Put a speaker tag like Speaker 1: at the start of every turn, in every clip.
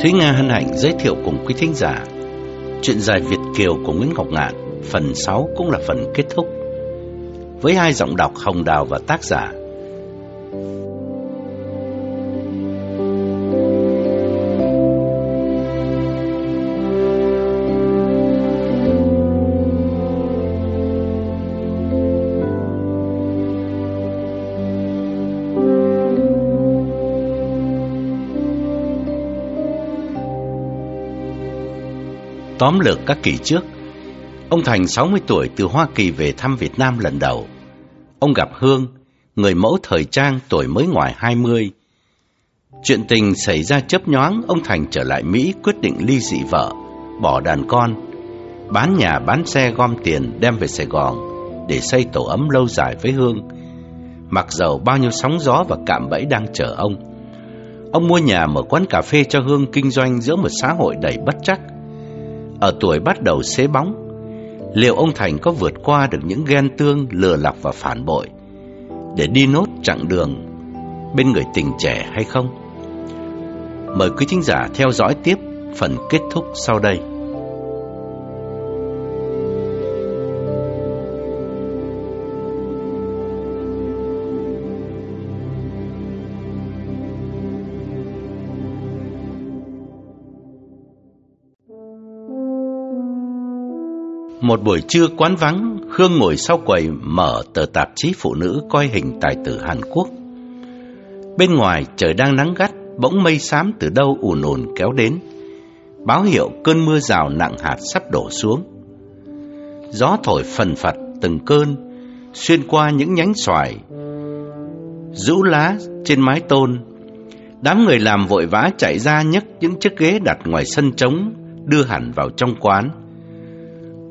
Speaker 1: Thúy Nga hân hạnh giới thiệu cùng quý thính giả Chuyện dài Việt Kiều của Nguyễn Ngọc Ngạn, Phần 6 cũng là phần kết thúc. Với hai giọng đọc Hồng Đào và tác giả Tóm lược các kỳ trước, ông Thành 60 tuổi từ Hoa Kỳ về thăm Việt Nam lần đầu. Ông gặp Hương, người mẫu thời trang tuổi mới ngoài 20. Chuyện tình xảy ra chớp nhoáng, ông Thành trở lại Mỹ quyết định ly dị vợ, bỏ đàn con, bán nhà bán xe gom tiền đem về Sài Gòn để xây tổ ấm lâu dài với Hương. Mặc dầu bao nhiêu sóng gió và cạm bẫy đang chờ ông. Ông mua nhà mở quán cà phê cho Hương kinh doanh giữa một xã hội đầy bất chắc ở tuổi bắt đầu xế bóng, liệu ông Thành có vượt qua được những ghen tương, lừa lọc và phản bội để đi nốt chặng đường bên người tình trẻ hay không? Mời quý thính giả theo dõi tiếp phần kết thúc sau đây. Một buổi trưa quán vắng, Khương ngồi sau quầy mở tờ tạp chí phụ nữ coi hình tài tử Hàn Quốc. Bên ngoài trời đang nắng gắt, bỗng mây xám từ đâu ùn ùn kéo đến. Báo hiệu cơn mưa rào nặng hạt sắp đổ xuống. Gió thổi phần phật từng cơn, xuyên qua những nhánh xoài, rũ lá trên mái tôn. Đám người làm vội vã chạy ra nhấc những chiếc ghế đặt ngoài sân trống, đưa hẳn vào trong quán.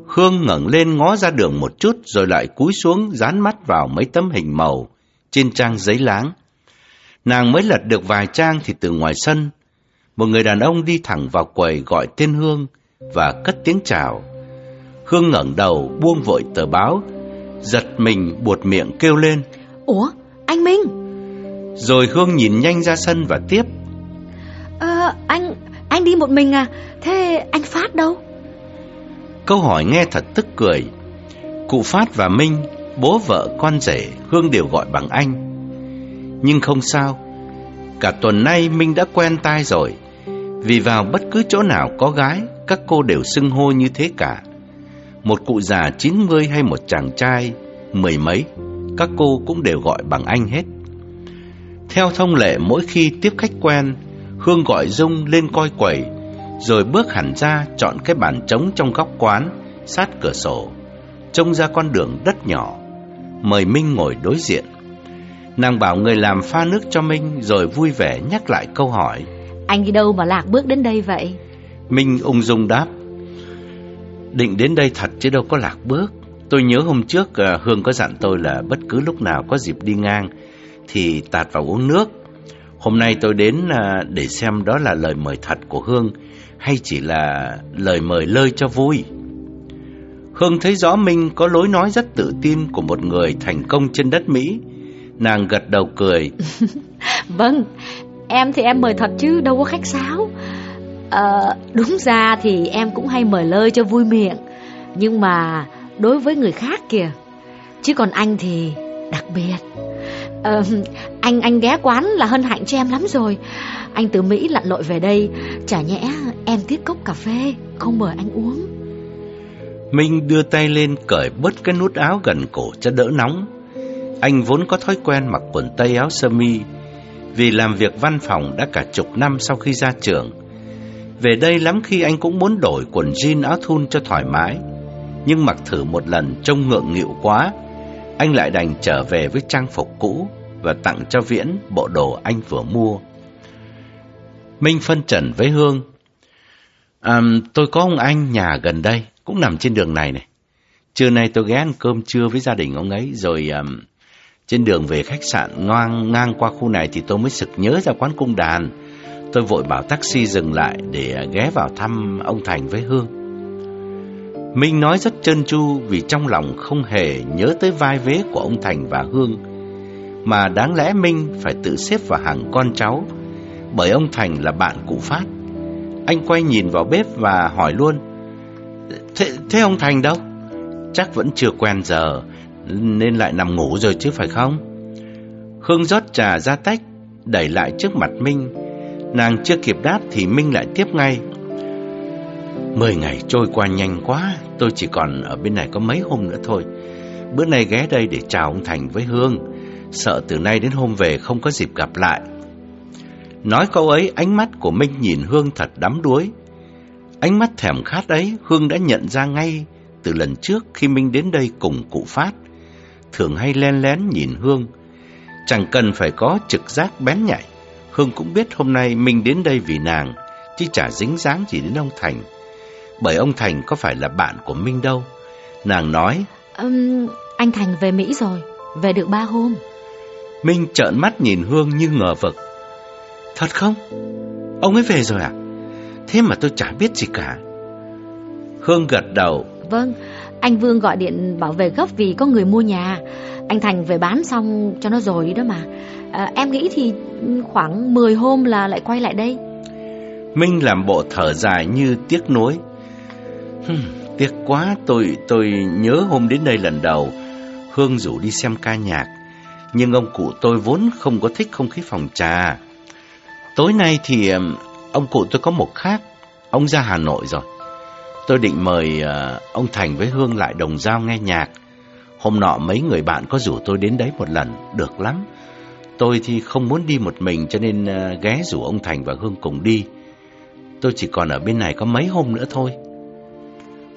Speaker 1: Hương ngẩng lên ngó ra đường một chút rồi lại cúi xuống dán mắt vào mấy tấm hình màu trên trang giấy láng. Nàng mới lật được vài trang thì từ ngoài sân, một người đàn ông đi thẳng vào quầy gọi tên Hương và cất tiếng chào. Hương ngẩng đầu buông vội tờ báo, giật mình buột miệng kêu lên.
Speaker 2: Ủa, anh Minh?
Speaker 1: Rồi Hương nhìn nhanh ra sân và tiếp.
Speaker 2: Ờ, anh, anh đi một mình à? Thế anh Phát đâu?
Speaker 1: Câu hỏi nghe thật tức cười. Cụ Phát và Minh, bố vợ con rể, Hương đều gọi bằng anh. Nhưng không sao, cả tuần nay Minh đã quen tai rồi. Vì vào bất cứ chỗ nào có gái, các cô đều xưng hô như thế cả. Một cụ già 90 hay một chàng trai mười mấy, các cô cũng đều gọi bằng anh hết. Theo thông lệ mỗi khi tiếp khách quen, Hương gọi Dung lên coi quầy rồi bước hẳn ra chọn cái bàn trống trong góc quán, sát cửa sổ, trông ra con đường đất nhỏ, mời Minh ngồi đối diện. Nàng bảo người làm pha nước cho Minh rồi vui vẻ nhắc lại câu hỏi.
Speaker 2: Anh đi đâu mà lạc bước đến đây vậy?
Speaker 1: Minh ung dung đáp. Định đến đây thật chứ đâu có lạc bước. Tôi nhớ hôm trước à, Hương có dặn tôi là bất cứ lúc nào có dịp đi ngang thì tạt vào uống nước. Hôm nay tôi đến à, để xem đó là lời mời thật của Hương hay chỉ là lời mời lơi cho vui. Hương thấy rõ Minh có lối nói rất tự tin của một người thành công trên đất Mỹ. Nàng gật đầu cười.
Speaker 2: vâng, em thì em mời thật chứ đâu có khách sáo. À, đúng ra thì em cũng hay mời lơi cho vui miệng. Nhưng mà đối với người khác kìa. Chứ còn anh thì đặc biệt. Ờ, anh anh ghé quán là hân hạnh cho em lắm rồi. Anh từ Mỹ lặn lội về đây, Chả nhẽ em tiếp cốc cà phê, Không mời anh uống.
Speaker 1: Minh đưa tay lên cởi bớt cái nút áo gần cổ cho đỡ nóng. Anh vốn có thói quen mặc quần tây áo sơ mi, Vì làm việc văn phòng đã cả chục năm sau khi ra trường. Về đây lắm khi anh cũng muốn đổi quần jean áo thun cho thoải mái, Nhưng mặc thử một lần trông ngượng nghịu quá. Anh lại đành trở về với trang phục cũ Và tặng cho Viễn bộ đồ anh vừa mua Minh phân trần với Hương. À, tôi có ông anh nhà gần đây, cũng nằm trên đường này này. Trưa nay tôi ghé ăn cơm trưa với gia đình ông ấy, rồi um, trên đường về khách sạn ngang, ngang qua khu này thì tôi mới sực nhớ ra quán cung đàn. Tôi vội bảo taxi dừng lại để ghé vào thăm ông Thành với Hương. Minh nói rất trơn tru vì trong lòng không hề nhớ tới vai vế của ông Thành và Hương, mà đáng lẽ Minh phải tự xếp vào hàng con cháu bởi ông Thành là bạn cụ Phát. Anh quay nhìn vào bếp và hỏi luôn Thế, thế ông Thành đâu? Chắc vẫn chưa quen giờ Nên lại nằm ngủ rồi chứ phải không? Hương rót trà ra tách Đẩy lại trước mặt Minh Nàng chưa kịp đáp thì Minh lại tiếp ngay Mười ngày trôi qua nhanh quá, Tôi chỉ còn ở bên này có mấy hôm nữa thôi. Bữa nay ghé đây để chào ông Thành với Hương. Sợ từ nay đến hôm về không có dịp gặp lại. Nói câu ấy, ánh mắt của Minh nhìn Hương thật đắm đuối. Ánh mắt thèm khát ấy, Hương đã nhận ra ngay Từ lần trước khi Minh đến đây cùng cụ Phát. Thường hay len lén nhìn Hương. Chẳng cần phải có trực giác bén nhạy. Hương cũng biết hôm nay Minh đến đây vì nàng Chứ chả dính dáng gì đến ông Thành. Bởi ông Thành có phải là bạn của Minh đâu. Nàng nói
Speaker 2: um, Anh Thành về Mỹ rồi Về được ba hôm.
Speaker 1: Minh trợn mắt nhìn Hương như ngờ vực. Thật không? Ông ấy về rồi à? Thế mà tôi chả biết gì cả. Hương gật đầu.
Speaker 2: Vâng, anh Vương gọi điện bảo về gấp vì có người mua nhà. Anh Thành về bán xong cho nó rồi đó mà. À, Em nghĩ thì khoảng 10 hôm là lại quay lại đây.
Speaker 1: Minh làm bộ thở dài như tiếc nuối Ừ. Tiếc quá tôi tôi nhớ hôm đến đây lần đầu Hương rủ đi xem ca nhạc. Nhưng ông cụ tôi vốn không có thích không khí phòng trà. Tối nay thì ông cụ tôi có một khác. Ông ra Hà Nội rồi. Tôi định mời uh, ông Thành với Hương lại đồng giao nghe nhạc. Hôm nọ mấy người bạn có rủ tôi đến đấy một lần Được lắm. Tôi thì không muốn đi một mình cho nên uh, ghé rủ ông Thành và Hương cùng đi. Tôi chỉ còn ở bên này có mấy hôm nữa thôi.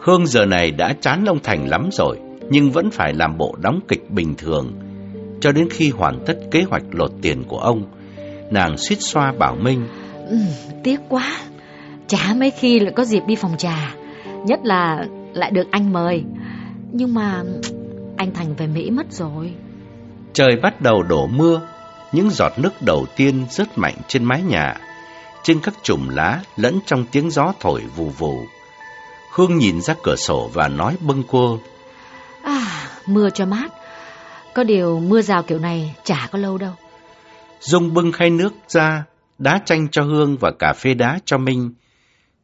Speaker 1: Hương giờ này đã chán ông Thành lắm rồi Nhưng vẫn phải làm bộ đóng kịch bình thường. Cho đến khi hoàn tất kế hoạch lột tiền của ông Nàng suýt xoa bảo Minh.
Speaker 2: Ừ, Tiếc quá. Chả mấy khi lại có dịp đi phòng trà Nhất là lại được anh mời. Nhưng mà anh Thành về Mỹ mất rồi.
Speaker 1: Trời bắt đầu đổ mưa Những giọt nước đầu tiên rớt mạnh trên mái nhà. Trên các chùm lá lẫn trong tiếng gió thổi vù vù Hương nhìn ra cửa sổ và nói bâng quơ
Speaker 2: À mưa cho mát. Có điều mưa rào kiểu này chả có lâu đâu.
Speaker 1: Dung bưng khay nước ra Đá chanh cho Hương và cà phê đá cho Minh.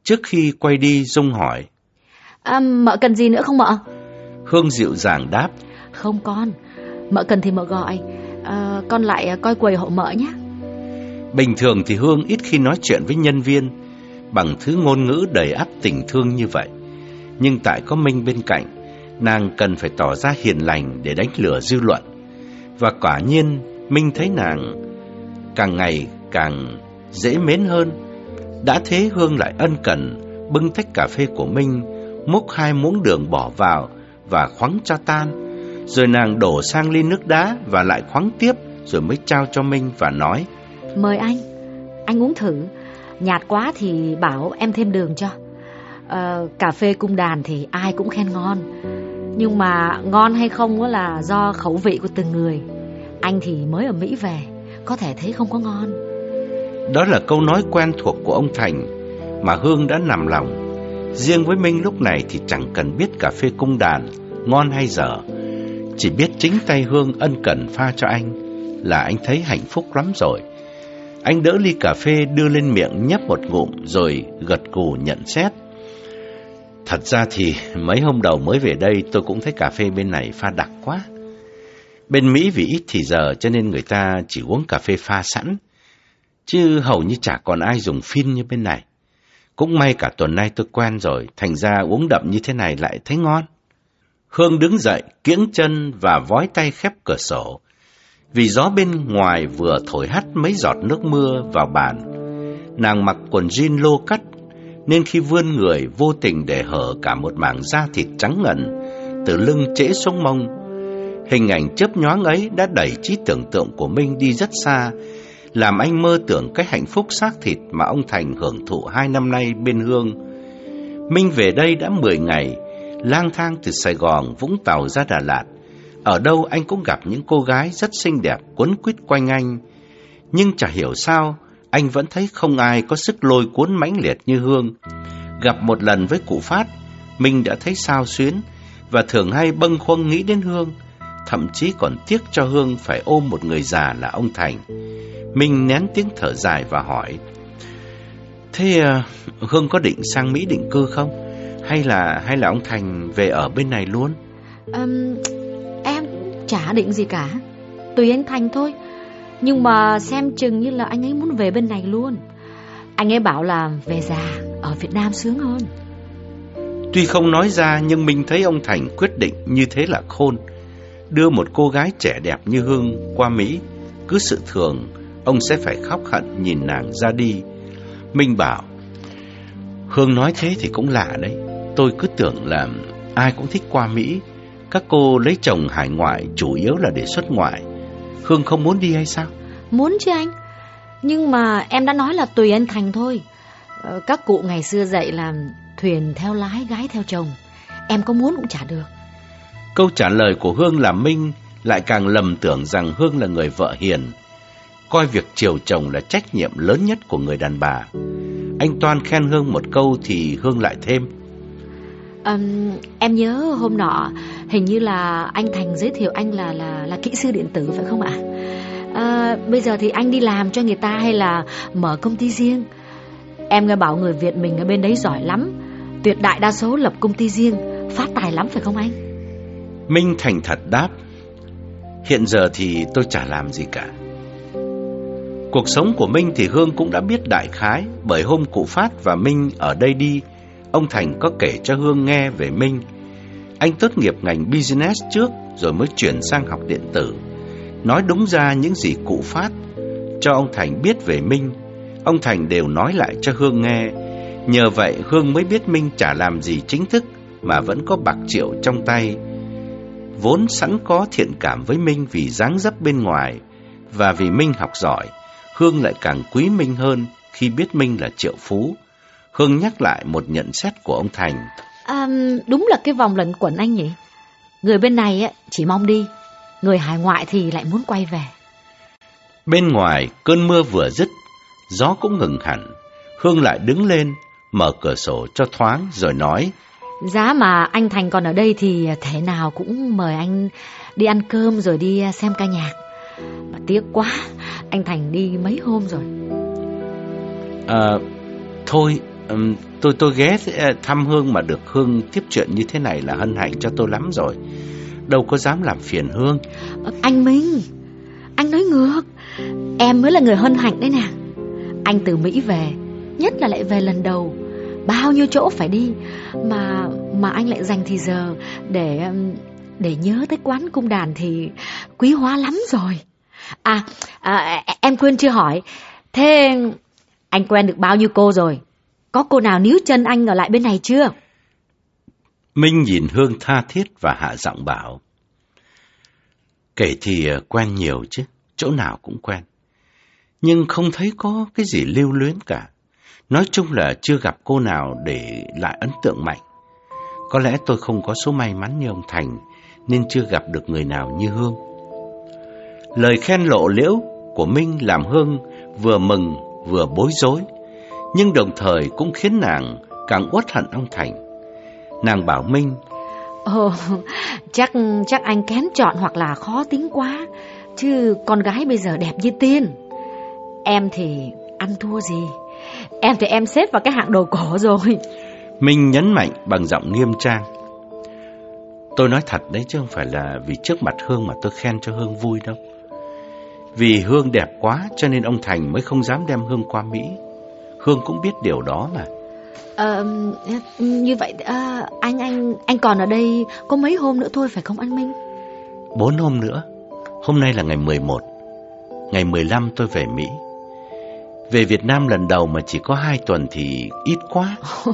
Speaker 1: Trước khi quay đi Dung hỏi.
Speaker 2: À, Mợ cần gì nữa không mợ?
Speaker 1: Hương dịu dàng đáp.
Speaker 2: Không con. Mợ cần thì mợ gọi. À, Con lại coi quầy hộ mợ nhé.
Speaker 1: Bình thường thì Hương ít khi nói chuyện với nhân viên Bằng thứ ngôn ngữ đầy áp tình thương như vậy nhưng tại có Minh bên cạnh Nàng cần phải tỏ ra hiền lành để đánh lửa dư luận Và quả nhiên Minh thấy nàng càng ngày càng dễ mến hơn đã thế Hương lại ân cần bưng tách cà phê của Minh, múc hai muỗng đường bỏ vào và khoáng cho tan. Rồi nàng đổ sang ly nước đá và lại khoáng tiếp rồi mới trao cho Minh và nói
Speaker 2: Mời anh, anh uống thử, nhạt quá thì bảo em thêm đường cho. Ờ, cà phê cung đàn thì ai cũng khen ngon, nhưng mà ngon hay không là do khẩu vị của từng người. Anh thì mới ở Mỹ về, có thể thấy không có ngon.
Speaker 1: Đó là câu nói quen thuộc của ông Thành mà Hương đã nằm lòng. Riêng với Minh lúc này thì chẳng cần biết cà phê cung đàn ngon hay dở, chỉ biết chính tay Hương ân cần pha cho anh là anh thấy hạnh phúc lắm rồi. Anh đỡ ly cà phê đưa lên miệng nhấp một ngụm rồi gật gù nhận xét. Thật ra thì mấy hôm đầu mới về đây tôi cũng thấy cà phê bên này pha đặc quá. Bên Mỹ vì ít thì giờ cho nên người ta chỉ uống cà phê pha sẵn, chứ hầu như chả còn ai dùng phin như bên này. Cũng may cả tuần nay tôi quen rồi, thành ra uống đậm như thế này lại thấy ngon. Hương đứng dậy, kiễng chân và vói tay khép cửa sổ. Vì gió bên ngoài vừa thổi hắt mấy giọt nước mưa vào bàn. Nàng mặc quần jean lô cắt, nên khi vươn người vô tình để hở cả một mảng da thịt trắng ngần, từ lưng trễ xuống mông. Hình ảnh chớp nhoáng ấy đã đẩy trí tưởng tượng của Minh đi rất xa, làm anh mơ tưởng cái hạnh phúc xác thịt mà ông Thành hưởng thụ hai năm nay bên Hương. Minh về đây đã 10 ngày, lang thang từ Sài Gòn, Vũng Tàu ra Đà Lạt. Ở đâu anh cũng gặp những cô gái rất xinh đẹp quấn quýt quanh anh. Nhưng chả hiểu sao, anh vẫn thấy không ai có sức lôi cuốn mãnh liệt như Hương. Gặp một lần với cụ Phát, mình đã thấy sao xuyến và thường hay bâng khuâng nghĩ đến Hương, thậm chí còn tiếc cho Hương phải ôm một người già là ông Thành. mình nén tiếng thở dài và hỏi thế ờ, Hương có định sang Mỹ định cư không? Hay là hay là ông Thành về ở bên này luôn?
Speaker 2: Um, em chả định gì cả Tùy anh Thành thôi nhưng mà xem chừng như là anh ấy muốn về bên này luôn. Anh ấy bảo là về già, Ở Việt Nam sướng hơn.
Speaker 1: Tuy không nói ra, nhưng mình thấy ông Thành quyết định như thế là khôn. Đưa một cô gái trẻ đẹp như Hương qua Mỹ, Cứ sự thường, Ông sẽ phải khóc hận nhìn nàng ra đi. Minh bảo, Hương nói thế thì cũng lạ đấy. Tôi cứ tưởng là ai cũng thích qua Mỹ. Các cô lấy chồng hải ngoại chủ yếu là để xuất ngoại. Hương không muốn đi hay sao?
Speaker 2: Muốn chứ anh. Nhưng mà em đã nói là tùy anh Thành thôi. Ờ, Các cụ ngày xưa dạy là thuyền theo lái gái theo chồng. Em có muốn cũng chả được.
Speaker 1: Câu trả lời của Hương làm Minh lại càng lầm tưởng rằng Hương là người vợ hiền. Coi việc chiều chồng là trách nhiệm lớn nhất của người đàn bà. Anh Toan khen Hương một câu thì Hương lại thêm.
Speaker 2: Um, Em nhớ hôm nọ Hình như là anh Thành giới thiệu anh là là là kỹ sư điện tử phải không ạ? À, bây giờ thì anh đi làm cho người ta hay là mở công ty riêng? Em nghe bảo người Việt mình ở bên đấy giỏi lắm Tuyệt đại đa số lập công ty riêng Phát tài lắm phải không anh?
Speaker 1: Minh thành thật đáp Hiện giờ thì tôi chả làm gì cả Cuộc sống của Minh thì Hương cũng đã biết đại khái Bởi hôm cụ Phát và Minh ở đây đi Ông Thành có kể cho Hương nghe về Minh anh tốt nghiệp ngành business trước Rồi mới chuyển sang học điện tử. Nói đúng ra những gì cụ Phát, Cho ông Thành biết về Minh. Ông Thành đều nói lại cho Hương nghe. Nhờ vậy, Hương mới biết Minh chả làm gì chính thức Mà vẫn có bạc triệu trong tay. Vốn sẵn có thiện cảm với Minh vì dáng dấp bên ngoài Và vì Minh học giỏi, Hương lại càng quý Minh hơn khi biết Minh là triệu phú. Hương nhắc lại một nhận xét của ông Thành
Speaker 2: à, Đúng là cái vòng lẩn quẩn anh nhỉ Người bên này chỉ mong đi Người hải ngoại thì lại muốn quay về
Speaker 1: Bên ngoài cơn mưa vừa dứt Gió cũng ngừng hẳn Hương lại đứng lên Mở cửa sổ cho thoáng rồi nói
Speaker 2: Giá mà anh Thành còn ở đây thì thế nào cũng mời anh đi ăn cơm rồi đi xem ca nhạc. Mà tiếc quá, anh Thành đi mấy hôm rồi.
Speaker 1: À, thôi, tôi tôi ghé thăm Hương mà được Hương tiếp chuyện như thế này là hân hạnh cho tôi lắm rồi. Đâu có dám làm phiền Hương.
Speaker 2: Ờ, anh Minh, anh nói ngược. Em mới là người hân hạnh đấy nè. Anh từ Mỹ về, nhất là lại về lần đầu bao nhiêu chỗ phải đi mà mà anh lại dành thì giờ để để nhớ tới quán cung đàn thì quý hóa lắm rồi. À, à em quên chưa hỏi. Thế anh quen được bao nhiêu cô rồi? Có cô nào níu chân anh ở lại bên này chưa?
Speaker 1: Minh nhìn Hương tha thiết và hạ giọng bảo. Kể thì ờ, quen nhiều chứ, chỗ nào cũng quen. Nhưng không thấy có cái gì lưu luyến cả. Nói chung là chưa gặp cô nào để lại ấn tượng mạnh. Có lẽ tôi không có số may mắn như ông Thành, nên chưa gặp được người nào như Hương. Lời khen lộ liễu của Minh làm Hương vừa mừng vừa bối rối, nhưng đồng thời cũng khiến nàng càng uất hận ông Thành. Nàng bảo Minh,
Speaker 2: Ồ, chắc chắc anh kén chọn hoặc là khó tính quá, chứ con gái bây giờ đẹp như tiên. Em thì ăn thua gì? Em thì em xếp vào cái hạng đồ cổ rồi
Speaker 1: Minh nhấn mạnh bằng giọng nghiêm trang Tôi nói thật đấy chứ không phải là vì trước mặt Hương mà tôi khen cho Hương vui đâu Vì Hương đẹp quá cho nên ông Thành mới không dám đem Hương qua Mỹ Hương cũng biết điều đó mà
Speaker 2: à, Như vậy à, anh anh anh còn ở đây có mấy hôm nữa thôi phải không anh Minh?
Speaker 1: Bốn hôm nữa Hôm nay là ngày 11 Ngày 15 tôi về Mỹ về Việt Nam lần đầu mà chỉ có hai tuần thì ít quá.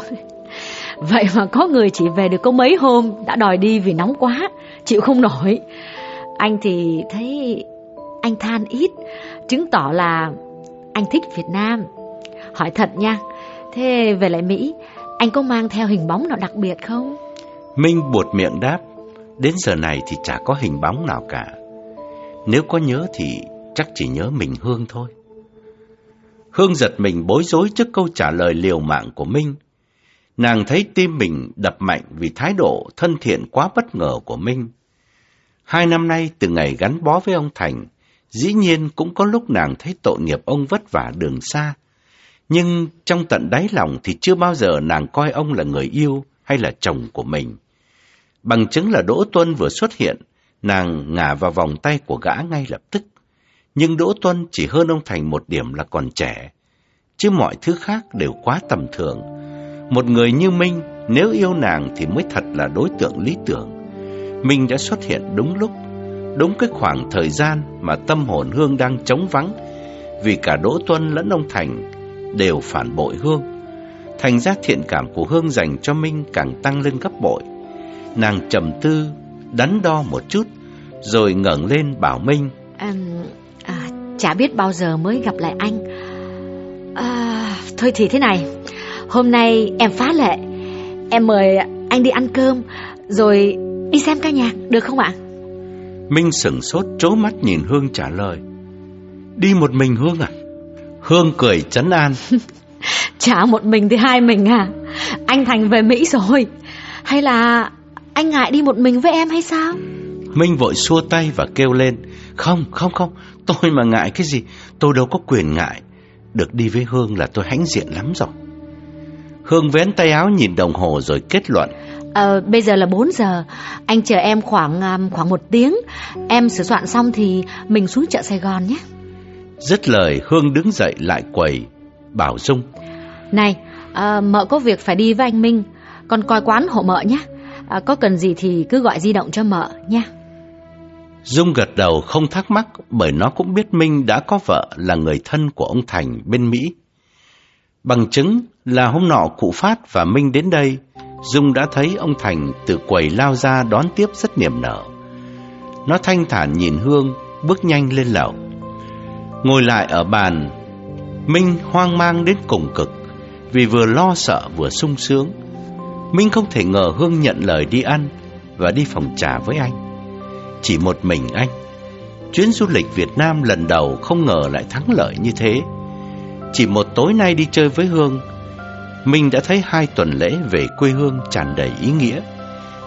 Speaker 2: Vậy mà có người chỉ về được có mấy hôm đã đòi đi vì nóng quá, chịu không nổi. Anh thì thấy anh than ít, chứng tỏ là anh thích Việt Nam. Hỏi thật nha, thế về lại Mỹ, anh có mang theo hình bóng nào đặc biệt không?
Speaker 1: Minh buột miệng đáp, đến giờ này thì chả có hình bóng nào cả. Nếu có nhớ thì chắc chỉ nhớ mình Hương thôi. Hương giật mình bối rối trước câu trả lời liều mạng của Minh. Nàng thấy tim mình đập mạnh vì thái độ thân thiện quá bất ngờ của Minh. Hai năm nay từ ngày gắn bó với ông Thành, dĩ nhiên cũng có lúc nàng thấy tội nghiệp ông vất vả đường xa. Nhưng trong tận đáy lòng thì chưa bao giờ nàng coi ông là người yêu hay là chồng của mình. Bằng chứng là Đỗ Tuân vừa xuất hiện, nàng ngả vào vòng tay của gã ngay lập tức. Nhưng Đỗ Tuân chỉ hơn ông Thành một điểm là còn trẻ, chứ mọi thứ khác đều quá tầm thường. Một người như Minh, nếu yêu nàng thì mới thật là đối tượng lý tưởng. Minh đã xuất hiện đúng lúc, đúng cái khoảng thời gian mà tâm hồn Hương đang trống vắng, vì cả Đỗ Tuân lẫn ông Thành đều phản bội Hương. Thành ra thiện cảm của Hương dành cho Minh càng tăng lên gấp bội. Nàng trầm tư, đắn đo một chút, rồi ngẩng lên bảo Minh.
Speaker 2: À, à, chả biết bao giờ mới gặp lại anh. À, thôi thì thế này, hôm nay em phá lệ, em mời anh đi ăn cơm, rồi đi xem ca nhạc, được không ạ?
Speaker 1: Minh sửng sốt trố mắt nhìn Hương trả lời. Đi một mình Hương à? Hương cười chấn an.
Speaker 2: Chả một mình thì hai mình à? Anh Thành về Mỹ rồi. Hay là anh ngại đi một mình với em hay sao?
Speaker 1: Minh vội xua tay và kêu lên. Không, không, không, tôi mà ngại cái gì, tôi đâu có quyền ngại. Được đi với Hương là tôi hãnh diện lắm rồi. Hương vén tay áo nhìn đồng hồ rồi kết luận.
Speaker 2: Ờ, bây giờ là 4 giờ, anh chờ em khoảng um, khoảng một tiếng. Em sửa soạn xong thì mình xuống chợ Sài Gòn nhé.
Speaker 1: Dứt lời Hương đứng dậy lại quầy, bảo Dung.
Speaker 2: Này, à, mợ có việc phải đi với anh Minh, con coi quán hộ mợ nhé. À, có cần gì thì cứ gọi di động cho mợ nha.
Speaker 1: Dung gật đầu không thắc mắc bởi nó cũng biết Minh đã có vợ là người thân của ông Thành bên Mỹ. Bằng chứng là hôm nọ cụ Phát và Minh đến đây, Dung đã thấy ông Thành từ quầy lao ra đón tiếp rất niềm nở. Nó thanh thản nhìn Hương, bước nhanh lên lầu. Ngồi lại ở bàn, Minh hoang mang đến cùng cực vì vừa lo sợ vừa sung sướng. Minh không thể ngờ Hương nhận lời đi ăn và đi phòng trà với anh. Chỉ một mình anh. Chuyến du lịch Việt Nam lần đầu không ngờ lại thắng lợi như thế. Chỉ một tối nay đi chơi với Hương, Minh đã thấy hai tuần lễ về quê hương tràn đầy ý nghĩa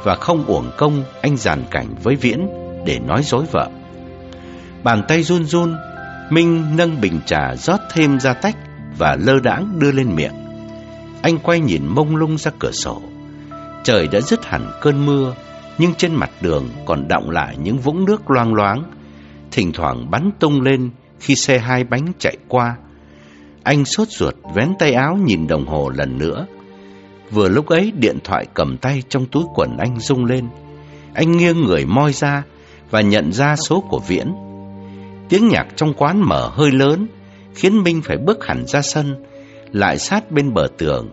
Speaker 1: và không uổng công anh giàn cảnh với Viễn để nói dối vợ. Bàn tay run run, Minh nâng bình trà rót thêm ra tách và lơ đãng đưa lên miệng. Anh quay nhìn mông lung ra cửa sổ. Trời đã dứt hẳn cơn mưa, nhưng trên mặt đường còn đọng lại những vũng nước loang loáng, thỉnh thoảng bắn tung lên khi xe hai bánh chạy qua. Anh sốt ruột vén tay áo nhìn đồng hồ lần nữa. Vừa lúc ấy điện thoại cầm tay trong túi quần anh rung lên. Anh nghiêng người moi ra và nhận ra số của Viễn. Tiếng nhạc trong quán mở hơi lớn, khiến Minh phải bước hẳn ra sân, lại sát bên bờ tường.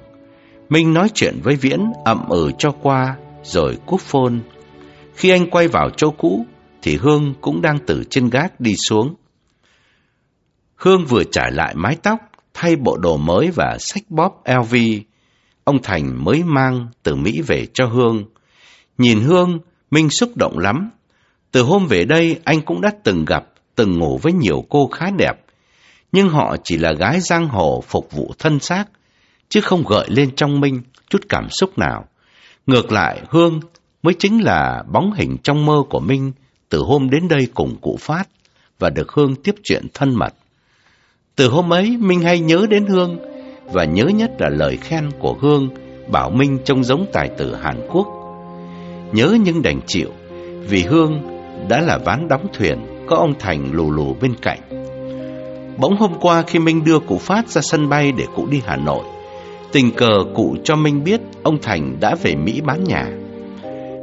Speaker 1: Minh nói chuyện với Viễn ậm ừ cho qua, rồi cúp phone. Khi anh quay vào chỗ cũ, thì Hương cũng đang từ trên gác đi xuống. Hương vừa trải lại mái tóc, thay bộ đồ mới và sách bóp LV. Ông Thành mới mang từ Mỹ về cho Hương. Nhìn Hương, Minh xúc động lắm. Từ hôm về đây, anh cũng đã từng gặp, từng ngủ với nhiều cô khá đẹp. Nhưng họ chỉ là gái giang hồ phục vụ thân xác, chứ không gợi lên trong Minh chút cảm xúc nào. Ngược lại, Hương mới chính là bóng hình trong mơ của Minh từ hôm đến đây cùng cụ Phát và được Hương tiếp chuyện thân mật. Từ hôm ấy, Minh hay nhớ đến Hương và nhớ nhất là lời khen của Hương bảo Minh trông giống tài tử Hàn Quốc. Nhớ nhưng đành chịu vì Hương đã là ván đóng thuyền có ông Thành lù lù bên cạnh. Bỗng hôm qua khi Minh đưa cụ Phát ra sân bay để cụ đi Hà Nội, tình cờ cụ cho Minh biết ông Thành đã về Mỹ bán nhà.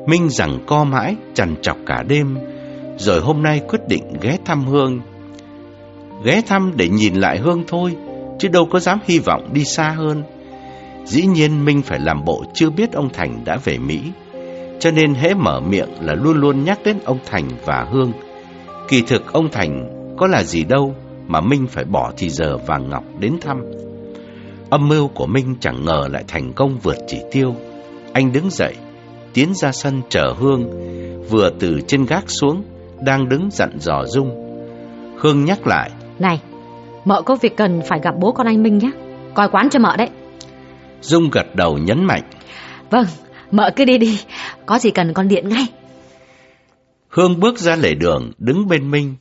Speaker 1: Minh rằng co mãi, chằn chọc cả đêm, rồi hôm nay quyết định ghé thăm Hương. Ghé thăm để nhìn lại Hương thôi, chứ đâu có dám hy vọng đi xa hơn. Dĩ nhiên Minh phải làm bộ chưa biết ông Thành đã về Mỹ, cho nên hễ mở miệng là luôn luôn nhắc đến ông Thành và Hương. Kỳ thực ông Thành có là gì đâu mà Minh phải bỏ thì giờ vàng ngọc đến thăm. Âm mưu của Minh chẳng ngờ lại thành công vượt chỉ tiêu. Anh đứng dậy, tiến ra sân chờ Hương, vừa từ trên gác xuống, đang đứng dặn dò Dung. Hương nhắc lại.
Speaker 2: Này, mợ có việc cần phải gặp bố con anh Minh nhé, coi quán cho mợ đấy.
Speaker 1: Dung gật đầu nhấn mạnh.
Speaker 2: Vâng, mợ cứ đi đi, có gì cần con điện ngay.
Speaker 1: Hương bước ra lề đường, đứng bên Minh.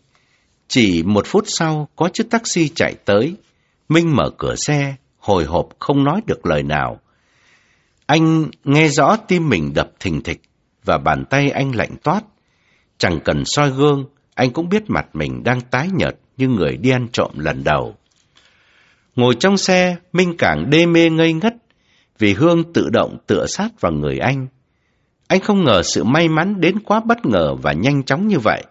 Speaker 1: Chỉ một phút sau, có chiếc taxi chạy tới. Minh mở cửa xe, hồi hộp không nói được lời nào. Anh nghe rõ tim mình đập thình thịch và bàn tay anh lạnh toát. Chẳng cần soi gương, anh cũng biết mặt mình đang tái nhợt như người đi ăn trộm lần đầu. Ngồi trong xe, Minh càng đê mê ngây ngất vì Hương tự động tựa sát vào người anh. Anh không ngờ sự may mắn đến quá bất ngờ và nhanh chóng như vậy.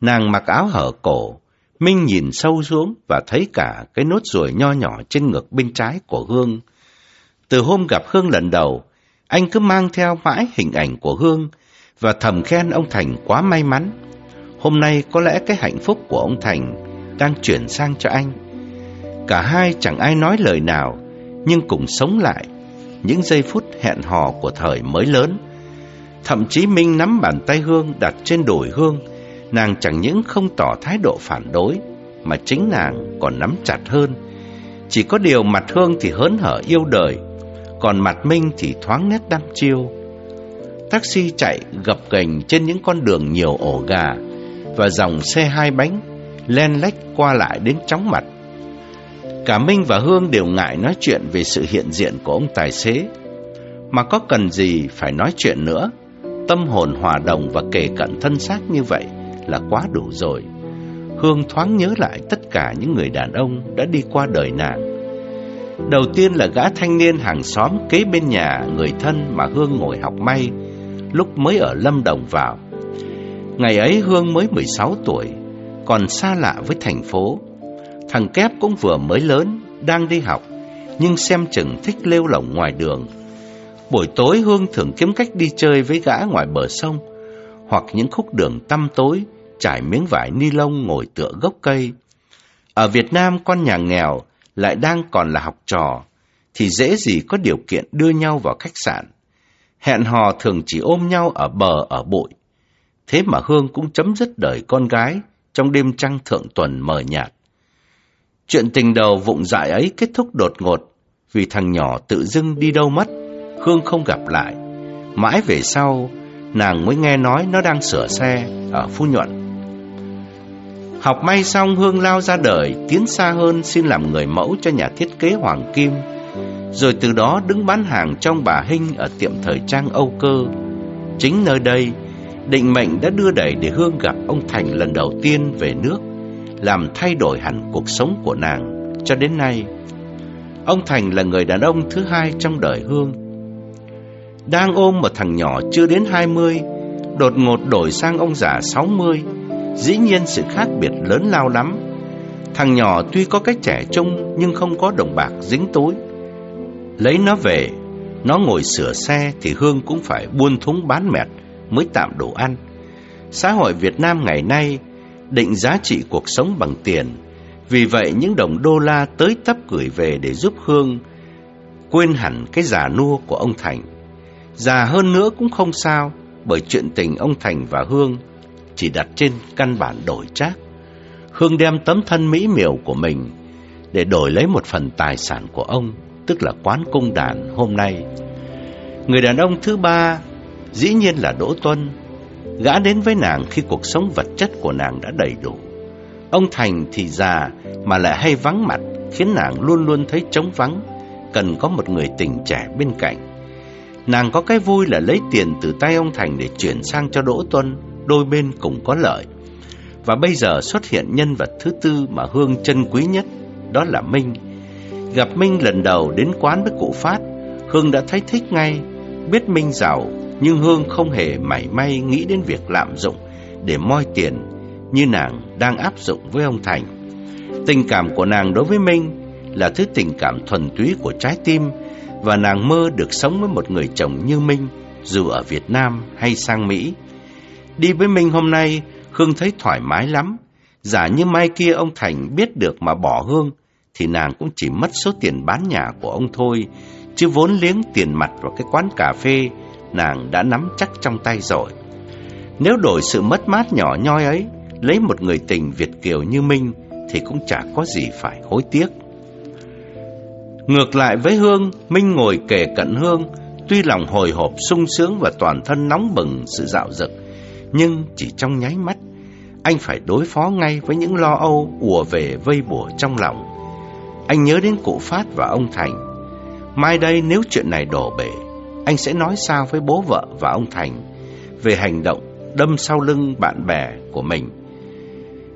Speaker 1: Nàng mặc áo hở cổ, Minh nhìn sâu xuống và thấy cả cái nốt ruồi nho nhỏ trên ngực bên trái của Hương. Từ hôm gặp Hương lần đầu, anh cứ mang theo mãi hình ảnh của Hương và thầm khen ông Thành quá may mắn. Hôm nay có lẽ cái hạnh phúc của ông Thành đang chuyển sang cho anh. Cả hai chẳng ai nói lời nào, nhưng cùng sống lại những giây phút hẹn hò của thời mới lớn. Thậm chí Minh nắm bàn tay Hương đặt trên đùi Hương, nàng chẳng những không tỏ thái độ phản đối, mà chính nàng còn nắm chặt hơn. Chỉ có điều mặt Hương thì hớn hở yêu đời, còn mặt Minh thì thoáng nét đăm chiêu. Taxi chạy gập ghềnh trên những con đường nhiều ổ gà và dòng xe hai bánh len lách qua lại đến chóng mặt. Cả Minh và Hương đều ngại nói chuyện về sự hiện diện của ông tài xế. Mà có cần gì phải nói chuyện nữa? Tâm hồn hòa đồng và kề cận thân xác như vậy là quá đủ rồi. Hương thoáng nhớ lại tất cả những người đàn ông đã đi qua đời nàng. Đầu tiên là gã thanh niên hàng xóm kế bên nhà người thân mà Hương ngồi học may lúc mới ở Lâm Đồng vào. Ngày ấy Hương mới 16 tuổi, còn xa lạ với thành phố. Thằng Kép cũng vừa mới lớn, đang đi học, nhưng xem chừng thích lêu lỏng ngoài đường. Buổi tối Hương thường kiếm cách đi chơi với gã ngoài bờ sông, hoặc những khúc đường tăm tối, trải miếng vải ni lông ngồi tựa gốc cây. Ở Việt Nam con nhà nghèo lại đang còn là học trò, thì dễ gì có điều kiện đưa nhau vào khách sạn. Hẹn hò thường chỉ ôm nhau ở bờ ở bụi. Thế mà Hương cũng chấm dứt đời con gái trong đêm trăng thượng tuần mờ nhạt. Chuyện tình đầu vụng dại ấy kết thúc đột ngột vì thằng nhỏ tự dưng đi đâu mất, Hương không gặp lại. Mãi về sau, nàng mới nghe nói nó đang sửa xe ở Phú Nhuận. Học may xong Hương lao ra đời, tiến xa hơn xin làm người mẫu cho nhà thiết kế Hoàng Kim. Rồi từ đó đứng bán hàng trong bà Hinh ở tiệm thời trang Âu Cơ. Chính nơi đây, định mệnh đã đưa đẩy để Hương gặp ông Thành lần đầu tiên về nước, làm thay đổi hẳn cuộc sống của nàng cho đến nay. Ông Thành là người đàn ông thứ hai trong đời Hương. Đang ôm một thằng nhỏ chưa đến 20, đột ngột đổi sang ông già 60, dĩ nhiên sự khác biệt lớn lao lắm. Thằng nhỏ tuy có cách trẻ trung nhưng không có đồng bạc dính túi. Lấy nó về, nó ngồi sửa xe thì Hương cũng phải buôn thúng bán mẹt mới tạm đủ ăn. Xã hội Việt Nam ngày nay định giá trị cuộc sống bằng tiền. Vì vậy những đồng đô la tới tấp gửi về để giúp Hương quên hẳn cái già nua của ông Thành. Già hơn nữa cũng không sao, bởi chuyện tình ông Thành và Hương chỉ đặt trên căn bản đổi trác. Hương đem tấm thân mỹ miều của mình để đổi lấy một phần tài sản của ông, tức là quán cung đàn hôm nay. Người đàn ông thứ ba dĩ nhiên là Đỗ Tuân. Gã đến với nàng khi cuộc sống vật chất của nàng đã đầy đủ. Ông Thành thì già mà lại hay vắng mặt, khiến nàng luôn luôn thấy trống vắng, cần có một người tình trẻ bên cạnh. Nàng có cái vui là lấy tiền từ tay ông Thành để chuyển sang cho Đỗ Tuân, đôi bên cùng có lợi. Và bây giờ xuất hiện nhân vật thứ tư mà Hương chân quý nhất, đó là Minh. Gặp Minh lần đầu đến quán với cụ Phát, Hương đã thấy thích ngay, biết Minh giàu, nhưng Hương không hề mảy may nghĩ đến việc lạm dụng để moi tiền như nàng đang áp dụng với ông Thành. Tình cảm của nàng đối với Minh là thứ tình cảm thuần túy của trái tim và nàng mơ được sống với một người chồng như Minh dù ở Việt Nam hay sang Mỹ. Đi với Minh hôm nay, Hương thấy thoải mái lắm. Giả như mai kia ông Thành biết được mà bỏ Hương, thì nàng cũng chỉ mất số tiền bán nhà của ông thôi, chứ vốn liếng tiền mặt vào cái quán cà phê, nàng đã nắm chắc trong tay rồi. Nếu đổi sự mất mát nhỏ nhoi ấy, lấy một người tình Việt Kiều như Minh, thì cũng chả có gì phải hối tiếc. Ngược lại với Hương, Minh ngồi kề cận Hương, tuy lòng hồi hộp sung sướng và toàn thân nóng bừng sự dạo dực, nhưng chỉ trong nháy mắt, anh phải đối phó ngay với những lo âu ùa về vây bùa trong lòng. Anh nhớ đến cụ Phát và ông Thành. Mai đây nếu chuyện này đổ bể, anh sẽ nói sao với bố vợ và ông Thành về hành động đâm sau lưng bạn bè của mình.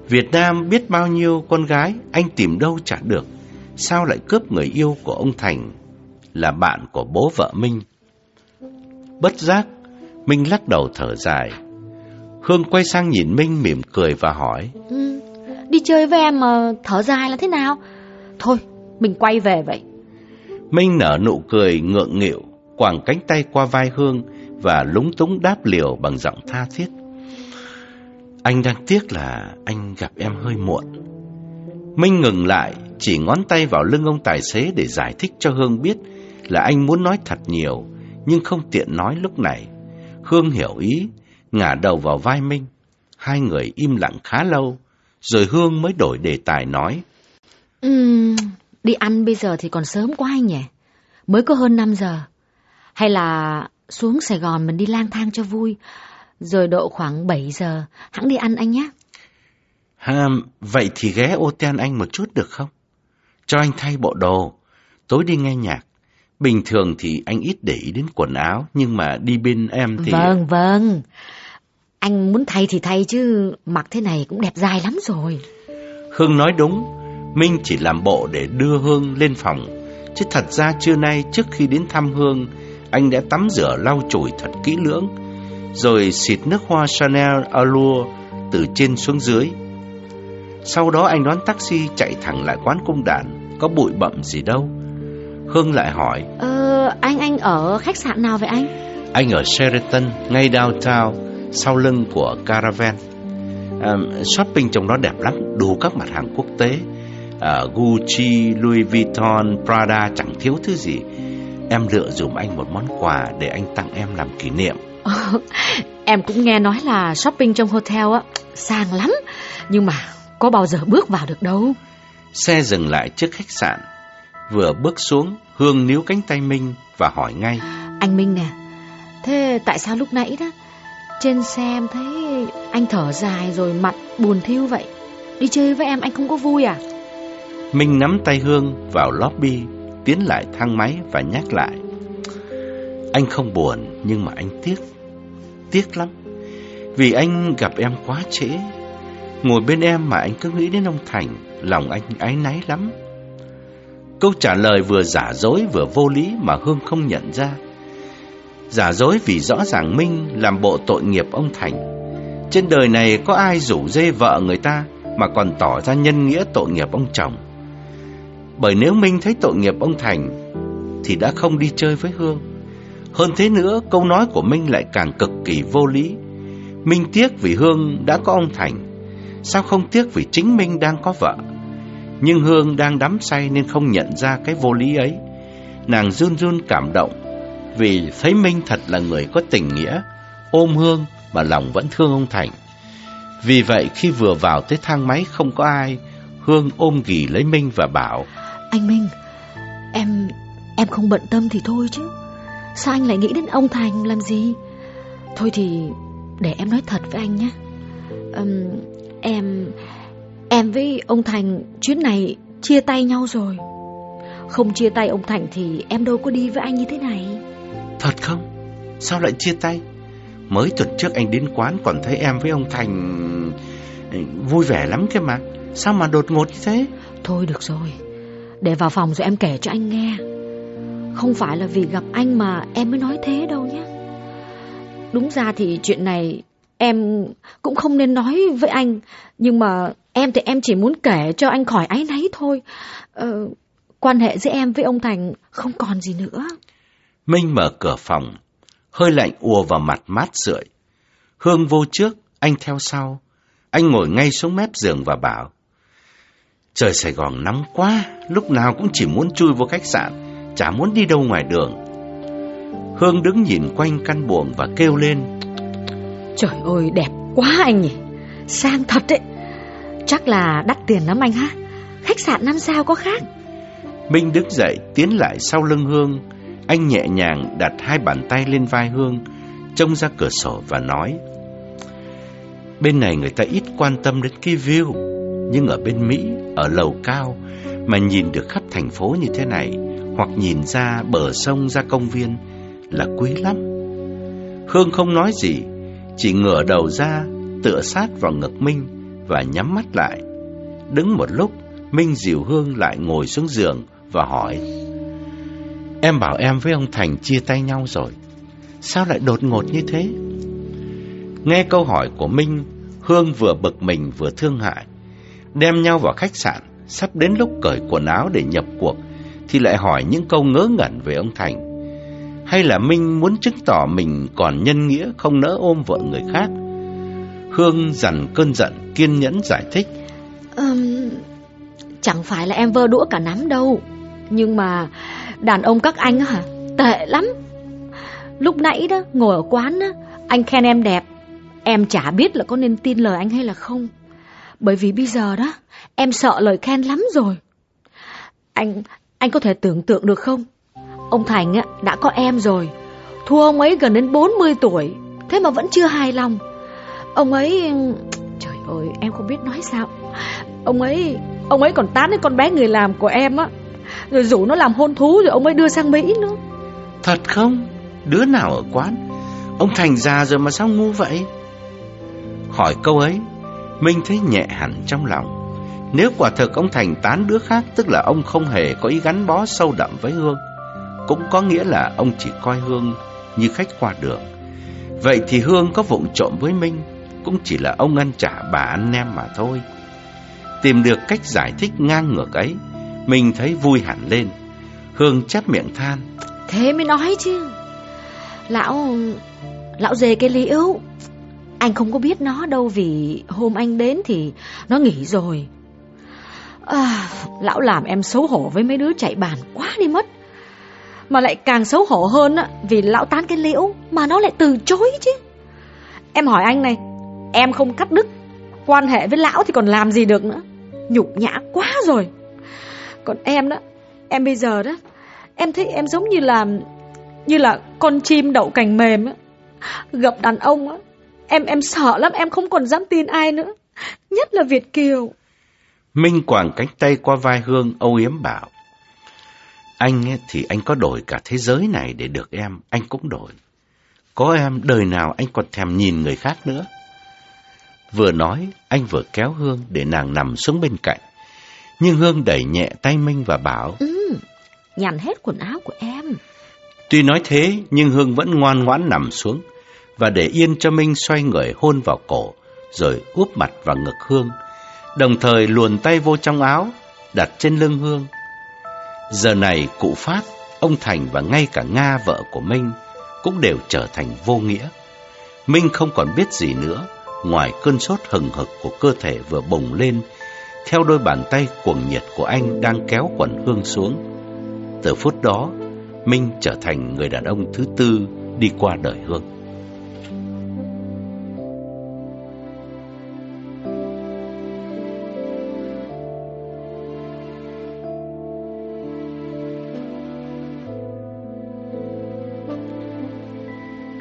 Speaker 1: Việt Nam biết bao nhiêu con gái anh tìm đâu chả được, sao lại cướp người yêu của ông Thành là bạn của bố vợ Minh. Bất giác, Minh lắc đầu thở dài. Hương quay sang nhìn Minh mỉm cười và hỏi.
Speaker 2: Ừ, đi chơi với em mà thở dài là thế nào? Thôi, mình quay về vậy.
Speaker 1: Minh nở nụ cười ngượng nghịu, quàng cánh tay qua vai Hương và lúng túng đáp liều bằng giọng tha thiết. Anh đang tiếc là anh gặp em hơi muộn. Minh ngừng lại, chỉ ngón tay vào lưng ông tài xế để giải thích cho Hương biết là anh muốn nói thật nhiều, nhưng không tiện nói lúc này. Hương hiểu ý, ngả đầu vào vai Minh. Hai người im lặng khá lâu, rồi Hương mới đổi đề tài nói.
Speaker 2: Uhm, đi ăn bây giờ thì còn sớm quá anh nhỉ? Mới có hơn 5 giờ. Hay là xuống Sài Gòn mình đi lang thang cho vui, rồi độ khoảng 7 giờ hãng đi ăn anh nhé.
Speaker 1: Ha, vậy thì ghé ô ten anh một chút được không? Cho anh thay bộ đồ, tối đi nghe nhạc. Bình thường thì anh ít để ý đến quần áo, nhưng mà đi bên em thì...
Speaker 2: Vâng, vâng. Anh muốn thay thì thay chứ, mặc thế này cũng đẹp dài lắm rồi.
Speaker 1: Hương nói đúng, Minh chỉ làm bộ để đưa Hương lên phòng. Chứ thật ra trưa nay trước khi đến thăm Hương, anh đã tắm rửa lau chùi thật kỹ lưỡng, rồi xịt nước hoa Chanel Allure từ trên xuống dưới. Sau đó anh đón taxi chạy thẳng lại quán cung đàn, có bụi bậm gì đâu. Hương lại hỏi
Speaker 2: Ờ, anh anh ở khách sạn nào vậy anh?
Speaker 1: Anh ở Sheraton, ngay downtown, sau lưng của Caravan. À, Shopping trong đó đẹp lắm, đủ các mặt hàng quốc tế. À, Gucci, Louis Vuitton, Prada chẳng thiếu thứ gì. Em lựa dùm anh một món quà để anh tặng em làm kỷ niệm.
Speaker 2: Ờ, Em cũng nghe nói là shopping trong hotel á sang lắm. Nhưng mà có bao giờ bước vào được đâu
Speaker 1: Xe dừng lại trước khách sạn. Vừa bước xuống Hương níu cánh tay Minh và hỏi ngay.
Speaker 2: Anh Minh nè Thế tại sao lúc nãy đó Trên xe em thấy anh thở dài rồi mặt buồn thiêu vậy? Đi chơi với em anh không có vui à?
Speaker 1: Minh nắm tay Hương vào lobby Tiến lại thang máy và nhắc lại. Anh không buồn nhưng mà anh tiếc. Tiếc lắm Vì anh gặp em quá trễ. Ngồi bên em mà anh cứ nghĩ đến ông Thành Lòng anh áy náy lắm Câu trả lời vừa giả dối vừa vô lý mà Hương không nhận ra. Giả dối vì rõ ràng Minh làm bộ tội nghiệp ông Thành. Trên đời này có ai rủ dê vợ người ta mà còn tỏ ra nhân nghĩa tội nghiệp ông chồng. Bởi nếu Minh thấy tội nghiệp ông Thành thì đã không đi chơi với Hương. Hơn thế nữa, câu nói của Minh lại càng cực kỳ vô lý. Minh tiếc vì Hương đã có ông Thành. Sao không tiếc vì chính Minh đang có vợ? Nhưng Hương đang đắm say nên không nhận ra cái vô lý ấy. Nàng run run cảm động vì thấy Minh thật là người có tình nghĩa, ôm Hương mà lòng vẫn thương ông Thành. Vì vậy khi vừa vào tới thang máy không có ai, Hương ôm ghì lấy Minh và bảo
Speaker 2: Anh Minh, em em không bận tâm thì thôi chứ. Sao anh lại nghĩ đến ông Thành làm gì? Thôi thì để em nói thật với anh nhé. Um, em Em với ông Thành chuyến này chia tay nhau rồi Không chia tay ông Thành thì em đâu có đi với anh như thế này
Speaker 1: Thật không? Sao lại chia tay? Mới tuần trước anh đến quán còn thấy em với ông Thành ừ, vui vẻ lắm kia mà Sao mà đột ngột như thế?
Speaker 2: Thôi được rồi Để vào phòng rồi em kể cho anh nghe Không phải là vì gặp anh mà em mới nói thế đâu nhé Đúng ra thì chuyện này em cũng không nên nói với anh Nhưng mà Em thì em chỉ muốn kể cho anh khỏi áy náy thôi. Ờ, quan hệ giữa em với ông Thành không còn gì nữa.
Speaker 1: Minh mở cửa phòng, hơi lạnh ùa vào mặt mát rượi. Hương vô trước, anh theo sau. Anh ngồi ngay xuống mép giường và bảo. Trời Sài Gòn nóng quá, lúc nào cũng chỉ muốn chui vô khách sạn, chả muốn đi đâu ngoài đường. Hương đứng nhìn quanh căn buồng và kêu lên.
Speaker 2: Trời ơi, đẹp quá anh nhỉ, sang thật đấy. Chắc là đắt tiền lắm anh ha Khách sạn năm sao có khác
Speaker 1: Minh đứng dậy tiến lại sau lưng Hương Anh nhẹ nhàng đặt hai bàn tay lên vai Hương Trông ra cửa sổ và nói Bên này người ta ít quan tâm đến cái view Nhưng ở bên Mỹ, ở lầu cao mà nhìn được khắp thành phố như thế này, hoặc nhìn ra bờ sông ra công viên là quý lắm. Hương không nói gì, chỉ ngửa đầu ra, tựa sát vào ngực Minh và nhắm mắt lại. Đứng một lúc, Minh dịu Hương lại ngồi xuống giường và hỏi Em bảo em với ông Thành chia tay nhau rồi Sao lại đột ngột như thế Nghe câu hỏi của Minh Hương vừa bực mình vừa thương hại Đem nhau vào khách sạn Sắp đến lúc cởi quần áo để nhập cuộc Thì lại hỏi những câu ngớ ngẩn về ông Thành hay là Minh muốn chứng tỏ mình còn nhân nghĩa Không nỡ ôm vợ người khác? Hương dằn cơn giận Kiên nhẫn giải thích.
Speaker 2: Um, Chẳng phải là em vơ đũa cả nắm đâu. Nhưng mà Đàn ông các anh hả? Tệ lắm. Lúc nãy đó ngồi ở quán đó, Anh khen em đẹp. Em chả biết là có nên tin lời anh hay là không. Bởi vì bây giờ đó Em sợ lời khen lắm rồi. Anh Anh có thể tưởng tượng được không? Ông Thành á, đã có em rồi Thua ông ấy gần đến 40 tuổi Thế mà vẫn chưa hài lòng Ông ấy Trời ơi em không biết nói sao Ông ấy Ông ấy còn tán đến con bé người làm của em á Rồi rủ nó làm hôn thú rồi ông ấy đưa sang Mỹ nữa
Speaker 1: Thật không? Đứa nào ở quán? Ông Thành già rồi mà sao ngu vậy? Hỏi câu ấy Minh thấy nhẹ hẳn trong lòng Nếu quả thực ông Thành tán đứa khác Tức là ông không hề có ý gắn bó sâu đậm với Hương cũng có nghĩa là ông chỉ coi Hương như khách qua đường. Vậy thì Hương có vụng trộm với Minh Cũng chỉ là ông ăn trả bà ăn nem mà thôi. Tìm được cách giải thích ngang ngược ấy Mình thấy vui hẳn lên. Hương chép miệng than.
Speaker 2: Thế mới nói chứ. Lão Lão dề cái liễu Anh không có biết nó đâu Vì hôm anh đến thì Nó nghỉ rồi. À, Lão làm em xấu hổ với mấy đứa chạy bàn quá đi mất. Mà lại càng xấu hổ hơn á, Vì lão tán cái liễu Mà nó lại từ chối chứ. Em hỏi anh này, Em không cắt đứt quan hệ với lão thì còn làm gì được nữa? Nhục nhã quá rồi. Còn em đó, Em bây giờ đó, Em thấy em giống như là Như là con chim đậu cành mềm á. Gặp đàn ông á, Em em sợ lắm, em không còn dám tin ai nữa. Nhất là Việt Kiều.
Speaker 1: Minh quàng cánh tay qua vai Hương âu yếm bảo anh thì anh có đổi cả thế giới này để được em Anh cũng đổi Có em đời nào anh còn thèm nhìn người khác nữa Vừa nói, anh vừa kéo Hương để nàng nằm xuống bên cạnh. Nhưng Hương đẩy nhẹ tay Minh và bảo
Speaker 2: Ừ, nhằn hết quần áo của em.
Speaker 1: Tuy nói thế, nhưng Hương vẫn ngoan ngoãn nằm xuống và để yên cho Minh xoay người hôn vào cổ, rồi úp mặt vào ngực Hương, đồng thời luồn tay vô trong áo, đặt trên lưng Hương. Giờ này cụ Phát, ông Thành và ngay cả Nga vợ của Minh cũng đều trở thành vô nghĩa. Minh không còn biết gì nữa ngoài cơn sốt hừng hực của cơ thể vừa bùng lên, theo đôi bàn tay cuồng nhiệt của anh đang kéo quần hương xuống. Từ phút đó, Minh trở thành người đàn ông thứ tư đi qua đời Hương.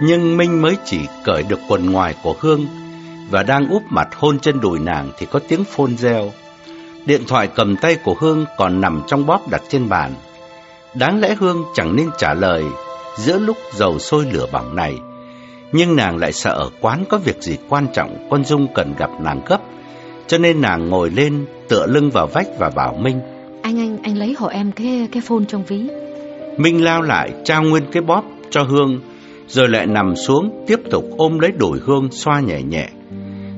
Speaker 1: Nhưng Minh mới chỉ cởi được quần ngoài của Hương và đang úp mặt hôn chân đùi nàng thì có tiếng phôn reo. Điện thoại cầm tay của Hương còn nằm trong bóp đặt trên bàn. Đáng lẽ Hương chẳng nên trả lời giữa lúc dầu sôi lửa bỏng này. Nhưng nàng lại sợ ở quán có việc gì quan trọng con Dung cần gặp nàng gấp. Cho nên nàng ngồi lên tựa lưng vào vách và bảo Minh.
Speaker 2: Anh anh anh lấy hộ em cái cái phone trong ví.
Speaker 1: Minh lao lại trao nguyên cái bóp cho Hương rồi lại nằm xuống tiếp tục ôm lấy đùi Hương xoa nhẹ nhẹ.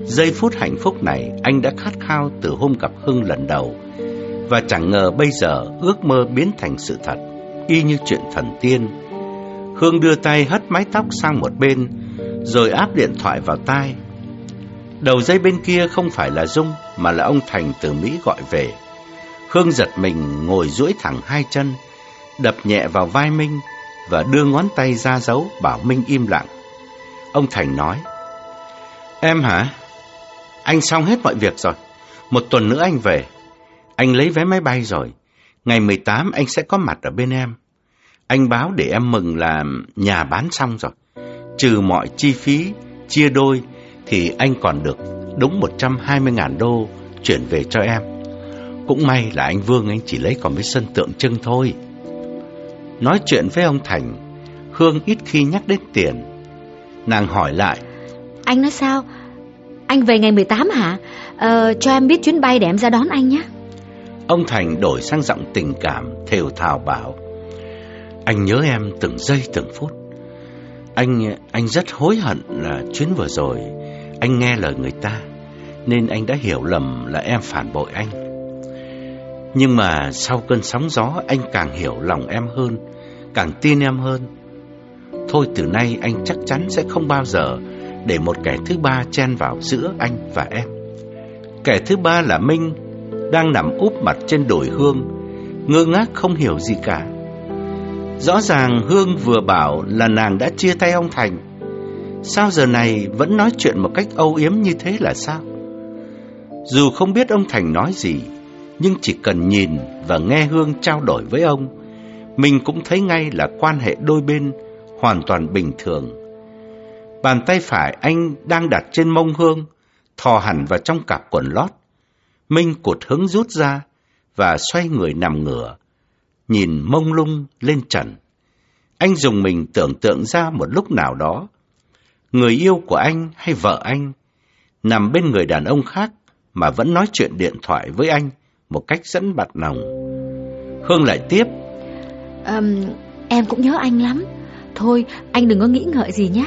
Speaker 1: Giây phút hạnh phúc này anh đã khát khao từ hôm gặp Hưng lần đầu. Và chẳng ngờ bây giờ ước mơ biến thành sự thật, Y như chuyện thần tiên. Hương đưa tay hất mái tóc sang một bên, Rồi áp điện thoại vào tai. Đầu dây bên kia không phải là Dung, Mà là ông Thành từ Mỹ gọi về. Hương giật mình ngồi duỗi thẳng hai chân, Đập nhẹ vào vai Minh và đưa ngón tay ra dấu bảo Minh im lặng Ông Thành nói Em hả? Anh xong hết mọi việc rồi. Một tuần nữa anh về. Anh lấy vé máy bay rồi. Ngày 18 anh sẽ có mặt ở bên em. Anh báo để em mừng là nhà bán xong rồi. Trừ mọi chi phí, chia đôi, thì anh còn được đúng 120.000 đô chuyển về cho em. Cũng may là anh Vương anh chỉ lấy còn với sân tượng trưng thôi Nói chuyện với ông Thành Hương ít khi nhắc đến tiền. Nàng hỏi lại.
Speaker 2: Anh nói sao? Anh về ngày 18 hả? Ờ, Cho em biết chuyến bay để em ra đón anh nhé.
Speaker 1: Ông Thành đổi sang giọng tình cảm Thều thào bảo. Anh nhớ em từng giây từng phút. Anh anh rất hối hận là chuyến vừa rồi. Anh nghe lời người ta Nên anh đã hiểu lầm là em phản bội anh nhưng mà sau cơn sóng gió, Anh càng hiểu lòng em hơn, Càng tin em hơn. Thôi từ nay anh chắc chắn sẽ không bao giờ Để một kẻ thứ ba chen vào giữa anh và em. Kẻ thứ ba là Minh, Đang nằm úp mặt trên đồi Hương, Ngơ ngác không hiểu gì cả. Rõ ràng Hương vừa bảo là nàng đã chia tay ông Thành. Sao giờ này vẫn nói chuyện một cách âu yếm như thế là sao? Dù không biết ông Thành nói gì nhưng chỉ cần nhìn và nghe Hương trao đổi với ông, Mình cũng thấy ngay là quan hệ đôi bên hoàn toàn bình thường. Bàn tay phải anh đang đặt trên mông Hương, Thò hẳn vào trong cặp quần lót. Minh cụt hứng rút ra Và xoay người nằm ngửa, Nhìn mông lung lên trần. Anh dùng mình tưởng tượng ra một lúc nào đó, Người yêu của anh hay vợ anh Nằm bên người đàn ông khác Mà vẫn nói chuyện điện thoại với anh. Một cách dẫn bạt nồng Hương lại tiếp.
Speaker 2: Um, Em cũng nhớ anh lắm. Thôi anh đừng có nghĩ ngợi gì nhé.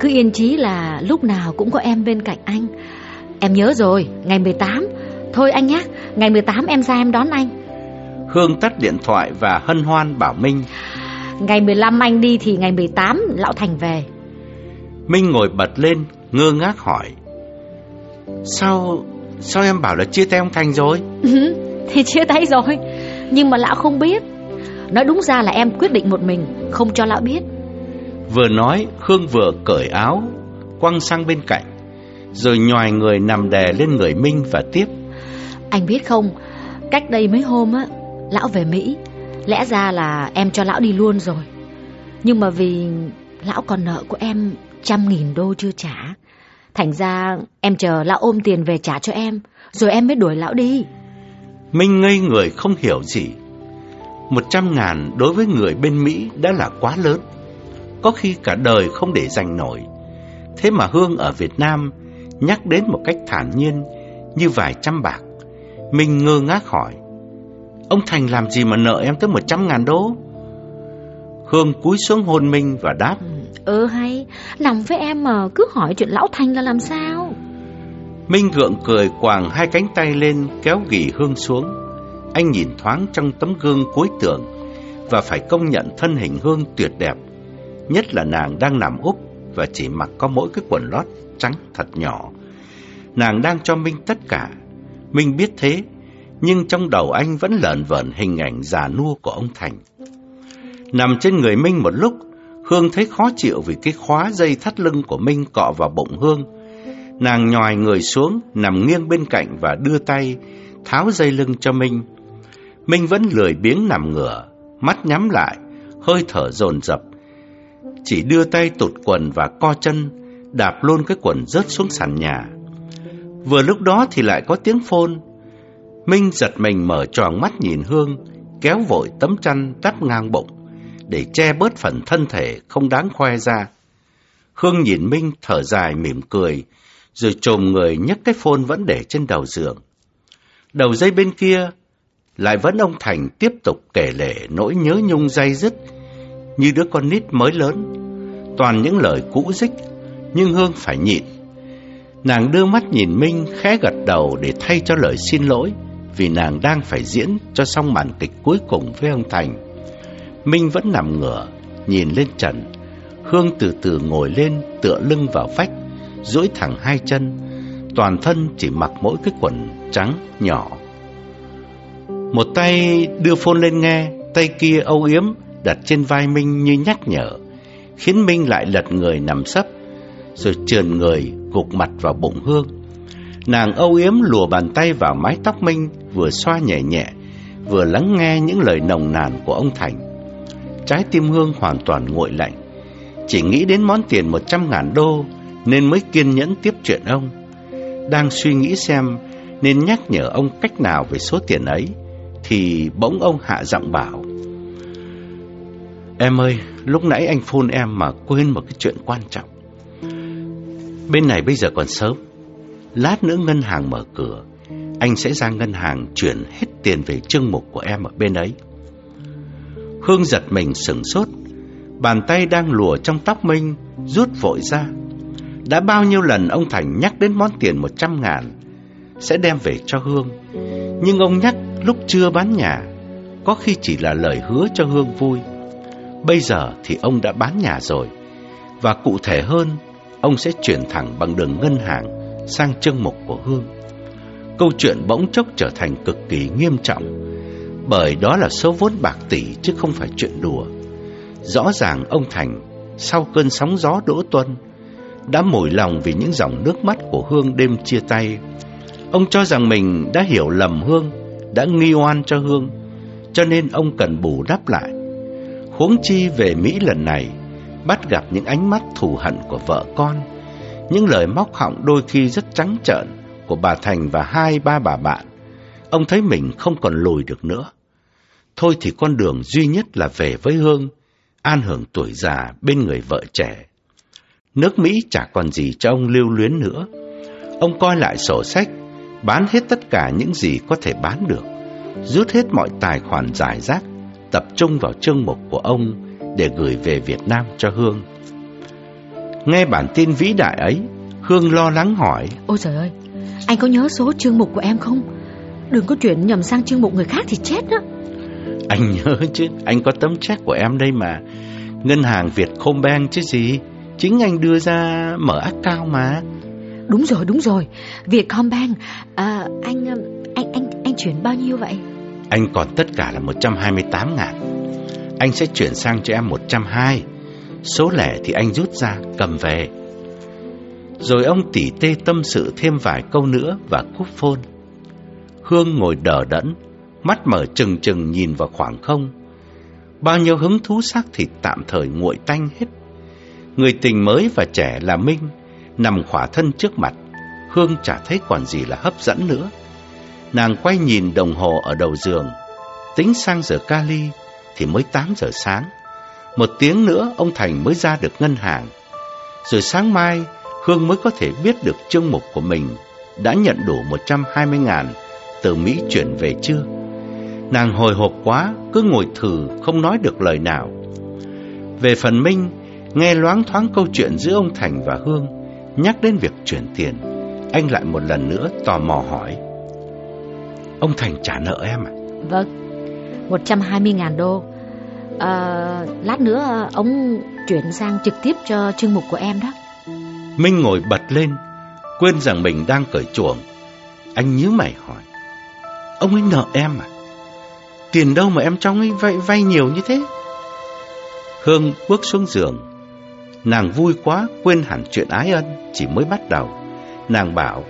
Speaker 2: Cứ yên chí là lúc nào cũng có em bên cạnh anh. Em nhớ rồi, ngày 18 Thôi anh nhé, ngày 18 em ra em đón anh.
Speaker 1: Hương tắt điện thoại và hân hoan bảo Minh.
Speaker 2: Ngày 15 anh đi thì ngày 18 Lão Thành về.
Speaker 1: Minh ngồi bật lên, ngơ ngác hỏi. Sao, sao em bảo là chia tay ông Thành rồi?
Speaker 2: thì chia tay rồi Nhưng mà Lão không biết Nói đúng ra là em quyết định một mình Không cho Lão biết
Speaker 1: Vừa nói, Hương vừa cởi áo, quăng sang bên cạnh, rồi nhòi người nằm đè lên người Minh và tiếp.
Speaker 2: Anh biết không, cách đây mấy hôm á, lão về Mỹ, lẽ ra là em cho lão đi luôn rồi. Nhưng mà vì lão còn nợ của em trăm nghìn đô chưa trả, thành ra em chờ lão ôm tiền về trả cho em, rồi em mới đuổi lão đi.
Speaker 1: Minh ngây người không hiểu gì. Một trăm ngàn đối với người bên Mỹ đã là quá lớn có khi cả đời không để dành nổi. Thế mà Hương ở Việt Nam nhắc đến một cách thản nhiên như vài trăm bạc. Mình ngơ ngác hỏi, ông Thành làm gì mà nợ em tới một trăm ngàn đô? Hương cúi xuống hôn Minh và đáp,
Speaker 2: Ừ hay, lòng với em mà cứ hỏi chuyện lão Thành là làm sao?
Speaker 1: Minh gượng cười quàng hai cánh tay lên kéo gỉ Hương xuống. Anh nhìn thoáng trong tấm gương cuối tường và phải công nhận thân hình Hương tuyệt đẹp Nhất là nàng đang nằm úp và chỉ mặc có mỗi cái quần lót trắng thật nhỏ. Nàng đang cho Minh tất cả. Minh biết thế, nhưng trong đầu anh vẫn lợn vợn hình ảnh già nua của ông Thành. Nằm trên người Minh một lúc, Hương thấy khó chịu vì cái khóa dây thắt lưng của Minh cọ vào bụng Hương. Nàng nhòi người xuống, nằm nghiêng bên cạnh và đưa tay, tháo dây lưng cho Minh. Minh vẫn lười biếng nằm ngửa, mắt nhắm lại, hơi thở dồn dập chỉ đưa tay tụt quần và co chân, đạp luôn cái quần rớt xuống sàn nhà. Vừa lúc đó thì lại có tiếng phôn. Minh giật mình mở tròn mắt nhìn Hương, kéo vội tấm chăn đắp ngang bụng, để che bớt phần thân thể không đáng khoe ra. Hương nhìn Minh thở dài mỉm cười, rồi trồm người nhấc cái phôn vẫn để trên đầu giường. Đầu dây bên kia, lại vẫn ông Thành tiếp tục kể lể nỗi nhớ nhung dây dứt, như đứa con nít mới lớn, toàn những lời cũ dích, nhưng Hương phải nhịn. Nàng đưa mắt nhìn Minh khẽ gật đầu để thay cho lời xin lỗi, vì nàng đang phải diễn cho xong màn kịch cuối cùng với ông Thành. Minh vẫn nằm ngửa, nhìn lên trần. Hương từ từ ngồi lên, tựa lưng vào vách, duỗi thẳng hai chân, toàn thân chỉ mặc mỗi cái quần trắng nhỏ. Một tay đưa phone lên nghe, tay kia âu yếm đặt trên vai Minh như nhắc nhở, khiến Minh lại lật người nằm sấp, rồi trườn người gục mặt vào bụng Hương. Nàng âu yếm lùa bàn tay vào mái tóc Minh, vừa xoa nhẹ nhẹ, vừa lắng nghe những lời nồng nàn của ông Thành. Trái tim Hương hoàn toàn nguội lạnh, chỉ nghĩ đến món tiền một trăm ngàn đô nên mới kiên nhẫn tiếp chuyện ông. Đang suy nghĩ xem nên nhắc nhở ông cách nào về số tiền ấy, thì bỗng ông hạ giọng bảo. Em ơi, lúc nãy anh phone em mà quên một cái chuyện quan trọng. Bên này bây giờ còn sớm, lát nữa ngân hàng mở cửa, anh sẽ ra ngân hàng chuyển hết tiền về chương mục của em ở bên ấy. Hương giật mình sửng sốt, bàn tay đang lùa trong tóc Minh rút vội ra. Đã bao nhiêu lần ông Thành nhắc đến món tiền một trăm ngàn sẽ đem về cho Hương, nhưng ông nhắc lúc chưa bán nhà, có khi chỉ là lời hứa cho Hương vui. Bây giờ thì ông đã bán nhà rồi, và cụ thể hơn, ông sẽ chuyển thẳng bằng đường ngân hàng sang chương mục của Hương. Câu chuyện bỗng chốc trở thành cực kỳ nghiêm trọng, bởi đó là số vốn bạc tỷ chứ không phải chuyện đùa. Rõ ràng ông Thành, sau cơn sóng gió đỗ tuân, đã mỏi lòng vì những dòng nước mắt của Hương đêm chia tay. Ông cho rằng mình đã hiểu lầm Hương, đã nghi oan cho Hương, cho nên ông cần bù đắp lại. Huống chi về Mỹ lần này, bắt gặp những ánh mắt thù hận của vợ con, những lời móc họng đôi khi rất trắng trợn của bà Thành và hai ba bà bạn. Ông thấy mình không còn lùi được nữa. Thôi thì con đường duy nhất là về với Hương, an hưởng tuổi già bên người vợ trẻ. Nước Mỹ chả còn gì cho ông lưu luyến nữa. Ông coi lại sổ sách, bán hết tất cả những gì có thể bán được, rút hết mọi tài khoản giải rác, tập trung vào chương mục của ông để gửi về Việt Nam cho Hương. Nghe bản tin vĩ đại ấy, Hương lo lắng hỏi.
Speaker 2: Ôi trời ơi, anh có nhớ số chương mục của em không? Đừng có chuyển nhầm sang chương mục người khác thì chết đó.
Speaker 1: Anh nhớ chứ, anh có tấm check của em đây mà. Ngân hàng Việt Combank chứ gì. Chính anh đưa ra mở ác cao mà.
Speaker 2: Đúng rồi, đúng rồi. Việt Combank, à, anh, anh, anh, anh chuyển bao nhiêu vậy?
Speaker 1: Anh còn tất cả là 128 ngàn. Anh sẽ chuyển sang cho em 120. Số lẻ thì anh rút ra, cầm về. Rồi ông tỉ tê tâm sự thêm vài câu nữa và cúp phone. Hương ngồi đờ đẫn, mắt mở trừng trừng nhìn vào khoảng không. Bao nhiêu hứng thú xác thịt tạm thời nguội tanh hết. Người tình mới và trẻ là Minh, nằm khỏa thân trước mặt, Hương chả thấy còn gì là hấp dẫn nữa. Nàng quay nhìn đồng hồ ở đầu giường, tính sang giờ Cali thì mới 8 giờ sáng. Một tiếng nữa ông Thành mới ra được ngân hàng. Rồi sáng mai Hương mới có thể biết được chương mục của mình đã nhận đủ 120 ngàn từ Mỹ chuyển về chưa. Nàng hồi hộp quá, cứ ngồi thử không nói được lời nào. Về phần Minh, nghe loáng thoáng câu chuyện giữa ông Thành và Hương, nhắc đến việc chuyển tiền, anh lại một lần nữa tò mò hỏi. Ông Thành trả nợ em à?
Speaker 2: Vâng, 120 ngàn đô. À, lát nữa ông chuyển sang trực tiếp cho chương mục của em đó.
Speaker 1: Minh ngồi bật lên, quên rằng mình đang cởi chuồng. Anh nhíu mày hỏi. Ông ấy nợ em à? Tiền đâu mà em trong ấy vay, vay nhiều như thế? Hương bước xuống giường. Nàng vui quá, quên hẳn chuyện ái ân, chỉ mới bắt đầu. Nàng bảo.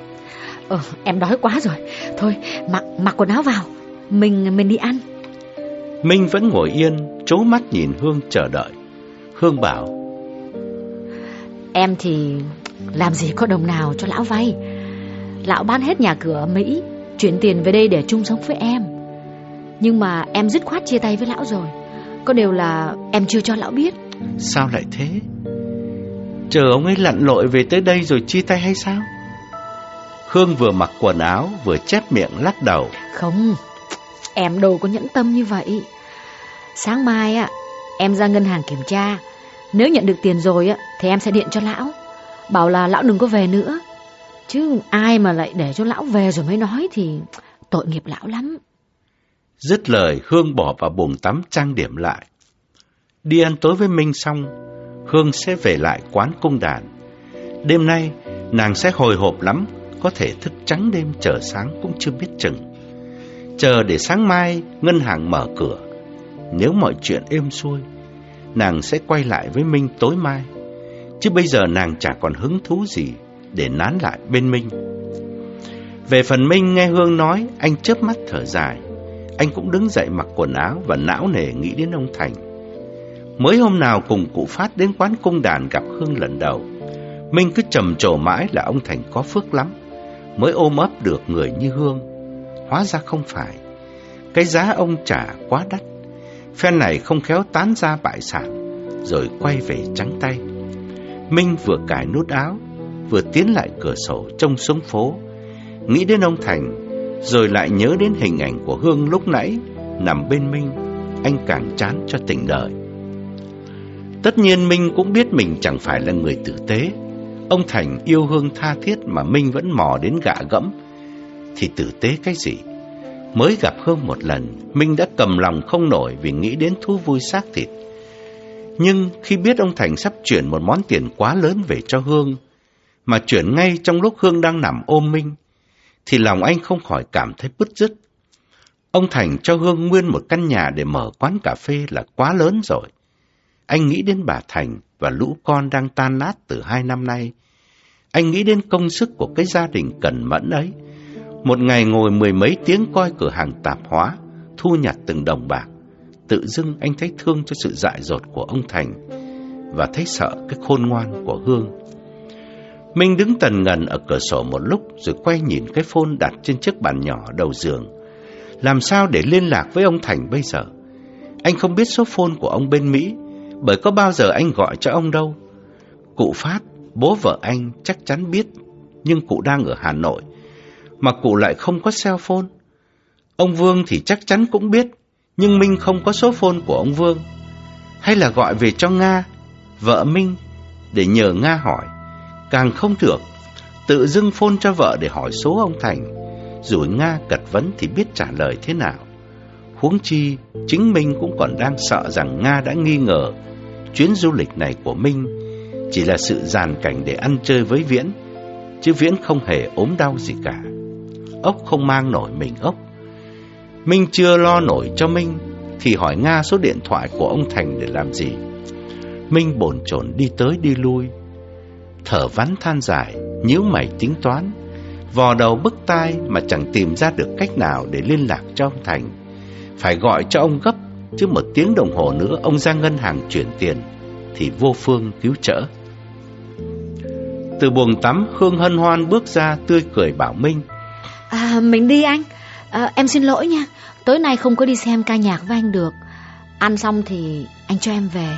Speaker 2: Ờ, em đói quá rồi. Thôi, mặc mặc quần áo vào. Mình mình đi ăn.
Speaker 1: Minh vẫn ngồi yên, chố mắt nhìn Hương chờ đợi. Hương bảo.
Speaker 2: Em thì làm gì có đồng nào cho lão vay. Lão bán hết nhà cửa ở Mỹ, chuyển tiền về đây để chung sống với em. Nhưng mà em dứt khoát chia tay với lão rồi. Có điều là em chưa cho lão biết.
Speaker 1: Sao lại thế? Chờ ông ấy lặn lội về tới đây rồi chia tay hay sao? Hương vừa mặc quần áo Vừa chép miệng lắc đầu.
Speaker 2: Không Em đâu có nhẫn tâm như vậy. Sáng mai á Em ra ngân hàng kiểm tra. Nếu nhận được tiền rồi á Thì em sẽ điện cho lão. Bảo là lão đừng có về nữa Chứ ai mà lại để cho lão về rồi mới nói Thì tội nghiệp lão lắm
Speaker 1: Dứt lời, Hương bỏ vào bồn tắm trang điểm lại. Đi ăn tối với Minh xong, Hương sẽ về lại quán cung đàn. Đêm nay, nàng sẽ hồi hộp lắm, có thể thức trắng đêm chờ sáng cũng chưa biết chừng. Chờ để sáng mai ngân hàng mở cửa. Nếu mọi chuyện êm xuôi, nàng sẽ quay lại với Minh tối mai. Chứ bây giờ nàng chả còn hứng thú gì để nán lại bên Minh. Về phần Minh nghe Hương nói, anh chớp mắt thở dài. Anh cũng đứng dậy mặc quần áo và não nề nghĩ đến ông Thành. Mới hôm nào cùng cụ Phát đến quán cung đàn gặp Hương lần đầu, Minh cứ trầm trồ mãi là ông Thành có phước lắm. mới ôm ấp được người như Hương. Hóa ra không phải. Cái giá ông trả quá đắt. Phen này không khéo tán ra bại sản, rồi quay về trắng tay. Minh vừa cài nút áo, vừa tiến lại cửa sổ trông xuống phố, nghĩ đến ông Thành, rồi lại nhớ đến hình ảnh của Hương lúc nãy nằm bên Minh, anh càng chán cho tình đời. Tất nhiên Minh cũng biết mình chẳng phải là người tử tế. Ông Thành yêu Hương tha thiết mà Minh vẫn mò đến gạ gẫm, thì tử tế cái gì? Mới gặp Hương một lần, Minh đã cầm lòng không nổi vì nghĩ đến thú vui xác thịt. Nhưng khi biết ông Thành sắp chuyển một món tiền quá lớn về cho Hương, mà chuyển ngay trong lúc Hương đang nằm ôm Minh, thì lòng anh không khỏi cảm thấy bứt rứt. Ông Thành cho Hương nguyên một căn nhà để mở quán cà phê là quá lớn rồi. Anh nghĩ đến bà Thành và lũ con đang tan nát từ hai năm nay. Anh nghĩ đến công sức của cái gia đình cẩn mẫn ấy. Một ngày ngồi mười mấy tiếng coi cửa hàng tạp hóa, thu nhặt từng đồng bạc. Tự dưng anh thấy thương cho sự dại dột của ông Thành và thấy sợ cái khôn ngoan của Hương. Minh đứng tần ngần ở cửa sổ một lúc rồi quay nhìn cái phone đặt trên chiếc bàn nhỏ đầu giường. Làm sao để liên lạc với ông Thành bây giờ? Anh không biết số phone của ông bên Mỹ, bởi có bao giờ anh gọi cho ông đâu. Cụ Phát, bố vợ anh chắc chắn biết, nhưng cụ đang ở Hà Nội, mà cụ lại không có cell phone. Ông Vương thì chắc chắn cũng biết, nhưng Minh không có số phone của ông Vương. Hay là gọi về cho Nga, vợ Minh, để nhờ Nga hỏi. Càng không được, tự dưng phone cho vợ để hỏi số ông Thành. Dù Nga cật vấn thì biết trả lời thế nào. Huống chi, chính Minh cũng còn đang sợ rằng Nga đã nghi ngờ chuyến du lịch này của Minh chỉ là sự giàn cảnh để ăn chơi với Viễn, chứ Viễn không hề ốm đau gì cả. Ốc không mang nổi mình ốc. Minh chưa lo nổi cho Minh, thì hỏi Nga số điện thoại của ông Thành để làm gì. Minh bồn chồn đi tới đi lui, thở vắn than dài, nhíu mày tính toán, vò đầu bức tai mà chẳng tìm ra được cách nào để liên lạc cho ông Thành. Phải gọi cho ông gấp, chứ một tiếng đồng hồ nữa ông ra ngân hàng chuyển tiền, thì vô phương cứu trợ. Từ buồng tắm, Hương hân hoan bước ra tươi cười bảo Minh.
Speaker 2: À, mình đi anh. À, em xin lỗi nha, tối nay không có đi xem ca nhạc với anh được. Ăn xong thì anh cho em về,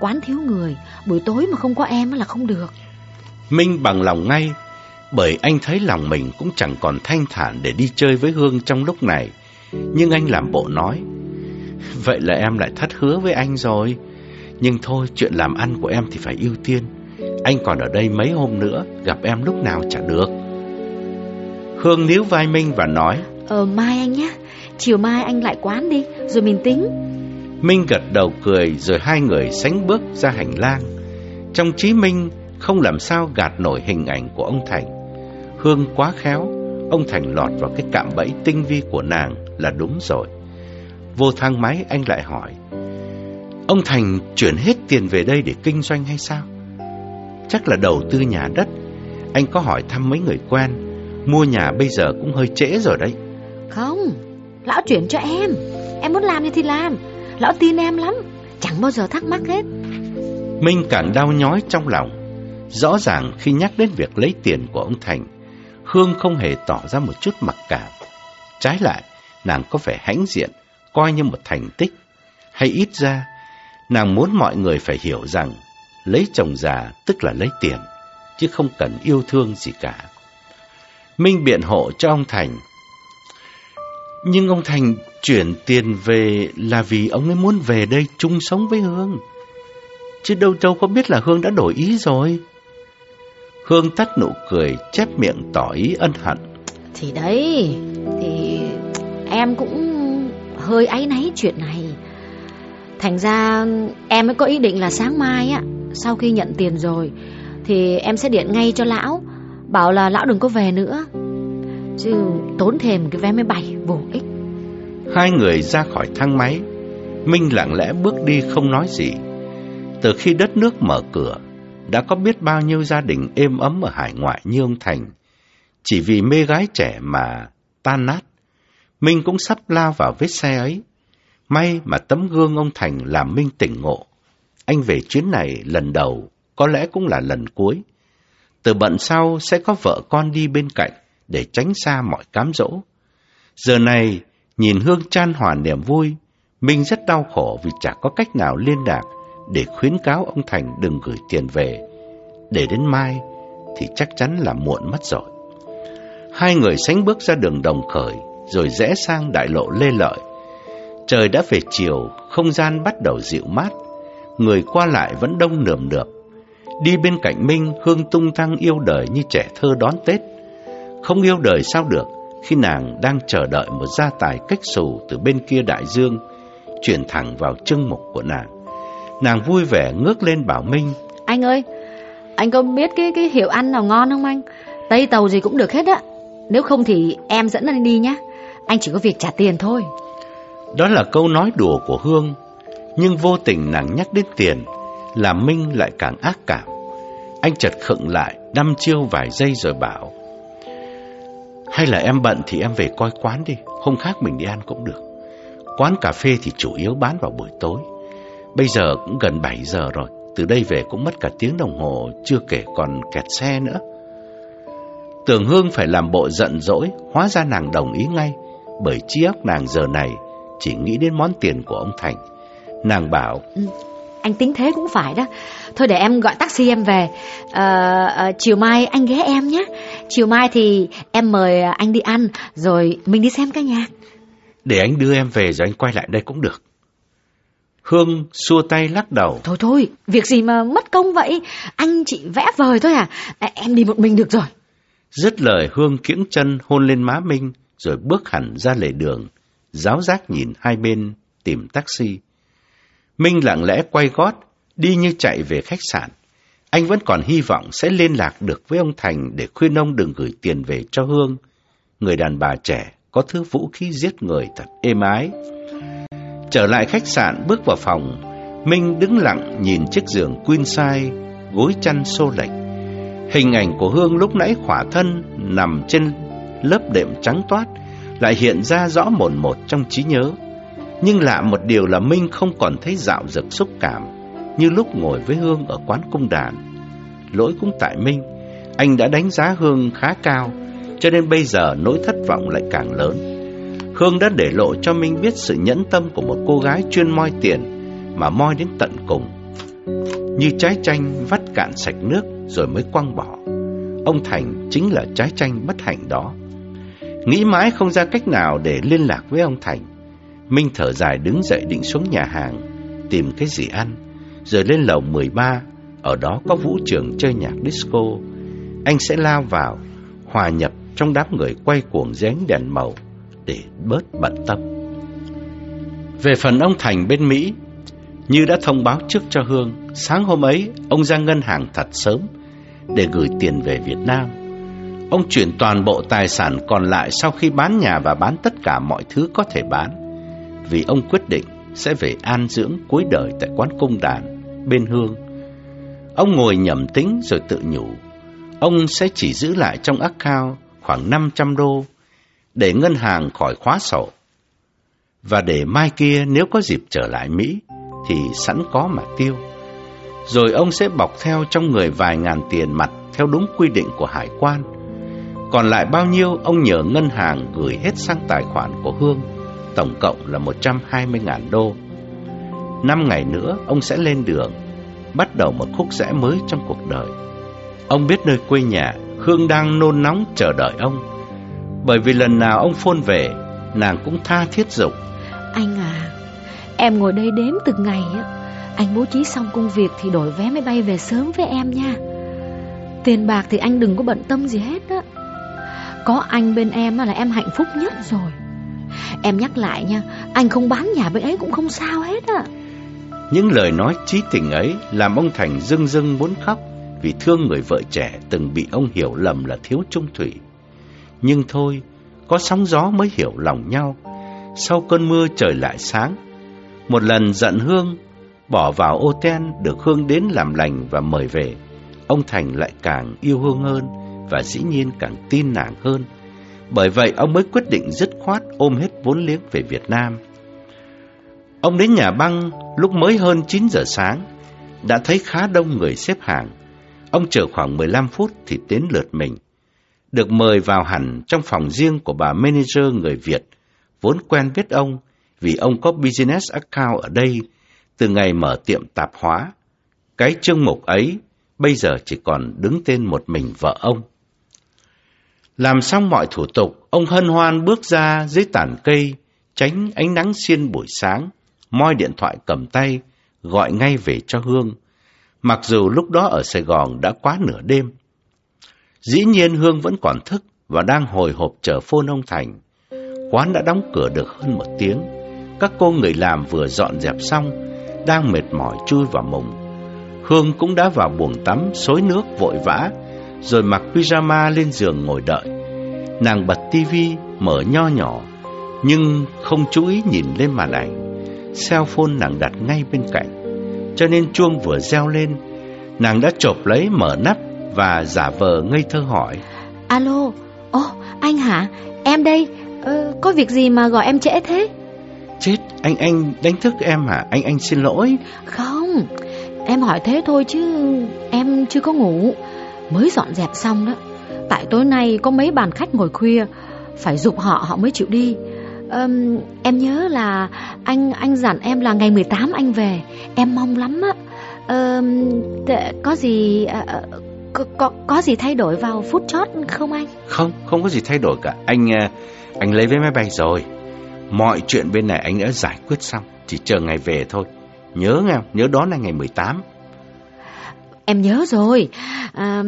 Speaker 2: quán thiếu người, buổi tối mà không có em là không được.
Speaker 1: Minh bằng lòng ngay, bởi anh thấy lòng mình cũng chẳng còn thanh thản để đi chơi với Hương trong lúc này. Nhưng anh làm bộ nói, vậy là em lại thất hứa với anh rồi. Nhưng thôi, chuyện làm ăn của em thì phải ưu tiên. Anh còn ở đây mấy hôm nữa, gặp em lúc nào chả được. Hương níu vai Minh và nói,
Speaker 2: Ờ mai anh nhé, chiều mai anh lại quán đi, rồi mình tính.
Speaker 1: Minh gật đầu cười rồi hai người sánh bước ra hành lang. Trong trí Minh không làm sao gạt nổi hình ảnh của ông Thành. Hương quá khéo, ông Thành lọt vào cái cạm bẫy tinh vi của nàng là đúng rồi. Vô thang máy anh lại hỏi, ông Thành chuyển hết tiền về đây để kinh doanh hay sao? Chắc là đầu tư nhà đất. Anh có hỏi thăm mấy người quen, mua nhà bây giờ cũng hơi trễ rồi đấy.
Speaker 2: Không, lão chuyển cho em, em muốn làm gì thì làm, lão tin em lắm, chẳng bao giờ thắc mắc hết.
Speaker 1: Minh càng đau nhói trong lòng. Rõ ràng khi nhắc đến việc lấy tiền của ông Thành, Hương không hề tỏ ra một chút mặc cảm. Trái lại, nàng có vẻ hãnh diện, coi như một thành tích. Hay ít ra, nàng muốn mọi người phải hiểu rằng lấy chồng già tức là lấy tiền, chứ không cần yêu thương gì cả. Minh biện hộ cho ông Thành. Nhưng ông Thành chuyển tiền về là vì ông ấy muốn về đây chung sống với Hương. Chứ đâu đâu có biết là Hương đã đổi ý rồi. Hương tắt nụ cười, chép miệng tỏ ý ân hận.
Speaker 2: Thì đấy, thì em cũng hơi áy náy chuyện này. Thành ra em mới có ý định là sáng mai á, sau khi nhận tiền rồi, thì em sẽ điện ngay cho lão, bảo là lão đừng có về nữa. Chứ tốn thêm cái vé máy bay vô ích.
Speaker 1: Hai người ra khỏi thang máy, Minh lặng lẽ bước đi không nói gì. Từ khi đất nước mở cửa, đã có biết bao nhiêu gia đình êm ấm ở hải ngoại như ông Thành. Chỉ vì mê gái trẻ mà tan nát, Minh cũng sắp lao vào vết xe ấy. May mà tấm gương ông Thành làm Minh tỉnh ngộ. Anh về chuyến này lần đầu, có lẽ cũng là lần cuối. Từ bận sau sẽ có vợ con đi bên cạnh, để tránh xa mọi cám dỗ. Giờ này, nhìn Hương chan hòa niềm vui, Minh rất đau khổ vì chả có cách nào liên lạc để khuyến cáo ông Thành đừng gửi tiền về. Để đến mai thì chắc chắn là muộn mất rồi. Hai người sánh bước ra đường đồng khởi, rồi rẽ sang đại lộ Lê Lợi. Trời đã về chiều, không gian bắt đầu dịu mát, người qua lại vẫn đông nườm nượp. Đi bên cạnh Minh, Hương tung tăng yêu đời như trẻ thơ đón Tết. Không yêu đời sao được, khi nàng đang chờ đợi một gia tài cách xù từ bên kia đại dương, chuyển thẳng vào chân mục của nàng. Nàng vui vẻ ngước lên bảo Minh.
Speaker 2: Anh ơi, anh có biết cái cái hiệu ăn nào ngon không anh? Tây tàu gì cũng được hết á. Nếu không thì em dẫn anh đi nhá. Anh chỉ có việc trả tiền thôi.
Speaker 1: Đó là câu nói đùa của Hương, nhưng vô tình nàng nhắc đến tiền, làm Minh lại càng ác cảm. Anh chợt khựng lại, đăm chiêu vài giây rồi bảo: "Hay là em bận thì em về coi quán đi, hôm khác mình đi ăn cũng được. Quán cà phê thì chủ yếu bán vào buổi tối. Bây giờ cũng gần 7 giờ rồi, từ đây về cũng mất cả tiếng đồng hồ, chưa kể còn kẹt xe nữa." Tưởng Hương phải làm bộ giận dỗi, hóa ra nàng đồng ý ngay, bởi trí óc nàng giờ này chỉ nghĩ đến món tiền của ông Thành. Nàng bảo,
Speaker 2: ừ, anh tính thế cũng phải đó. Thôi để em gọi taxi em về. À, à, chiều mai anh ghé em nhé. Chiều mai thì em mời anh đi ăn, rồi mình đi xem ca nhạc.
Speaker 1: Để anh đưa em về rồi anh quay lại đây cũng được. Hương xua tay lắc đầu.
Speaker 2: Thôi thôi, việc gì mà mất công vậy? Anh chỉ vẽ vời thôi à? à em đi một mình được rồi.
Speaker 1: Dứt lời Hương kiễng chân hôn lên má Minh, rồi bước hẳn ra lề đường, giáo giác nhìn hai bên tìm taxi. Minh lặng lẽ quay gót, đi như chạy về khách sạn. Anh vẫn còn hy vọng sẽ liên lạc được với ông Thành để khuyên ông đừng gửi tiền về cho Hương. Người đàn bà trẻ có thứ vũ khí giết người thật êm ái. Trở lại khách sạn bước vào phòng, Minh đứng lặng nhìn chiếc giường queen size, gối chăn xô lệch. Hình ảnh của Hương lúc nãy khỏa thân nằm trên lớp đệm trắng toát lại hiện ra rõ mồn một trong trí nhớ. Nhưng lạ một điều là Minh không còn thấy dạo dực xúc cảm như lúc ngồi với Hương ở quán cung đàn. Lỗi cũng tại Minh, anh đã đánh giá Hương khá cao, cho nên bây giờ nỗi thất vọng lại càng lớn. Khương đã để lộ cho Minh biết sự nhẫn tâm của một cô gái chuyên moi tiền mà moi đến tận cùng. Như trái chanh vắt cạn sạch nước rồi mới quăng bỏ. Ông Thành chính là trái chanh bất hạnh đó. Nghĩ mãi không ra cách nào để liên lạc với ông Thành. Minh thở dài đứng dậy định xuống nhà hàng, tìm cái gì ăn, rồi lên lầu 13, ở đó có vũ trường chơi nhạc disco. Anh sẽ lao vào, hòa nhập trong đám người quay cuồng dáng đèn màu để bớt bận tâm. Về phần ông Thành bên Mỹ, như đã thông báo trước cho Hương, sáng hôm ấy ông ra ngân hàng thật sớm để gửi tiền về Việt Nam. Ông chuyển toàn bộ tài sản còn lại sau khi bán nhà và bán tất cả mọi thứ có thể bán. Vì ông quyết định sẽ về an dưỡng cuối đời tại quán cung đàn bên Hương. Ông ngồi nhẩm tính rồi tự nhủ. Ông sẽ chỉ giữ lại trong account khoảng 500 đô để ngân hàng khỏi khóa sổ. Và để mai kia nếu có dịp trở lại Mỹ thì sẵn có mà tiêu. Rồi ông sẽ bọc theo trong người vài ngàn tiền mặt theo đúng quy định của hải quan. Còn lại bao nhiêu ông nhờ ngân hàng gửi hết sang tài khoản của Hương, tổng cộng là 120 ngàn đô. Năm ngày nữa ông sẽ lên đường, bắt đầu một khúc rẽ mới trong cuộc đời. Ông biết nơi quê nhà, Hương đang nôn nóng chờ đợi ông. Bởi vì lần nào ông phôn về, nàng cũng tha thiết dục.
Speaker 2: Anh à, em ngồi đây đếm từng ngày á. Anh bố trí xong công việc thì đổi vé máy bay về sớm với em nha. Tiền bạc thì anh đừng có bận tâm gì hết á. Có anh bên em là em hạnh phúc nhất rồi Em nhắc lại nha Anh không bán nhà bên ấy cũng không sao hết á
Speaker 1: Những lời nói trí tình ấy Làm ông Thành dưng dưng muốn khóc Vì thương người vợ trẻ Từng bị ông hiểu lầm là thiếu trung thủy nhưng thôi Có sóng gió mới hiểu lòng nhau Sau cơn mưa trời lại sáng Một lần giận Hương Bỏ vào ô ten Được Hương đến làm lành và mời về Ông Thành lại càng yêu Hương hơn và dĩ nhiên càng tin nàng hơn. Bởi vậy ông mới quyết định dứt khoát ôm hết vốn liếng về Việt Nam. Ông đến nhà băng lúc mới hơn 9 giờ sáng, đã thấy khá đông người xếp hàng. Ông chờ khoảng 15 phút thì đến lượt mình được mời vào hẳn trong phòng riêng của bà manager người Việt, vốn quen biết ông vì ông có business account ở đây từ ngày mở tiệm tạp hóa. Cái chương mục ấy bây giờ chỉ còn đứng tên một mình vợ ông. Làm xong mọi thủ tục, ông hân hoan bước ra dưới tàn cây, tránh ánh nắng xiên buổi sáng, moi điện thoại cầm tay, gọi ngay về cho Hương. Mặc dù lúc đó ở Sài Gòn đã quá nửa đêm. Dĩ nhiên Hương vẫn còn thức và đang hồi hộp chờ phôn ông Thành. Quán đã đóng cửa được hơn một tiếng. Các cô người làm vừa dọn dẹp xong, đang mệt mỏi chui vào mùng. Hương cũng đã vào buồng tắm, xối nước vội vã, rồi mặc pyjama lên giường ngồi đợi. Nàng bật tivi mở nho nhỏ, nhưng không chú ý nhìn lên màn ảnh. Cell phone nàng đặt ngay bên cạnh, cho nên chuông vừa reo lên, nàng đã chộp lấy mở nắp và giả vờ ngây thơ hỏi.
Speaker 2: Alo, ô, anh hả? Em đây, ờ, có việc gì mà gọi em trễ thế?
Speaker 1: Chết, anh anh đánh thức em hả? Anh anh xin lỗi.
Speaker 2: Không, em hỏi thế thôi chứ em chưa có ngủ. Mới dọn dẹp xong đó. Tại tối nay có mấy bàn khách ngồi khuya, phải dục họ họ mới chịu đi. Um, em nhớ là anh anh dặn em là ngày 18 anh về, em mong lắm á. Um, có gì uh, có, có có gì thay đổi vào phút chót không anh?
Speaker 1: Không, không có gì thay đổi cả. Anh anh lấy vé máy bay rồi. Mọi chuyện bên này anh đã giải quyết xong, chỉ chờ ngày về thôi. Nhớ nghe, nhớ đó là ngày 18.
Speaker 2: Em nhớ rồi. À,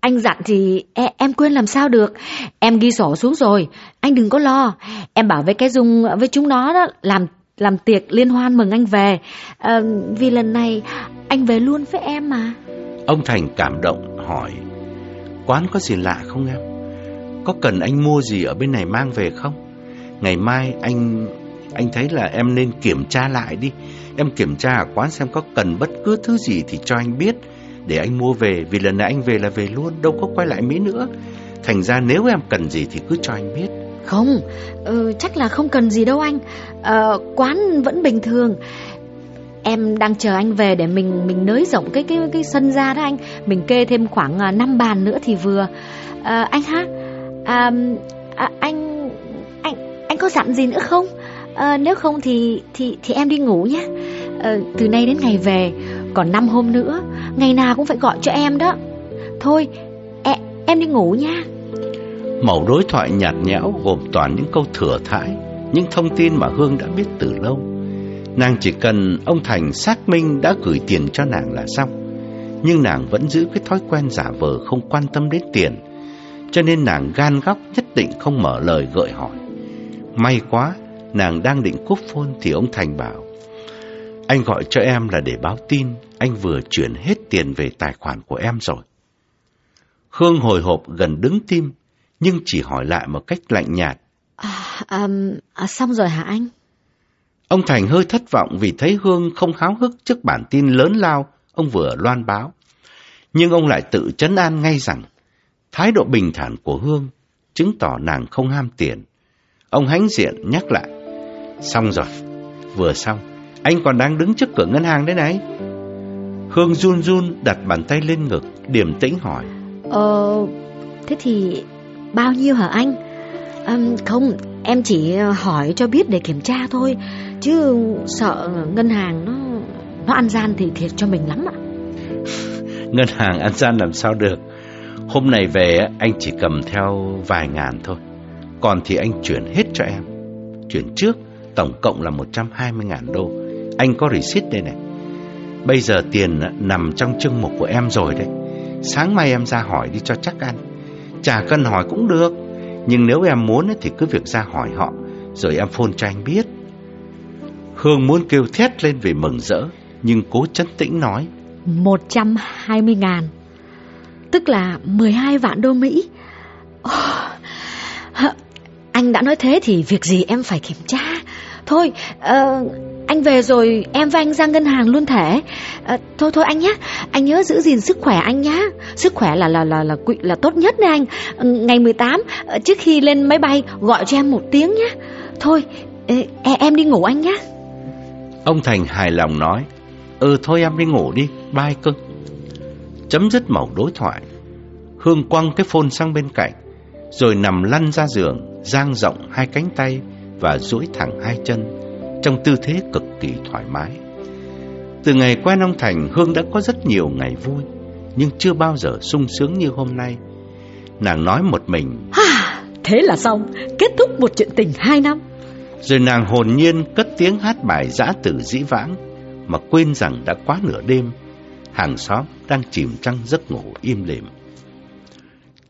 Speaker 2: anh dặn thì e, em quên làm sao được. Em ghi sổ xuống rồi. Anh đừng có lo. Em bảo với cái Dung với chúng nó đó làm làm tiệc liên hoan mừng anh về. À, vì lần này anh về luôn với em mà.
Speaker 1: Ông Thành cảm động hỏi Quán có gì lạ không em? Có cần anh mua gì ở bên này mang về không? Ngày mai anh anh thấy là em nên kiểm tra lại đi. Em kiểm tra ở quán xem có cần bất cứ thứ gì thì cho anh biết. Để anh mua về Vì lần này anh về là về luôn Đâu có quay lại Mỹ nữa. Thành ra nếu em cần gì thì cứ cho anh biết.
Speaker 2: Không ừ, Chắc là không cần gì đâu anh. À, Quán vẫn bình thường. Em đang chờ anh về để mình mình nới rộng cái cái cái sân ra đó anh. Mình kê thêm khoảng à, 5 bàn nữa thì vừa. À, anh ha? À, à, anh anh anh có dặn gì nữa không? À, nếu không thì thì thì em đi ngủ nhé. À, từ nay đến ngày về còn 5 hôm nữa, ngày nào cũng phải gọi cho em đó. Thôi, em em đi ngủ nha.
Speaker 1: Mẫu đối thoại nhạt nhẽo gồm toàn những câu thừa thãi, những thông tin mà Hương đã biết từ lâu. Nàng chỉ cần ông Thành xác minh đã gửi tiền cho nàng là xong. Nhưng nàng vẫn giữ cái thói quen giả vờ không quan tâm đến tiền. Cho nên nàng gan góc nhất định không mở lời gợi hỏi. May quá, nàng đang định cúp phone thì ông Thành bảo. Anh gọi cho em là để báo tin, anh vừa chuyển hết tiền về tài khoản của em rồi. Khương hồi hộp gần đứng tim, nhưng chỉ hỏi lại một cách lạnh nhạt.
Speaker 2: À, à, à, xong rồi hả anh?
Speaker 1: Ông Thành hơi thất vọng vì thấy Hương không háo hức trước bản tin lớn lao ông vừa loan báo. Nhưng ông lại tự chấn an ngay rằng thái độ bình thản của Hương chứng tỏ nàng không ham tiền. Ông hãnh diện nhắc lại. Xong rồi, vừa xong, anh còn đang đứng trước cửa ngân hàng đấy này. Hương run run đặt bàn tay lên ngực, điềm tĩnh hỏi.
Speaker 2: Ờ, thế thì bao nhiêu hả anh? À, không, em chỉ ờ, hỏi cho biết để kiểm tra thôi. Chứ sợ ngân hàng nó nó ăn gian thì thiệt cho mình lắm ạ.
Speaker 1: ngân hàng ăn gian làm sao được? Hôm nay về, anh chỉ cầm theo vài ngàn thôi. Còn thì anh chuyển hết cho em. Chuyển trước, tổng cộng là 120 ngàn đô. Anh có receipt đây này. Bây giờ tiền nằm trong chương mục của em rồi đấy. Sáng mai em ra hỏi đi cho chắc ăn. Chả cần hỏi cũng được. Nhưng nếu em muốn thì cứ việc ra hỏi họ. Rồi em phone cho anh biết. Hương muốn kêu thét lên vì mừng rỡ, nhưng cố chấn tĩnh nói.
Speaker 2: 120 ngàn, tức là 12 vạn đô Mỹ. Oh, anh đã nói thế thì việc gì em phải kiểm tra. Thôi, uh, anh về rồi em và anh ra ngân hàng luôn thể. À, ờ, thôi thôi anh nhé, anh nhớ giữ gìn sức khỏe anh nhé. Sức khỏe là là là là là, là tốt nhất đấy anh. Ừ, ngày 18 ờ, trước khi lên máy bay gọi cho em một tiếng nhé. Thôi, e, em đi ngủ anh nhé.
Speaker 1: Ông Thành hài lòng nói, ừ thôi em đi ngủ đi, bye cưng. Chấm dứt mẩu đối thoại, Hương quăng cái phone sang bên cạnh, rồi nằm lăn ra giường, dang rộng hai cánh tay và duỗi thẳng hai chân, trong tư thế cực kỳ thoải mái. Từ ngày quen ông Thành, Hương đã có rất nhiều ngày vui, nhưng chưa bao giờ sung sướng như hôm nay. Nàng nói một mình.
Speaker 2: À, thế là xong, kết thúc một chuyện tình hai năm.
Speaker 1: Rồi nàng hồn nhiên cất tiếng hát bài giã tử dĩ vãng, mà quên rằng đã quá nửa đêm, hàng xóm đang chìm trong giấc ngủ im lìm.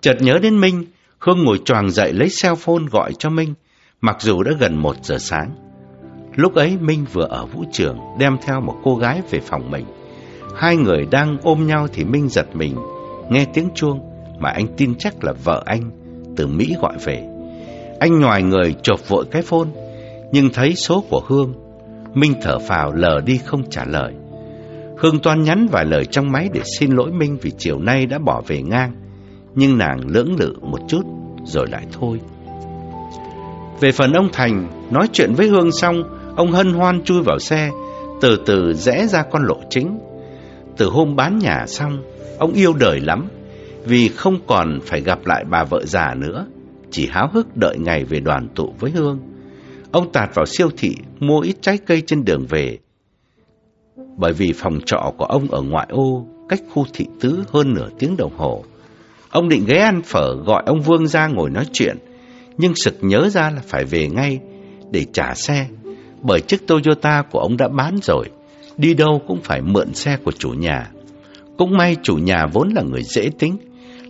Speaker 1: Chợt nhớ đến Minh, Hương ngồi choàng dậy lấy cell phone gọi cho Minh, mặc dù đã gần một giờ sáng. Lúc ấy Minh vừa ở vũ trường đem theo một cô gái về phòng mình. Hai người đang ôm nhau thì Minh giật mình, nghe tiếng chuông mà anh tin chắc là vợ anh từ Mỹ gọi về. Anh nhòi người chộp vội cái phone, nhưng thấy số của Hương. Minh thở phào lờ đi không trả lời. Hương toan nhắn vài lời trong máy để xin lỗi Minh vì chiều nay đã bỏ về ngang. Nhưng nàng lưỡng lự một chút rồi lại thôi. Về phần ông Thành, nói chuyện với Hương xong, ông hân hoan chui vào xe, từ từ rẽ ra con lộ chính. Từ hôm bán nhà xong, ông yêu đời lắm, vì không còn phải gặp lại bà vợ già nữa, chỉ háo hức đợi ngày về đoàn tụ với Hương. Ông tạt vào siêu thị mua ít trái cây trên đường về. Bởi vì phòng trọ của ông ở ngoại ô, cách khu thị tứ hơn nửa tiếng đồng hồ. Ông định ghé ăn phở gọi ông Vương ra ngồi nói chuyện, nhưng sực nhớ ra là phải về ngay để trả xe, bởi chiếc Toyota của ông đã bán rồi, đi đâu cũng phải mượn xe của chủ nhà. Cũng may chủ nhà vốn là người dễ tính,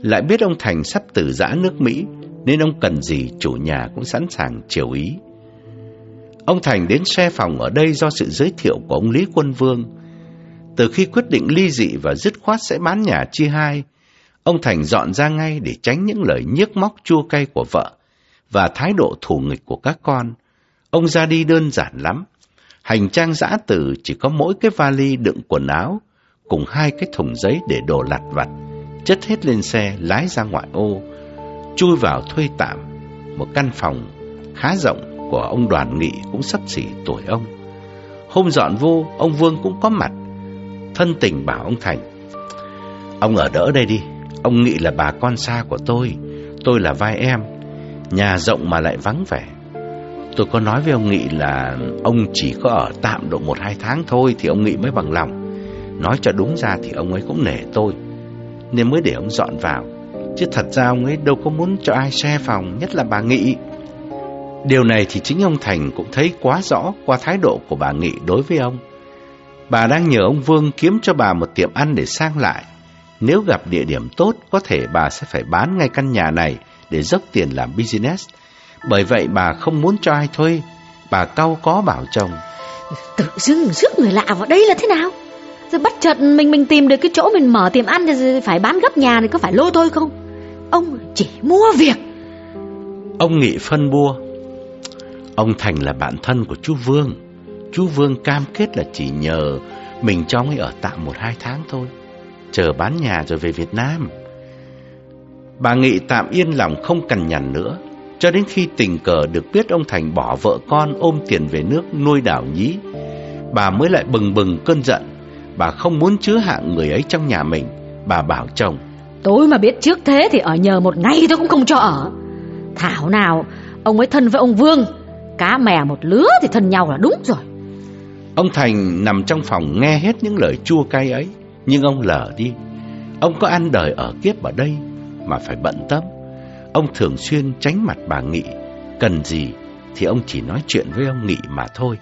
Speaker 1: lại biết ông Thành sắp từ giã nước Mỹ, nên ông cần gì chủ nhà cũng sẵn sàng chiều ý. Ông Thành đến xe phòng ở đây do sự giới thiệu của ông Lý Quân Vương. Từ khi quyết định ly dị và dứt khoát sẽ bán nhà chia hai, ông Thành dọn ra ngay để tránh những lời nhiếc móc chua cay của vợ và thái độ thù nghịch của các con. Ông ra đi đơn giản lắm. Hành trang giã từ chỉ có mỗi cái vali đựng quần áo cùng hai cái thùng giấy để đồ lặt vặt, chất hết lên xe lái ra ngoại ô, chui vào thuê tạm một căn phòng khá rộng của ông Đoàn Nghị cũng sắp xỉ tuổi ông. Hôm dọn vô, ông Vương cũng có mặt, thân tình bảo ông Thành. Ông ở đỡ đây đi, ông Nghị là bà con xa của tôi, tôi là vai em, nhà rộng mà lại vắng vẻ. Tôi có nói với ông Nghị là ông chỉ có ở tạm độ một hai tháng thôi thì ông Nghị mới bằng lòng. Nói cho đúng ra thì ông ấy cũng nể tôi, nên mới để ông dọn vào. Chứ thật ra ông ấy đâu có muốn cho ai xe phòng, nhất là bà Nghị. Điều này thì chính ông Thành cũng thấy quá rõ qua thái độ của bà Nghị đối với ông. Bà đang nhờ ông Vương kiếm cho bà một tiệm ăn để sang lại. Nếu gặp địa điểm tốt, có thể bà sẽ phải bán ngay căn nhà này để dốc tiền làm business. Bởi vậy bà không muốn cho ai thuê. Bà cau có bảo chồng.
Speaker 2: Tự dưng rước người lạ vào đây là thế nào? Rồi bắt chợt mình mình tìm được cái chỗ mình mở tiệm ăn thì phải bán gấp nhà thì có phải lô tôi không? Ông chỉ mua việc.
Speaker 1: Ông Nghị phân bua. Ông Thành là bạn thân của chú Vương. Chú Vương cam kết là chỉ nhờ mình cho ông ấy ở tạm một hai tháng thôi. Chờ bán nhà rồi về Việt Nam. Bà Nghị tạm yên lòng không cằn nhằn nữa. Cho đến khi tình cờ được biết ông Thành bỏ vợ con ôm tiền về nước nuôi đảo nhí. Bà mới lại bừng bừng cơn giận. Bà không muốn chứa hạng người ấy trong nhà mình. Bà bảo chồng.
Speaker 2: Tôi mà biết trước thế thì ở nhờ một ngày tôi cũng không cho ở. Thảo nào, ông ấy thân với ông Vương. Cá mè một lứa thì thân nhau là đúng rồi.
Speaker 1: Ông Thành nằm trong phòng nghe hết những lời chua cay ấy. Nhưng ông lờ đi. Ông có ăn đời ở kiếp ở đây mà phải bận tâm. Ông thường xuyên tránh mặt bà Nghị, cần gì thì ông chỉ nói chuyện với ông Nghị mà thôi.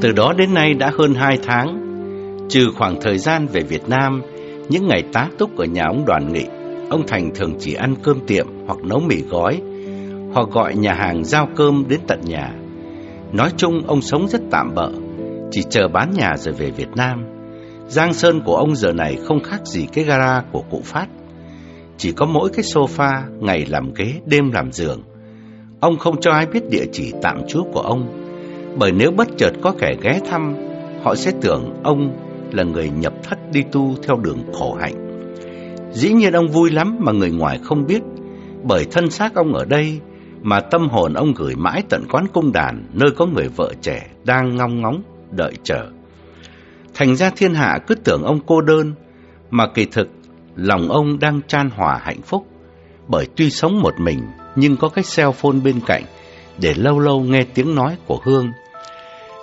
Speaker 1: Từ đó đến nay đã hơn hai tháng, trừ khoảng thời gian về Việt Nam, những ngày tá túc ở nhà ông Đoàn Nghị, ông Thành thường chỉ ăn cơm tiệm hoặc nấu mì gói họ gọi nhà hàng giao cơm đến tận nhà. Nói chung ông sống rất tạm bợ, chỉ chờ bán nhà rồi về Việt Nam. Giang sơn của ông giờ này không khác gì cái gara của cụ Phát. Chỉ có mỗi cái sofa, ngày làm ghế, đêm làm giường. Ông không cho ai biết địa chỉ tạm trú của ông, bởi nếu bất chợt có kẻ ghé thăm, họ sẽ tưởng ông là người nhập thất đi tu theo đường khổ hạnh. Dĩ nhiên ông vui lắm mà người ngoài không biết, bởi thân xác ông ở đây mà tâm hồn ông gửi mãi tận quán cung đàn nơi có người vợ trẻ đang ngong ngóng đợi chờ. Thành ra thiên hạ cứ tưởng ông cô đơn, mà kỳ thực lòng ông đang chan hòa hạnh phúc. Bởi tuy sống một mình nhưng có cái cell phone bên cạnh để lâu lâu nghe tiếng nói của Hương.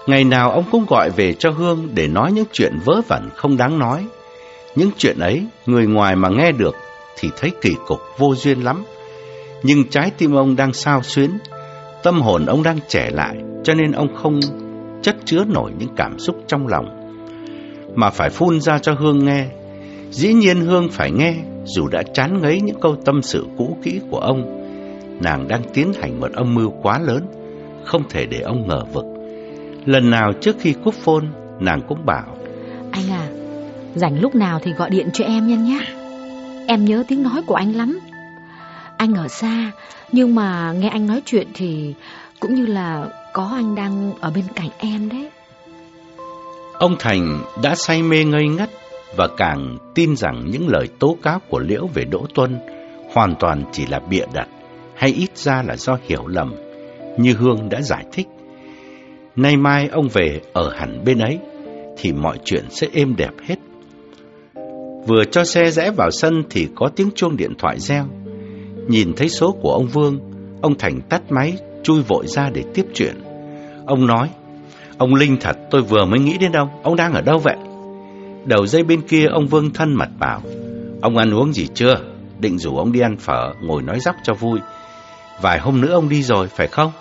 Speaker 1: Ngày nào ông cũng gọi về cho Hương để nói những chuyện vớ vẩn không đáng nói. Những chuyện ấy, người ngoài mà nghe được thì thấy kỳ cục vô duyên lắm. Nhưng trái tim ông đang sao xuyến, tâm hồn ông đang trẻ lại, cho nên ông không chất chứa nổi những cảm xúc trong lòng. Mà phải phun ra cho Hương nghe. Dĩ nhiên Hương phải nghe, dù đã chán ngấy những câu tâm sự cũ kỹ của ông. Nàng đang tiến hành một âm mưu quá lớn, không thể để ông ngờ vực. Lần nào trước khi cúp phone, nàng cũng bảo
Speaker 2: Anh à, rảnh lúc nào thì gọi điện cho em nha nhé Em nhớ tiếng nói của anh lắm anh ở xa, Nhưng mà nghe anh nói chuyện thì Cũng như là có anh đang ở bên cạnh em đấy.
Speaker 1: Ông Thành đã say mê ngây ngất Và càng tin rằng những lời tố cáo của Liễu về Đỗ Tuân Hoàn toàn chỉ là bịa đặt Hay ít ra là do hiểu lầm, Như Hương đã giải thích. Nay mai ông về ở hẳn bên ấy Thì mọi chuyện sẽ êm đẹp hết. Vừa cho xe rẽ vào sân thì có tiếng chuông điện thoại reo. Nhìn thấy số của ông Vương, ông Thành tắt máy, chui vội ra để tiếp chuyện. Ông nói, ông Linh thật tôi vừa mới nghĩ đến ông, ông đang ở đâu vậy? Đầu dây bên kia ông Vương thân mật bảo, ông ăn uống gì chưa? Định rủ ông đi ăn phở, ngồi nói dóc cho vui. Vài hôm nữa ông đi rồi, phải không?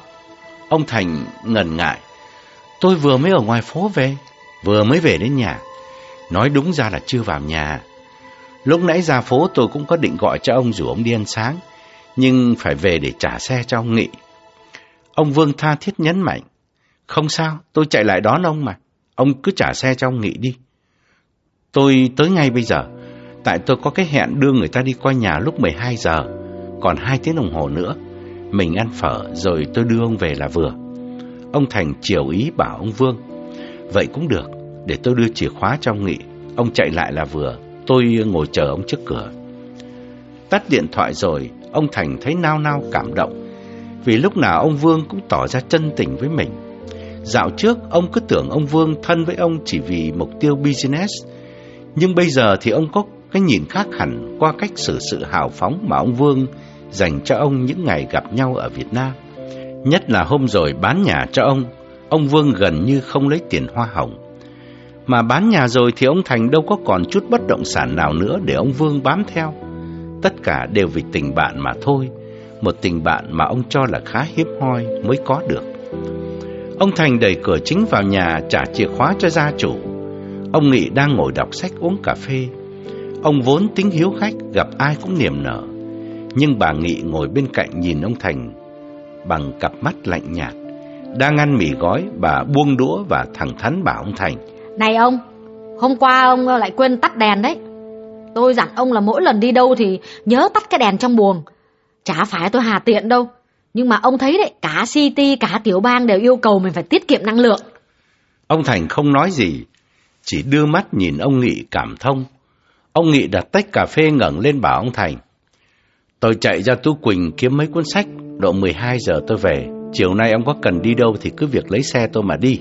Speaker 1: Ông Thành ngần ngại, tôi vừa mới ở ngoài phố về, vừa mới về đến nhà. Nói đúng ra là chưa vào nhà. Lúc nãy ra phố tôi cũng có định gọi cho ông rủ ông đi ăn sáng, nhưng phải về để trả xe cho ông Nghị. Ông Vương tha thiết nhấn mạnh, không sao, tôi chạy lại đón ông mà, ông cứ trả xe cho ông Nghị đi. Tôi tới ngay bây giờ, tại tôi có cái hẹn đưa người ta đi qua nhà lúc 12 giờ, còn 2 tiếng đồng hồ nữa. Mình ăn phở rồi tôi đưa ông về là vừa. Ông Thành chiều ý bảo ông Vương, vậy cũng được, để tôi đưa chìa khóa cho ông Nghị. Ông chạy lại là vừa. Tôi ngồi chờ ông trước cửa. Tắt điện thoại rồi, ông Thành thấy nao nao cảm động. Vì lúc nào ông Vương cũng tỏ ra chân tình với mình. Dạo trước, ông cứ tưởng ông Vương thân với ông chỉ vì mục tiêu business. Nhưng bây giờ thì ông có cái nhìn khác hẳn qua cách xử sự hào phóng mà ông Vương dành cho ông những ngày gặp nhau ở Việt Nam. Nhất là hôm rồi bán nhà cho ông, ông Vương gần như không lấy tiền hoa hồng. Mà bán nhà rồi thì ông Thành đâu có còn chút bất động sản nào nữa để ông Vương bám theo. Tất cả đều vì tình bạn mà thôi, một tình bạn mà ông cho là khá hiếm hoi mới có được. Ông Thành đẩy cửa chính vào nhà trả chìa khóa cho gia chủ. Ông Nghị đang ngồi đọc sách uống cà phê. Ông vốn tính hiếu khách, gặp ai cũng niềm nở. Nhưng bà Nghị ngồi bên cạnh nhìn ông Thành bằng cặp mắt lạnh nhạt. Đang ăn mì gói, bà buông đũa và thẳng thắn bảo ông Thành.
Speaker 2: Này ông, hôm qua ông lại quên tắt đèn đấy. Tôi dặn ông là mỗi lần đi đâu thì nhớ tắt cái đèn trong buồng. Chả phải tôi hà tiện đâu. Nhưng mà ông thấy đấy, cả City, cả tiểu bang đều yêu cầu mình phải tiết kiệm năng lượng.
Speaker 1: Ông Thành không nói gì, chỉ đưa mắt nhìn ông Nghị cảm thông. Ông Nghị đặt tách cà phê ngẩng lên bảo ông Thành. Tôi chạy ra Tú Quỳnh kiếm mấy cuốn sách, độ 12 giờ tôi về. Chiều nay ông có cần đi đâu thì cứ việc lấy xe tôi mà đi.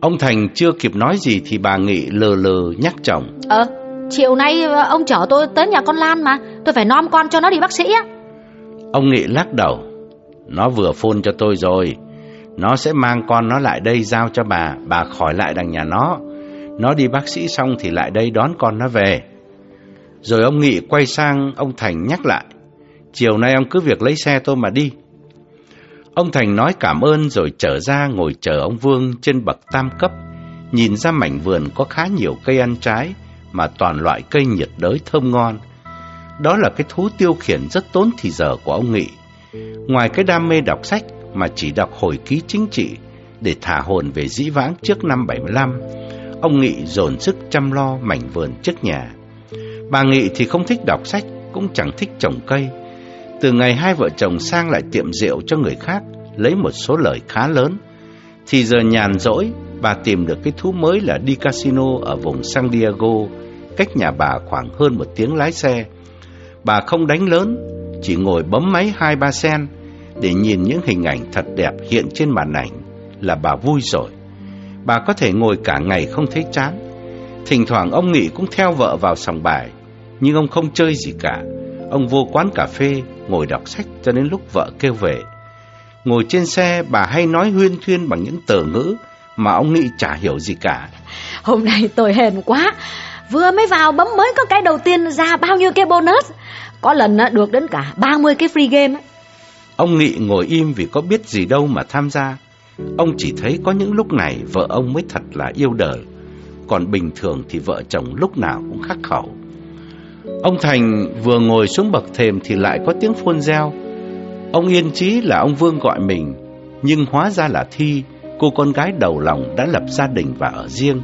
Speaker 1: Ông Thành chưa kịp nói gì thì bà Nghị lờ lờ nhắc chồng.
Speaker 2: Ờ, chiều nay ờ, ông chở tôi tới nhà con Lan mà, tôi phải nom con cho nó đi bác sĩ á.
Speaker 1: Ông Nghị lắc đầu. Nó vừa phun cho tôi rồi. Nó sẽ mang con nó lại đây giao cho bà, bà khỏi lại đằng nhà nó. Nó đi bác sĩ xong thì lại đây đón con nó về. Rồi ông Nghị quay sang ông Thành nhắc lại. Chiều nay ông cứ việc lấy xe tôi mà đi. Ông Thành nói cảm ơn rồi trở ra ngồi chờ ông Vương trên bậc tam cấp, nhìn ra mảnh vườn có khá nhiều cây ăn trái mà toàn loại cây nhiệt đới thơm ngon. Đó là cái thú tiêu khiển rất tốn thì giờ của ông Nghị. Ngoài cái đam mê đọc sách mà chỉ đọc hồi ký chính trị để thả hồn về dĩ vãng trước năm 75, ông Nghị dồn sức chăm lo mảnh vườn trước nhà. Bà Nghị thì không thích đọc sách, cũng chẳng thích trồng cây. Từ ngày hai vợ chồng sang lại tiệm rượu cho người khác, lấy một số lời khá lớn, thì giờ nhàn rỗi, bà tìm được cái thú mới là đi casino ở vùng San Diego, cách nhà bà khoảng hơn một tiếng lái xe. Bà không đánh lớn, chỉ ngồi bấm máy hai ba sen, để nhìn những hình ảnh thật đẹp hiện trên màn ảnh là bà vui rồi. Bà có thể ngồi cả ngày không thấy chán. Thỉnh thoảng ông Nghị cũng theo vợ vào sòng bài, nhưng ông không chơi gì cả. Ông vô quán cà phê, ngồi đọc sách cho đến lúc vợ kêu về. Ngồi trên xe, bà hay nói huyên thuyên bằng những từ ngữ mà ông Nghị chả hiểu gì cả.
Speaker 2: Hôm nay tôi hèn quá, vừa mới vào bấm mới có cái đầu tiên ra bao nhiêu cái bonus. Có lần được đến cả 30 cái free game.
Speaker 1: Ông Nghị ngồi im vì có biết gì đâu mà tham gia. Ông chỉ thấy có những lúc này vợ ông mới thật là yêu đời. Còn bình thường thì vợ chồng lúc nào cũng khắc khẩu. Ông Thành vừa ngồi xuống bậc thềm thì lại có tiếng phôn reo. Ông yên chí là ông Vương gọi mình, nhưng hóa ra là Thi, cô con gái đầu lòng đã lập gia đình và ở riêng.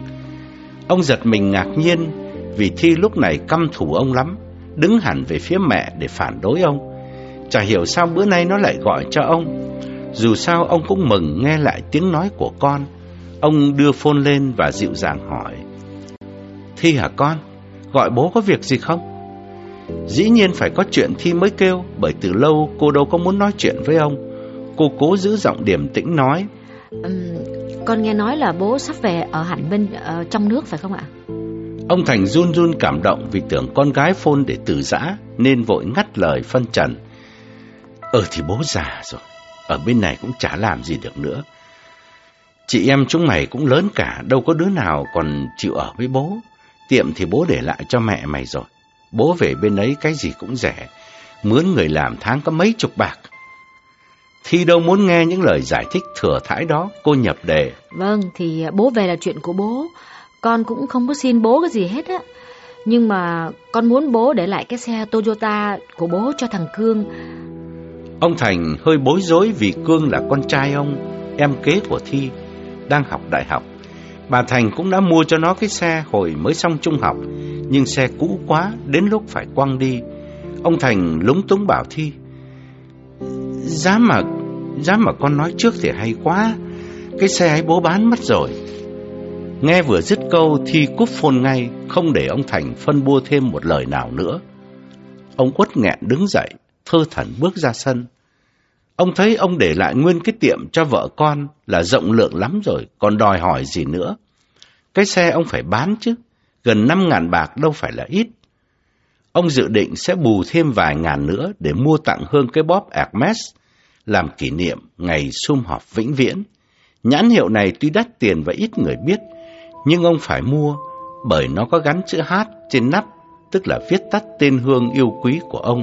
Speaker 1: Ông giật mình ngạc nhiên vì Thi lúc này căm thù ông lắm, đứng hẳn về phía mẹ để phản đối ông. Chả hiểu sao bữa nay nó lại gọi cho ông. Dù sao ông cũng mừng nghe lại tiếng nói của con. Ông đưa phone lên và dịu dàng hỏi. Thi hả con? Gọi bố có việc gì không? Dĩ nhiên phải có chuyện Thi mới kêu, bởi từ lâu cô đâu có muốn nói chuyện với ông. Cô cố giữ giọng điềm tĩnh nói.
Speaker 2: Um, con nghe nói là bố sắp về ở hẳn bên ở trong nước phải không ạ?
Speaker 1: Ông Thành run run cảm động vì tưởng con gái phone để từ giã nên vội ngắt lời phân trần. Ờ thì bố già rồi, ở bên này cũng chả làm gì được nữa. Chị em chúng mày cũng lớn cả, đâu có đứa nào còn chịu ở với bố. Tiệm thì bố để lại cho mẹ mày rồi. Bố về bên ấy cái gì cũng rẻ, mướn người làm tháng có mấy chục bạc. Thi đâu muốn nghe những lời giải thích thừa thãi đó, cô nhập đề.
Speaker 2: Vâng, thì bố về là chuyện của bố. Con cũng không có xin bố cái gì hết á. Nhưng mà con muốn bố để lại cái xe Toyota của bố cho thằng Cương.
Speaker 1: Ông Thành hơi bối rối vì Cương là con trai ông, em kế của Thi, đang học đại học. Bà Thành cũng đã mua cho nó cái xe hồi mới xong trung học, nhưng xe cũ quá, đến lúc phải quăng đi. Ông Thành lúng túng bảo Thi, Giá mà, giá mà con nói trước thì hay quá, cái xe ấy bố bán mất rồi. Nghe vừa dứt câu Thi cúp phôn ngay, không để ông Thành phân bua thêm một lời nào nữa. Ông quất nghẹn đứng dậy, thơ thẩn bước ra sân. Ông thấy ông để lại nguyên cái tiệm cho vợ con là rộng lượng lắm rồi, còn đòi hỏi gì nữa. Cái xe ông phải bán chứ, gần năm ngàn bạc đâu phải là ít. Ông dự định sẽ bù thêm vài ngàn nữa để mua tặng Hương cái bóp Hermes làm kỷ niệm ngày sum họp vĩnh viễn. Nhãn hiệu này tuy đắt tiền và ít người biết, nhưng ông phải mua bởi nó có gắn chữ H trên nắp, tức là viết tắt tên Hương yêu quý của ông.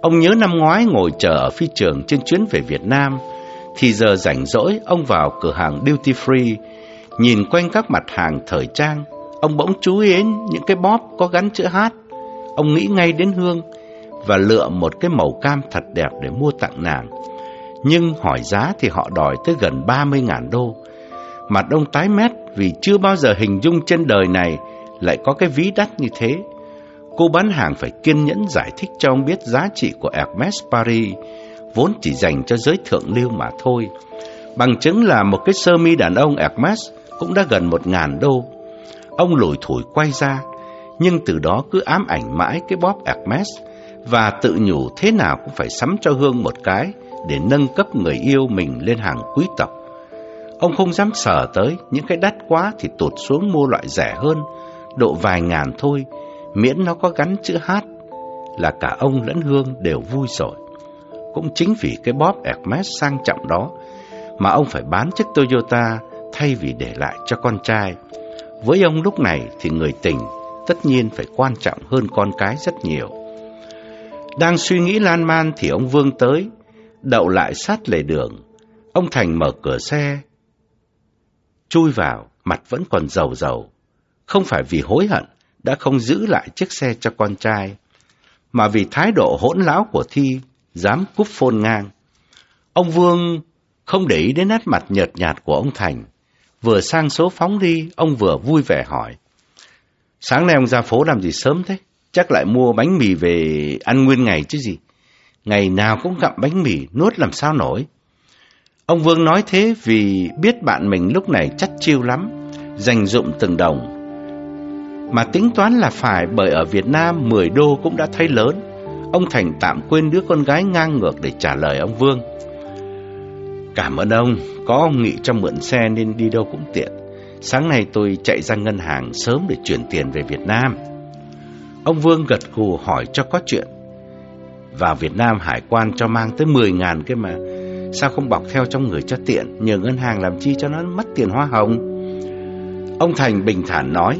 Speaker 1: Ông nhớ năm ngoái ngồi chờ ở phi trường trên chuyến về Việt Nam, thì giờ rảnh rỗi ông vào cửa hàng duty free, nhìn quanh các mặt hàng thời trang, ông bỗng chú ý đến những cái bóp có gắn chữ H. Ông nghĩ ngay đến Hương và lựa một cái màu cam thật đẹp để mua tặng nàng. Nhưng hỏi giá thì họ đòi tới gần 30.000 đô. Mặt ông tái mét vì chưa bao giờ hình dung trên đời này lại có cái ví đắt như thế. Cô bán hàng phải kiên nhẫn giải thích cho ông biết giá trị của Hermes Paris vốn chỉ dành cho giới thượng lưu mà thôi. Bằng chứng là một cái sơ mi đàn ông Hermes cũng đã gần một ngàn đô. Ông lủi thủi quay ra, nhưng từ đó cứ ám ảnh mãi cái bóp Hermes và tự nhủ thế nào cũng phải sắm cho Hương một cái để nâng cấp người yêu mình lên hàng quý tộc. Ông không dám sở tới, những cái đắt quá thì tụt xuống mua loại rẻ hơn, độ vài ngàn thôi, miễn nó có gắn chữ H là cả ông lẫn Hương đều vui rồi. Cũng chính vì cái bóp Hermes sang trọng đó mà ông phải bán chiếc Toyota thay vì để lại cho con trai. Với ông lúc này thì người tình tất nhiên phải quan trọng hơn con cái rất nhiều. Đang suy nghĩ lan man thì ông Vương tới, đậu lại sát lề đường. Ông Thành mở cửa xe, chui vào, mặt vẫn còn dầu dầu. Không phải vì hối hận, đã không giữ lại chiếc xe cho con trai, mà vì thái độ hỗn láo của Thi, dám cúp phôn ngang. Ông Vương không để ý đến nét mặt nhợt nhạt của ông Thành. Vừa sang số phóng đi, ông vừa vui vẻ hỏi. Sáng nay ông ra phố làm gì sớm thế? Chắc lại mua bánh mì về ăn nguyên ngày chứ gì. Ngày nào cũng gặm bánh mì, nuốt làm sao nổi. Ông Vương nói thế vì biết bạn mình lúc này chắc chiêu lắm, dành dụng từng đồng. Mà tính toán là phải bởi ở Việt Nam 10 đô cũng đã thấy lớn. ông Thành tạm quên đứa con gái ngang ngược để trả lời ông Vương. Cảm ơn ông, có ông Nghị cho mượn xe nên đi đâu cũng tiện. Sáng nay tôi chạy ra ngân hàng sớm để chuyển tiền về Việt Nam. Ông Vương gật gù hỏi cho có chuyện. Vào Việt Nam hải quan cho mang tới 10 ngàn cái mà. Sao không bọc theo trong người cho tiện, nhờ ngân hàng làm chi cho nó mất tiền hoa hồng. Ông Thành bình thản nói,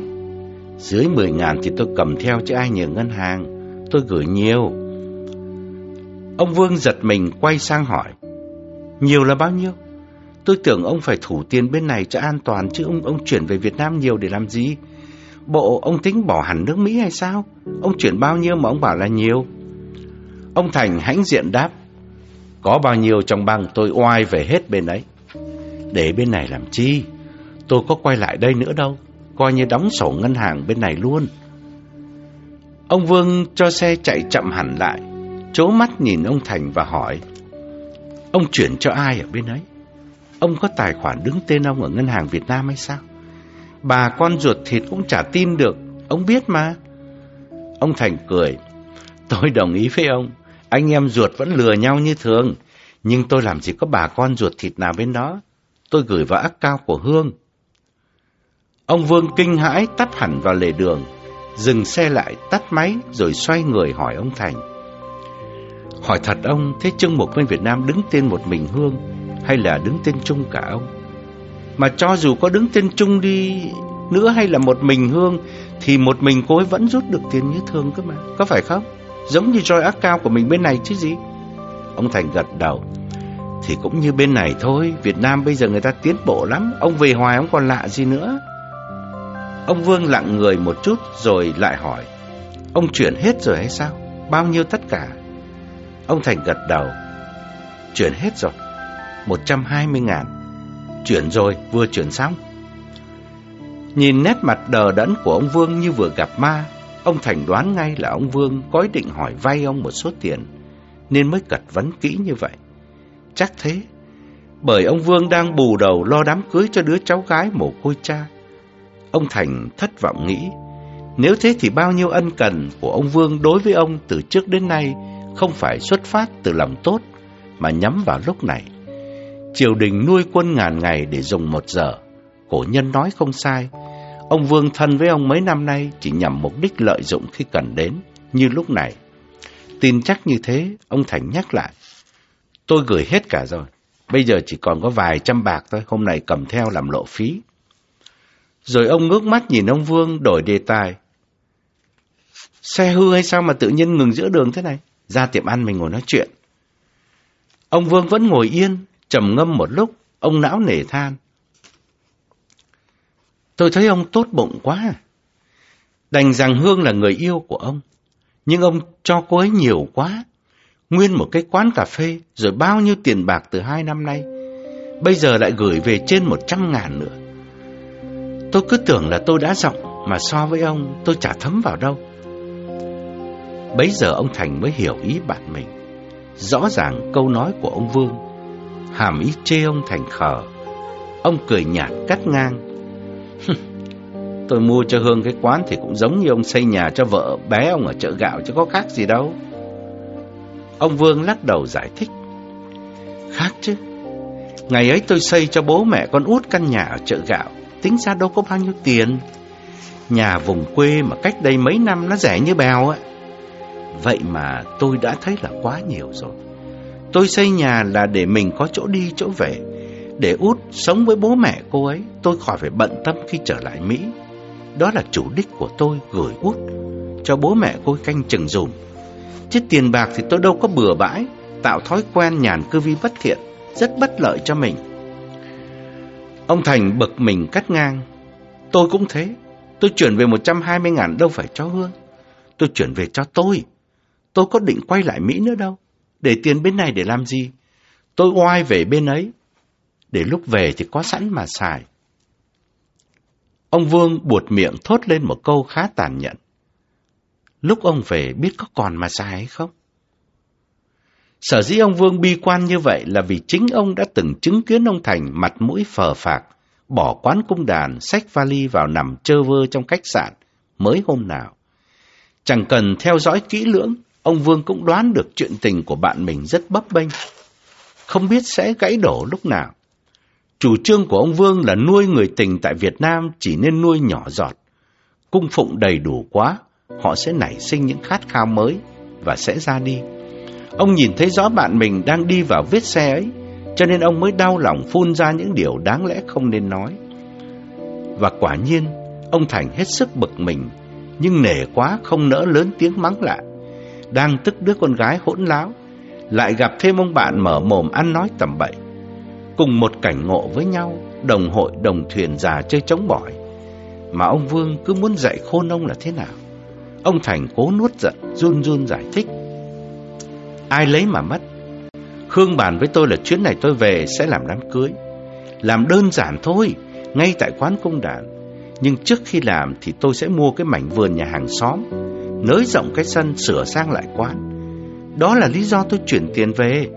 Speaker 1: dưới 10 ngàn thì tôi cầm theo chứ ai nhờ ngân hàng, tôi gửi nhiều. Ông Vương giật mình quay sang hỏi, nhiều là bao nhiêu? Tôi tưởng ông phải thủ tiền bên này cho an toàn chứ ông ông chuyển về Việt Nam nhiều để làm gì? Bộ ông tính bỏ hẳn nước Mỹ hay sao? Ông chuyển bao nhiêu mà ông bảo là nhiều? Ông Thành hãnh diện đáp, có bao nhiêu trong băng tôi oai về hết bên ấy. Để bên này làm chi? Tôi có quay lại đây nữa đâu, coi như đóng sổ ngân hàng bên này luôn. Ông Vương cho xe chạy chậm hẳn lại, chố mắt nhìn ông Thành và hỏi, ông chuyển cho ai ở bên ấy? Ông có tài khoản đứng tên ông ở ngân hàng Việt Nam hay sao? Bà con ruột thịt cũng chả tin được, ông biết mà. Ông Thành cười, tôi đồng ý với ông, anh em ruột vẫn lừa nhau như thường, nhưng tôi làm gì có bà con ruột thịt nào bên đó. Tôi gửi vào ác cao của Hương. Ông Vương kinh hãi tắt hẳn vào lề đường, dừng xe lại tắt máy rồi xoay người hỏi ông Thành. Hỏi thật ông, thế Trương Mục bên Việt Nam đứng tên một mình Hương hay là đứng tên chung cả ông? Mà cho dù có đứng tên chung đi nữa hay là một mình Hương thì một mình cô ấy vẫn rút được tiền như thường cơ mà, có phải không? Giống như Joy ác cao của mình bên này chứ gì? Ông Thành gật đầu. Thì cũng như bên này thôi, Việt Nam bây giờ người ta tiến bộ lắm, ông về hoài ông còn lạ gì nữa. Ông Vương lặng người một chút rồi lại hỏi, ông chuyển hết rồi hay sao? Bao nhiêu tất cả? Ông Thành gật đầu, chuyển hết rồi, 120 ngàn. Chuyển rồi, vừa chuyển xong. Nhìn nét mặt đờ đẫn của ông Vương như vừa gặp ma, ông Thành đoán ngay là ông Vương có ý định hỏi vay ông một số tiền, nên mới cật vấn kỹ như vậy. Chắc thế, bởi ông Vương đang bù đầu lo đám cưới cho đứa cháu gái mồ côi cha. Ông Thành thất vọng nghĩ, nếu thế thì bao nhiêu ân cần của ông Vương đối với ông từ trước đến nay không phải xuất phát từ lòng tốt, mà nhắm vào lúc này. Triều đình nuôi quân ngàn ngày để dùng một giờ, cổ nhân nói không sai. Ông Vương thân với ông mấy năm nay chỉ nhằm mục đích lợi dụng khi cần đến, như lúc này. Tin chắc như thế, ông Thành nhắc lại. Tôi gửi hết cả rồi, bây giờ chỉ còn có vài trăm bạc thôi, hôm nay cầm theo làm lộ phí. Rồi ông ngước mắt nhìn ông Vương đổi đề tài. Xe hư hay sao mà tự nhiên ngừng giữa đường thế này? Ra tiệm ăn mình ngồi nói chuyện. Ông Vương vẫn ngồi yên, trầm ngâm một lúc, ông não nể than. Tôi thấy ông tốt bụng quá. Đành rằng Hương là người yêu của ông, nhưng ông cho cô ấy nhiều quá. Nguyên một cái quán cà phê, rồi bao nhiêu tiền bạc từ hai năm nay. Bây giờ lại gửi về trên một trăm ngàn nữa. Tôi cứ tưởng là tôi đã rộng, mà so với ông tôi chả thấm vào đâu. Bấy giờ ông Thành mới hiểu ý bạn mình. Rõ ràng câu nói của ông Vương, hàm ý chê ông Thành khờ. Ông cười nhạt cắt ngang. tôi mua cho Hương cái quán thì cũng giống như ông xây nhà cho vợ bé ông ở chợ gạo chứ có khác gì đâu. Ông Vương lắc đầu giải thích. Khác chứ. Ngày ấy tôi xây cho bố mẹ con út căn nhà ở chợ gạo tính ra đâu có bao nhiêu tiền. Nhà vùng quê mà cách đây mấy năm nó rẻ như bèo ấy, Vậy mà tôi đã thấy là quá nhiều rồi. Tôi xây nhà là để mình có chỗ đi chỗ về, để út sống với bố mẹ cô ấy, tôi khỏi phải bận tâm khi trở lại Mỹ. Đó là chủ đích của tôi gửi út cho bố mẹ cô ấy canh chừng dùm. Chứ tiền bạc thì tôi đâu có bừa bãi, tạo thói quen nhàn cư vi bất thiện, rất bất lợi cho mình. Ông Thành bực mình cắt ngang. Tôi cũng thế. Tôi chuyển về 120 ngàn đâu phải cho Hương. Tôi chuyển về cho tôi. Tôi có định quay lại Mỹ nữa đâu. Để tiền bên này để làm gì? Tôi oai về bên ấy. Để lúc về thì có sẵn mà xài. Ông Vương buột miệng thốt lên một câu khá tàn nhẫn. Lúc ông về biết có còn mà xài hay không? Sở dĩ ông Vương bi quan như vậy là vì chính ông đã từng chứng kiến ông Thành mặt mũi phờ phạc, bỏ quán cung đàn, xách vali vào nằm chơ vơ trong khách sạn mới hôm nào. Chẳng cần theo dõi kỹ lưỡng, ông Vương cũng đoán được chuyện tình của bạn mình rất bấp bênh. Không biết sẽ gãy đổ lúc nào. Chủ trương của ông Vương là nuôi người tình tại Việt Nam chỉ nên nuôi nhỏ giọt. Cung phụng đầy đủ quá, họ sẽ nảy sinh những khát khao mới và sẽ ra đi. Ông nhìn thấy rõ bạn mình đang đi vào vết xe ấy, cho nên ông mới đau lòng phun ra những điều đáng lẽ không nên nói. Và quả nhiên, ông Thành hết sức bực mình, nhưng nể quá không nỡ lớn tiếng mắng lại. Đang tức đứa con gái hỗn láo, lại gặp thêm ông bạn mở mồm ăn nói tầm bậy. Cùng một cảnh ngộ với nhau, đồng hội đồng thuyền già chơi chống bỏi. Mà ông Vương cứ muốn dạy khôn ông là thế nào. Ông Thành cố nuốt giận, run run giải thích. Ai lấy mà mất. Khương bàn với tôi là chuyến này tôi về sẽ làm đám cưới. Làm đơn giản thôi, ngay tại quán công đàn. Nhưng trước khi làm thì tôi sẽ mua cái mảnh vườn nhà hàng xóm, nới rộng cái sân sửa sang lại quán. Đó là lý do tôi chuyển tiền về.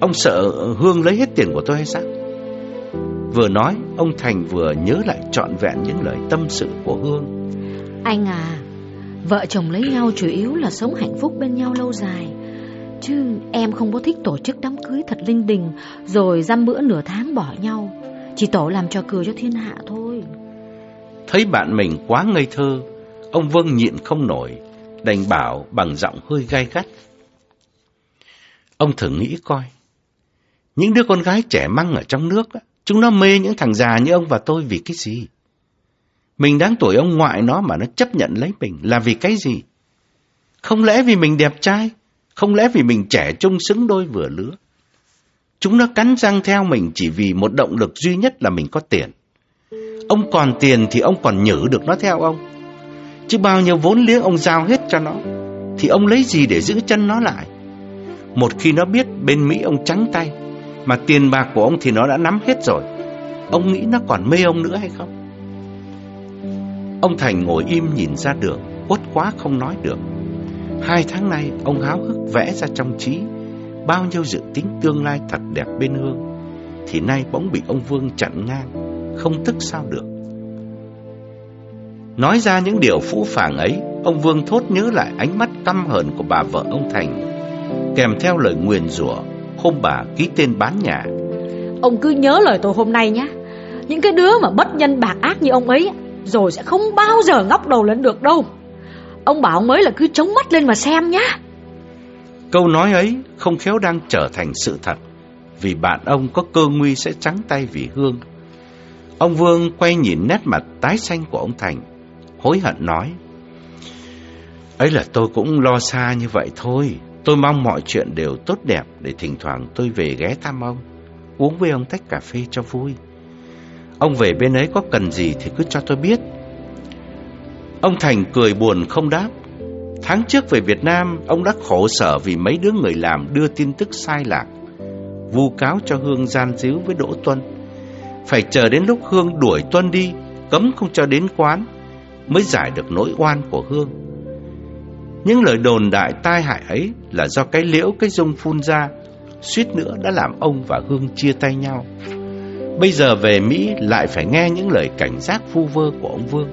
Speaker 1: Ông sợ Hương lấy hết tiền của tôi hay sao? Vừa nói, ông Thành vừa nhớ lại trọn vẹn những lời tâm sự của Hương.
Speaker 2: Anh à, vợ chồng lấy nhau chủ yếu là sống hạnh phúc bên nhau lâu dài. Chứ em không có thích tổ chức đám cưới thật linh đình Rồi dăm bữa nửa tháng bỏ nhau Chỉ tổ làm trò cười cho thiên hạ thôi
Speaker 1: Thấy bạn mình quá ngây thơ Ông Vương nhịn không nổi Đành bảo bằng giọng hơi gai gắt Ông thử nghĩ coi, Những đứa con gái trẻ măng ở trong nước Chúng nó mê những thằng già như ông và tôi vì cái gì Mình đáng tuổi ông ngoại nó mà nó chấp nhận lấy mình Là vì cái gì Không lẽ vì mình đẹp trai, không lẽ vì mình trẻ trung xứng đôi vừa lứa? Chúng nó cắn răng theo mình chỉ vì một động lực duy nhất là mình có tiền. Ông còn tiền thì ông còn nhử được nó theo ông. Chứ bao nhiêu vốn liếng ông giao hết cho nó, thì ông lấy gì để giữ chân nó lại? Một khi nó biết bên Mỹ ông trắng tay, mà tiền bạc của ông thì nó đã nắm hết rồi. Ông nghĩ nó còn mê ông nữa hay không? Ông Thành ngồi im nhìn ra đường, quất quá không nói được. Hai tháng nay, ông háo hức vẽ ra trong trí bao nhiêu dự tính tương lai thật đẹp bên Hương, thì nay bỗng bị ông Vương chặn ngang, không tức sao được. Nói ra những điều phũ phàng ấy, ông Vương thốt nhớ lại ánh mắt căm hờn của bà vợ ông Thành, kèm theo lời nguyền rủa hôm bà ký tên bán nhà.
Speaker 2: Ông cứ nhớ lời tôi hôm nay nhé. Những cái đứa mà bất nhân bạc ác như ông ấy, rồi sẽ không bao giờ ngóc đầu lên được đâu. Ông bảo mới là cứ chống mắt lên mà xem nhá
Speaker 1: Câu nói ấy không khéo đang trở thành sự thật Vì bạn ông có cơ nguy sẽ trắng tay vì Hương Ông Vương quay nhìn nét mặt tái xanh của ông Thành Hối hận nói Ấy là tôi cũng lo xa như vậy thôi Tôi mong mọi chuyện đều tốt đẹp Để thỉnh thoảng tôi về ghé thăm ông Uống với ông tách cà phê cho vui Ông về bên ấy có cần gì thì cứ cho tôi biết Ông Thành cười buồn không đáp. Tháng trước về Việt Nam, ông đã khổ sở vì mấy đứa người làm đưa tin tức sai lạc. Vu cáo cho Hương gian díu với Đỗ Tuân. Phải chờ đến lúc Hương đuổi Tuân đi, cấm không cho đến quán, mới giải được nỗi oan của Hương. Những lời đồn đại tai hại ấy là do cái liễu cái dung phun ra, suýt nữa đã làm ông và Hương chia tay nhau. Bây giờ về Mỹ lại phải nghe những lời cảnh giác vu vơ của ông Vương.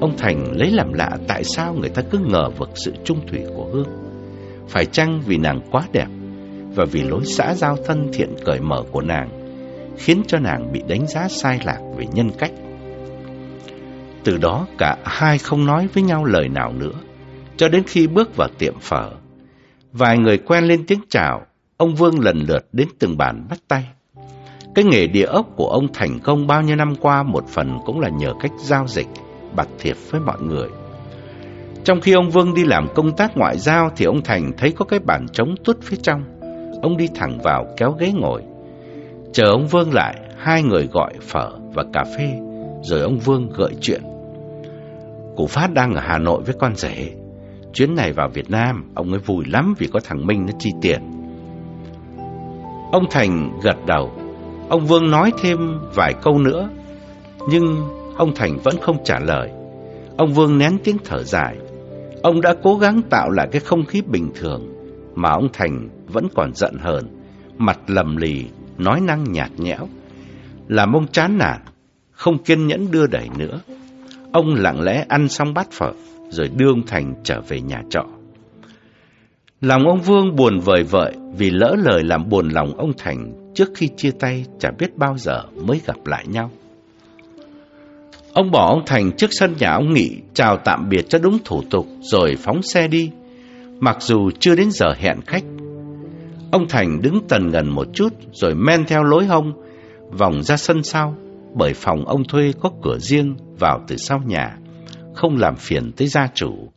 Speaker 1: Ông Thành lấy làm lạ tại sao người ta cứ ngờ vực sự trung thủy của Hương. Phải chăng vì nàng quá đẹp và vì lối xã giao thân thiện cởi mở của nàng khiến cho nàng bị đánh giá sai lạc về nhân cách. Từ đó cả hai không nói với nhau lời nào nữa, cho đến khi bước vào tiệm phở. Vài người quen lên tiếng chào, ông Vương lần lượt đến từng bàn bắt tay. Cái nghề địa ốc của ông thành công bao nhiêu năm qua một phần cũng là nhờ cách giao dịch bạc thiệp với mọi người. Trong khi ông Vương đi làm công tác ngoại giao thì ông Thành thấy có cái bàn trống tuốt phía trong. Ông đi thẳng vào kéo ghế ngồi. Chờ ông Vương lại, hai người gọi phở và cà phê, rồi ông Vương gợi chuyện. Cụ Phát đang ở Hà Nội với con rể. Chuyến này vào Việt Nam, ông ấy vui lắm vì có thằng Minh nó chi tiền. Ông Thành gật đầu. Ông Vương nói thêm vài câu nữa, nhưng Ông Thành vẫn không trả lời. Ông Vương nén tiếng thở dài. Ông đã cố gắng tạo lại cái không khí bình thường, mà ông Thành vẫn còn giận hờn, mặt lầm lì, nói năng nhạt nhẽo. Làm ông chán nản, không kiên nhẫn đưa đẩy nữa. Ông lặng lẽ ăn xong bát phở, rồi đưa ông Thành trở về nhà trọ. Lòng ông Vương buồn vời vợi vì lỡ lời làm buồn lòng ông Thành trước khi chia tay chả biết bao giờ mới gặp lại nhau. Ông bỏ ông Thành trước sân nhà ông Nghị chào tạm biệt cho đúng thủ tục rồi phóng xe đi. Mặc dù chưa đến giờ hẹn khách, ông Thành đứng tần gần một chút rồi men theo lối hông, vòng ra sân sau, bởi phòng ông thuê có cửa riêng vào từ sau nhà, không làm phiền tới gia chủ.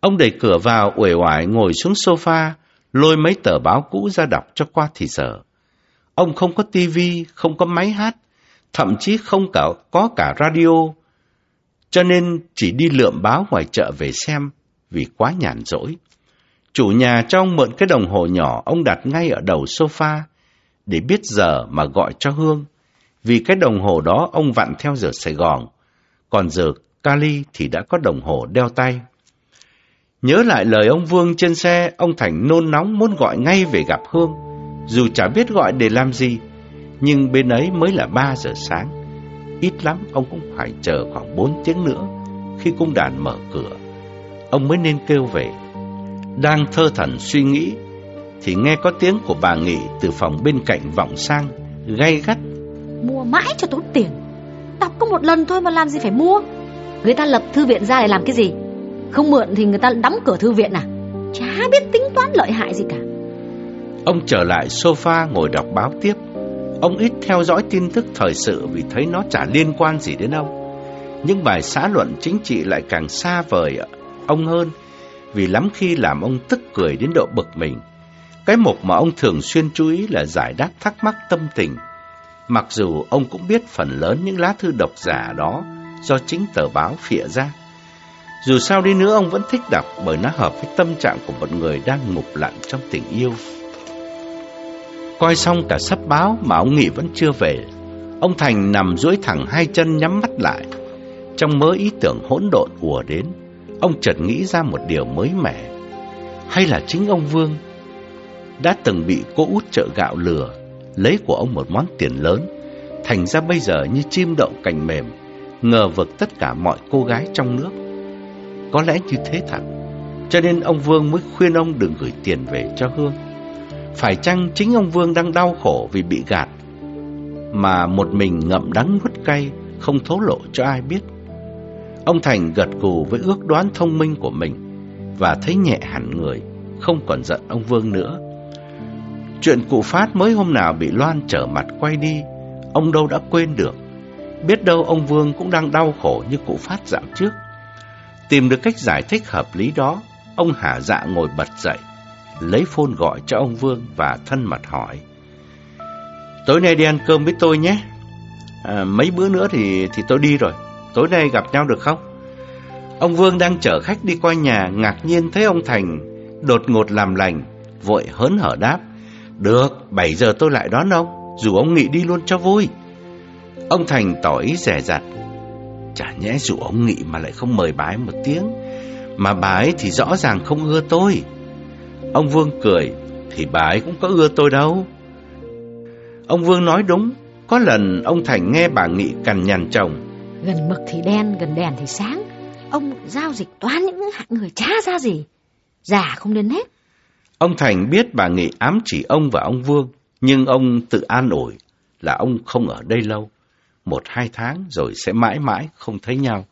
Speaker 1: Ông đẩy cửa vào uể oải ngồi xuống sofa, lôi mấy tờ báo cũ ra đọc cho qua thì giờ. Ông không có tivi, không có máy hát, thậm chí không cả, có cả radio, cho nên chỉ đi lượm báo ngoài chợ về xem vì quá nhàn rỗi. Chủ nhà cho ông mượn cái đồng hồ nhỏ ông đặt ngay ở đầu sofa để biết giờ mà gọi cho Hương. Vì cái đồng hồ đó ông vặn theo giờ Sài Gòn, còn giờ Cali thì đã có đồng hồ đeo tay. Nhớ lại lời ông Vương trên xe, ông Thành nôn nóng muốn gọi ngay về gặp Hương, dù chả biết gọi để làm gì, nhưng bên ấy mới là 3 giờ sáng. Ít lắm ông cũng phải chờ khoảng 4 tiếng nữa, khi cung đàn mở cửa, ông mới nên kêu về. Đang thơ thẩn suy nghĩ, thì nghe có tiếng của bà Nghị từ phòng bên cạnh vọng sang, gay gắt.
Speaker 2: Mua mãi cho tốn tiền, đọc có một lần thôi mà làm gì phải mua. Người ta lập thư viện ra để làm cái gì? Không mượn thì người ta đóng cửa thư viện à? Chả biết tính toán lợi hại gì cả.
Speaker 1: Ông trở lại sofa ngồi đọc báo tiếp. Ông ít theo dõi tin tức thời sự vì thấy nó chả liên quan gì đến ông. Nhưng bài xã luận chính trị lại càng xa vời ông hơn vì lắm khi làm ông tức cười đến độ bực mình. Cái mục mà ông thường xuyên chú ý là giải đáp thắc mắc tâm tình. Mặc dù ông cũng biết phần lớn những lá thư độc giả đó do chính tờ báo phịa ra. Dù sao đi nữa ông vẫn thích đọc bởi nó hợp với tâm trạng của một người đang ngục lặn trong tình yêu. Coi xong cả sắp báo mà ông Nghị vẫn chưa về. Ông Thành nằm duỗi thẳng hai chân nhắm mắt lại. Trong mớ ý tưởng hỗn độn ùa đến, ông chợt nghĩ ra một điều mới mẻ. Hay là chính ông Vương đã từng bị cô út chợ gạo lừa, lấy của ông một món tiền lớn, thành ra bây giờ như chim đậu cành mềm, ngờ vực tất cả mọi cô gái trong nước. Có lẽ như thế thật, cho nên ông Vương mới khuyên ông đừng gửi tiền về cho Hương. Phải chăng chính ông Vương đang đau khổ vì bị gạt, mà một mình ngậm đắng nuốt cay, không thấu lộ cho ai biết. Ông Thành gật gù với ước đoán thông minh của mình và thấy nhẹ hẳn người, không còn giận ông Vương nữa. Chuyện cụ Phát mới hôm nào bị Loan trở mặt quay đi, ông đâu đã quên được. Biết đâu ông Vương cũng đang đau khổ như cụ Phát dạo trước. Tìm được cách giải thích hợp lý đó, ông Hà Dạ ngồi bật dậy, lấy phone gọi cho ông Vương và thân mật hỏi. Tối nay đi ăn cơm với tôi nhé. À, mấy bữa nữa thì thì tôi đi rồi. Tối nay gặp nhau được không? Ông Vương đang chở khách đi qua nhà, ngạc nhiên thấy ông Thành đột ngột làm lành, vội hớn hở đáp. Được, 7 giờ tôi lại đón ông, dù ông Nghị đi luôn cho vui. Ông Thành tỏ ý rẻ rặt. Chả nhẽ dù ông Nghị mà lại không mời bà ấy một tiếng, mà bà ấy thì rõ ràng không ưa tôi. Ông Vương cười, thì bà ấy cũng có ưa tôi đâu. Ông Vương nói đúng, có lần ông Thành nghe bà Nghị cằn nhằn chồng.
Speaker 2: Gần mực thì đen, gần đèn thì sáng. Ông giao dịch toán những hạng người chả ra gì. Giả không đến hết.
Speaker 1: Ông Thành biết bà Nghị ám chỉ ông và ông Vương, nhưng ông tự an ủi là ông không ở đây lâu. Một hai tháng rồi sẽ mãi mãi không thấy nhau.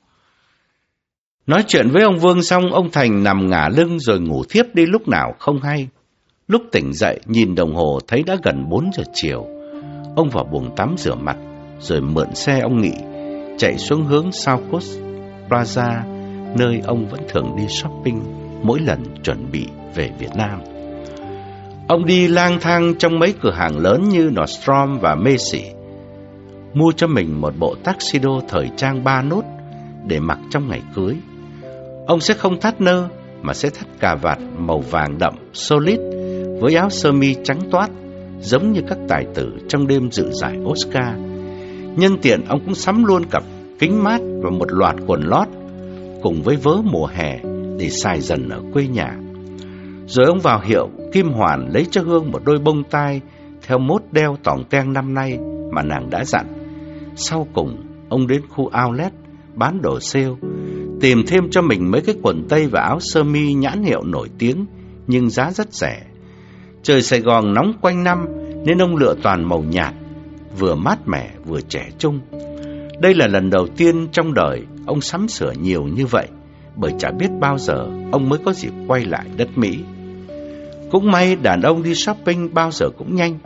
Speaker 1: Nói chuyện với ông Vương xong, ông Thành nằm ngả lưng rồi ngủ thiếp đi lúc nào không hay. Lúc tỉnh dậy, nhìn đồng hồ thấy đã gần 4 giờ chiều. Ông vào buồng tắm rửa mặt, rồi mượn xe ông Nghị, chạy xuống hướng South Coast Plaza, nơi ông vẫn thường đi shopping mỗi lần chuẩn bị về Việt Nam. Ông đi lang thang trong mấy cửa hàng lớn như Nordstrom và Macy, mua cho mình một bộ tuxedo thời trang ba nốt để mặc trong ngày cưới. Ông sẽ không thắt nơ mà sẽ thắt cà vạt màu vàng đậm solid với áo sơ mi trắng toát giống như các tài tử trong đêm dự giải Oscar. Nhân tiện ông cũng sắm luôn cặp kính mát và một loạt quần lót cùng với vớ mùa hè để xài dần ở quê nhà. Rồi ông vào hiệu Kim Hoàn lấy cho Hương một đôi bông tai theo mốt đeo tỏng keng năm nay mà nàng đã dặn. Sau cùng, ông đến khu outlet bán đồ sale, tìm thêm cho mình mấy cái quần tây và áo sơ mi nhãn hiệu nổi tiếng nhưng giá rất rẻ. Trời Sài Gòn nóng quanh năm nên ông lựa toàn màu nhạt, vừa mát mẻ vừa trẻ trung. Đây là lần đầu tiên trong đời ông sắm sửa nhiều như vậy, bởi chả biết bao giờ ông mới có dịp quay lại đất Mỹ. Cũng may đàn ông đi shopping bao giờ cũng nhanh.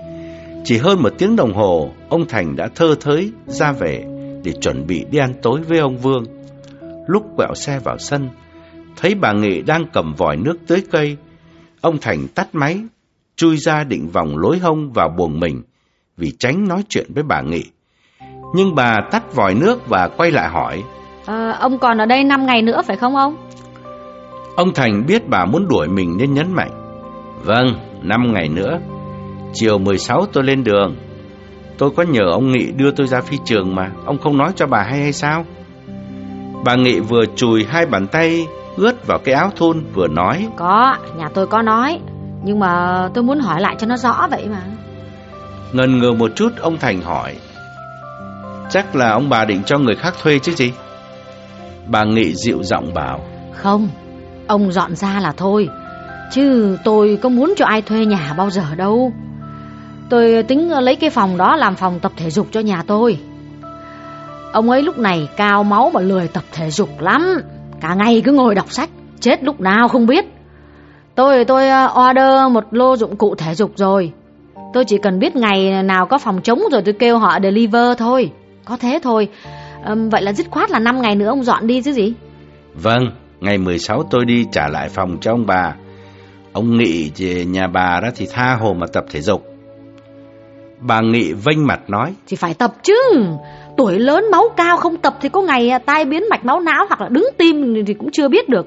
Speaker 1: Chỉ hơn một tiếng đồng hồ, ông Thành đã thơ thới ra về để chuẩn bị đi ăn tối với ông Vương. Lúc quẹo xe vào sân, thấy bà Nghị đang cầm vòi nước tưới cây. Ông Thành tắt máy, chui ra định vòng lối hông vào buồng mình vì tránh nói chuyện với bà Nghị. Nhưng bà tắt vòi nước và quay lại hỏi.
Speaker 2: à, Ông còn ở đây 5 ngày nữa phải không ông?
Speaker 1: Ông Thành biết bà muốn đuổi mình nên nhấn mạnh. Vâng, 5 ngày nữa. Chiều 16 tôi lên đường. Tôi có nhờ ông Nghị đưa tôi ra phi trường mà, ông không nói cho bà hay hay sao? Bà Nghị vừa chùi hai bàn tay ướt vào cái áo thun vừa nói.
Speaker 2: Có, nhà tôi có nói, nhưng mà tôi muốn hỏi lại cho nó rõ vậy mà.
Speaker 1: Ngần ngừ một chút ông Thành hỏi. Chắc là ông bà định cho người khác thuê chứ gì? Bà Nghị dịu giọng bảo.
Speaker 2: Không, ông dọn ra là thôi. Chứ tôi có muốn cho ai thuê nhà bao giờ đâu. Tôi tính lấy cái phòng đó làm phòng tập thể dục cho nhà tôi. Ông ấy lúc này cao máu mà lười tập thể dục lắm. Cả ngày cứ ngồi đọc sách, chết lúc nào không biết. Tôi tôi ờ, order một lô dụng cụ thể dục rồi. Tôi chỉ cần biết ngày nào có phòng trống rồi tôi kêu họ deliver thôi. Có thế thôi. À, vậy là dứt khoát là 5 ngày nữa ông dọn đi chứ gì?
Speaker 1: Vâng, ngày 16 tôi đi trả lại phòng cho ông bà. Ông Nghị về nhà bà đó thì tha hồ mà tập thể dục. Bà Nghị vênh mặt nói.
Speaker 2: Thì phải tập chứ. Tuổi lớn máu cao không tập thì có ngày tai biến mạch máu não hoặc là đứng tim thì cũng chưa biết được.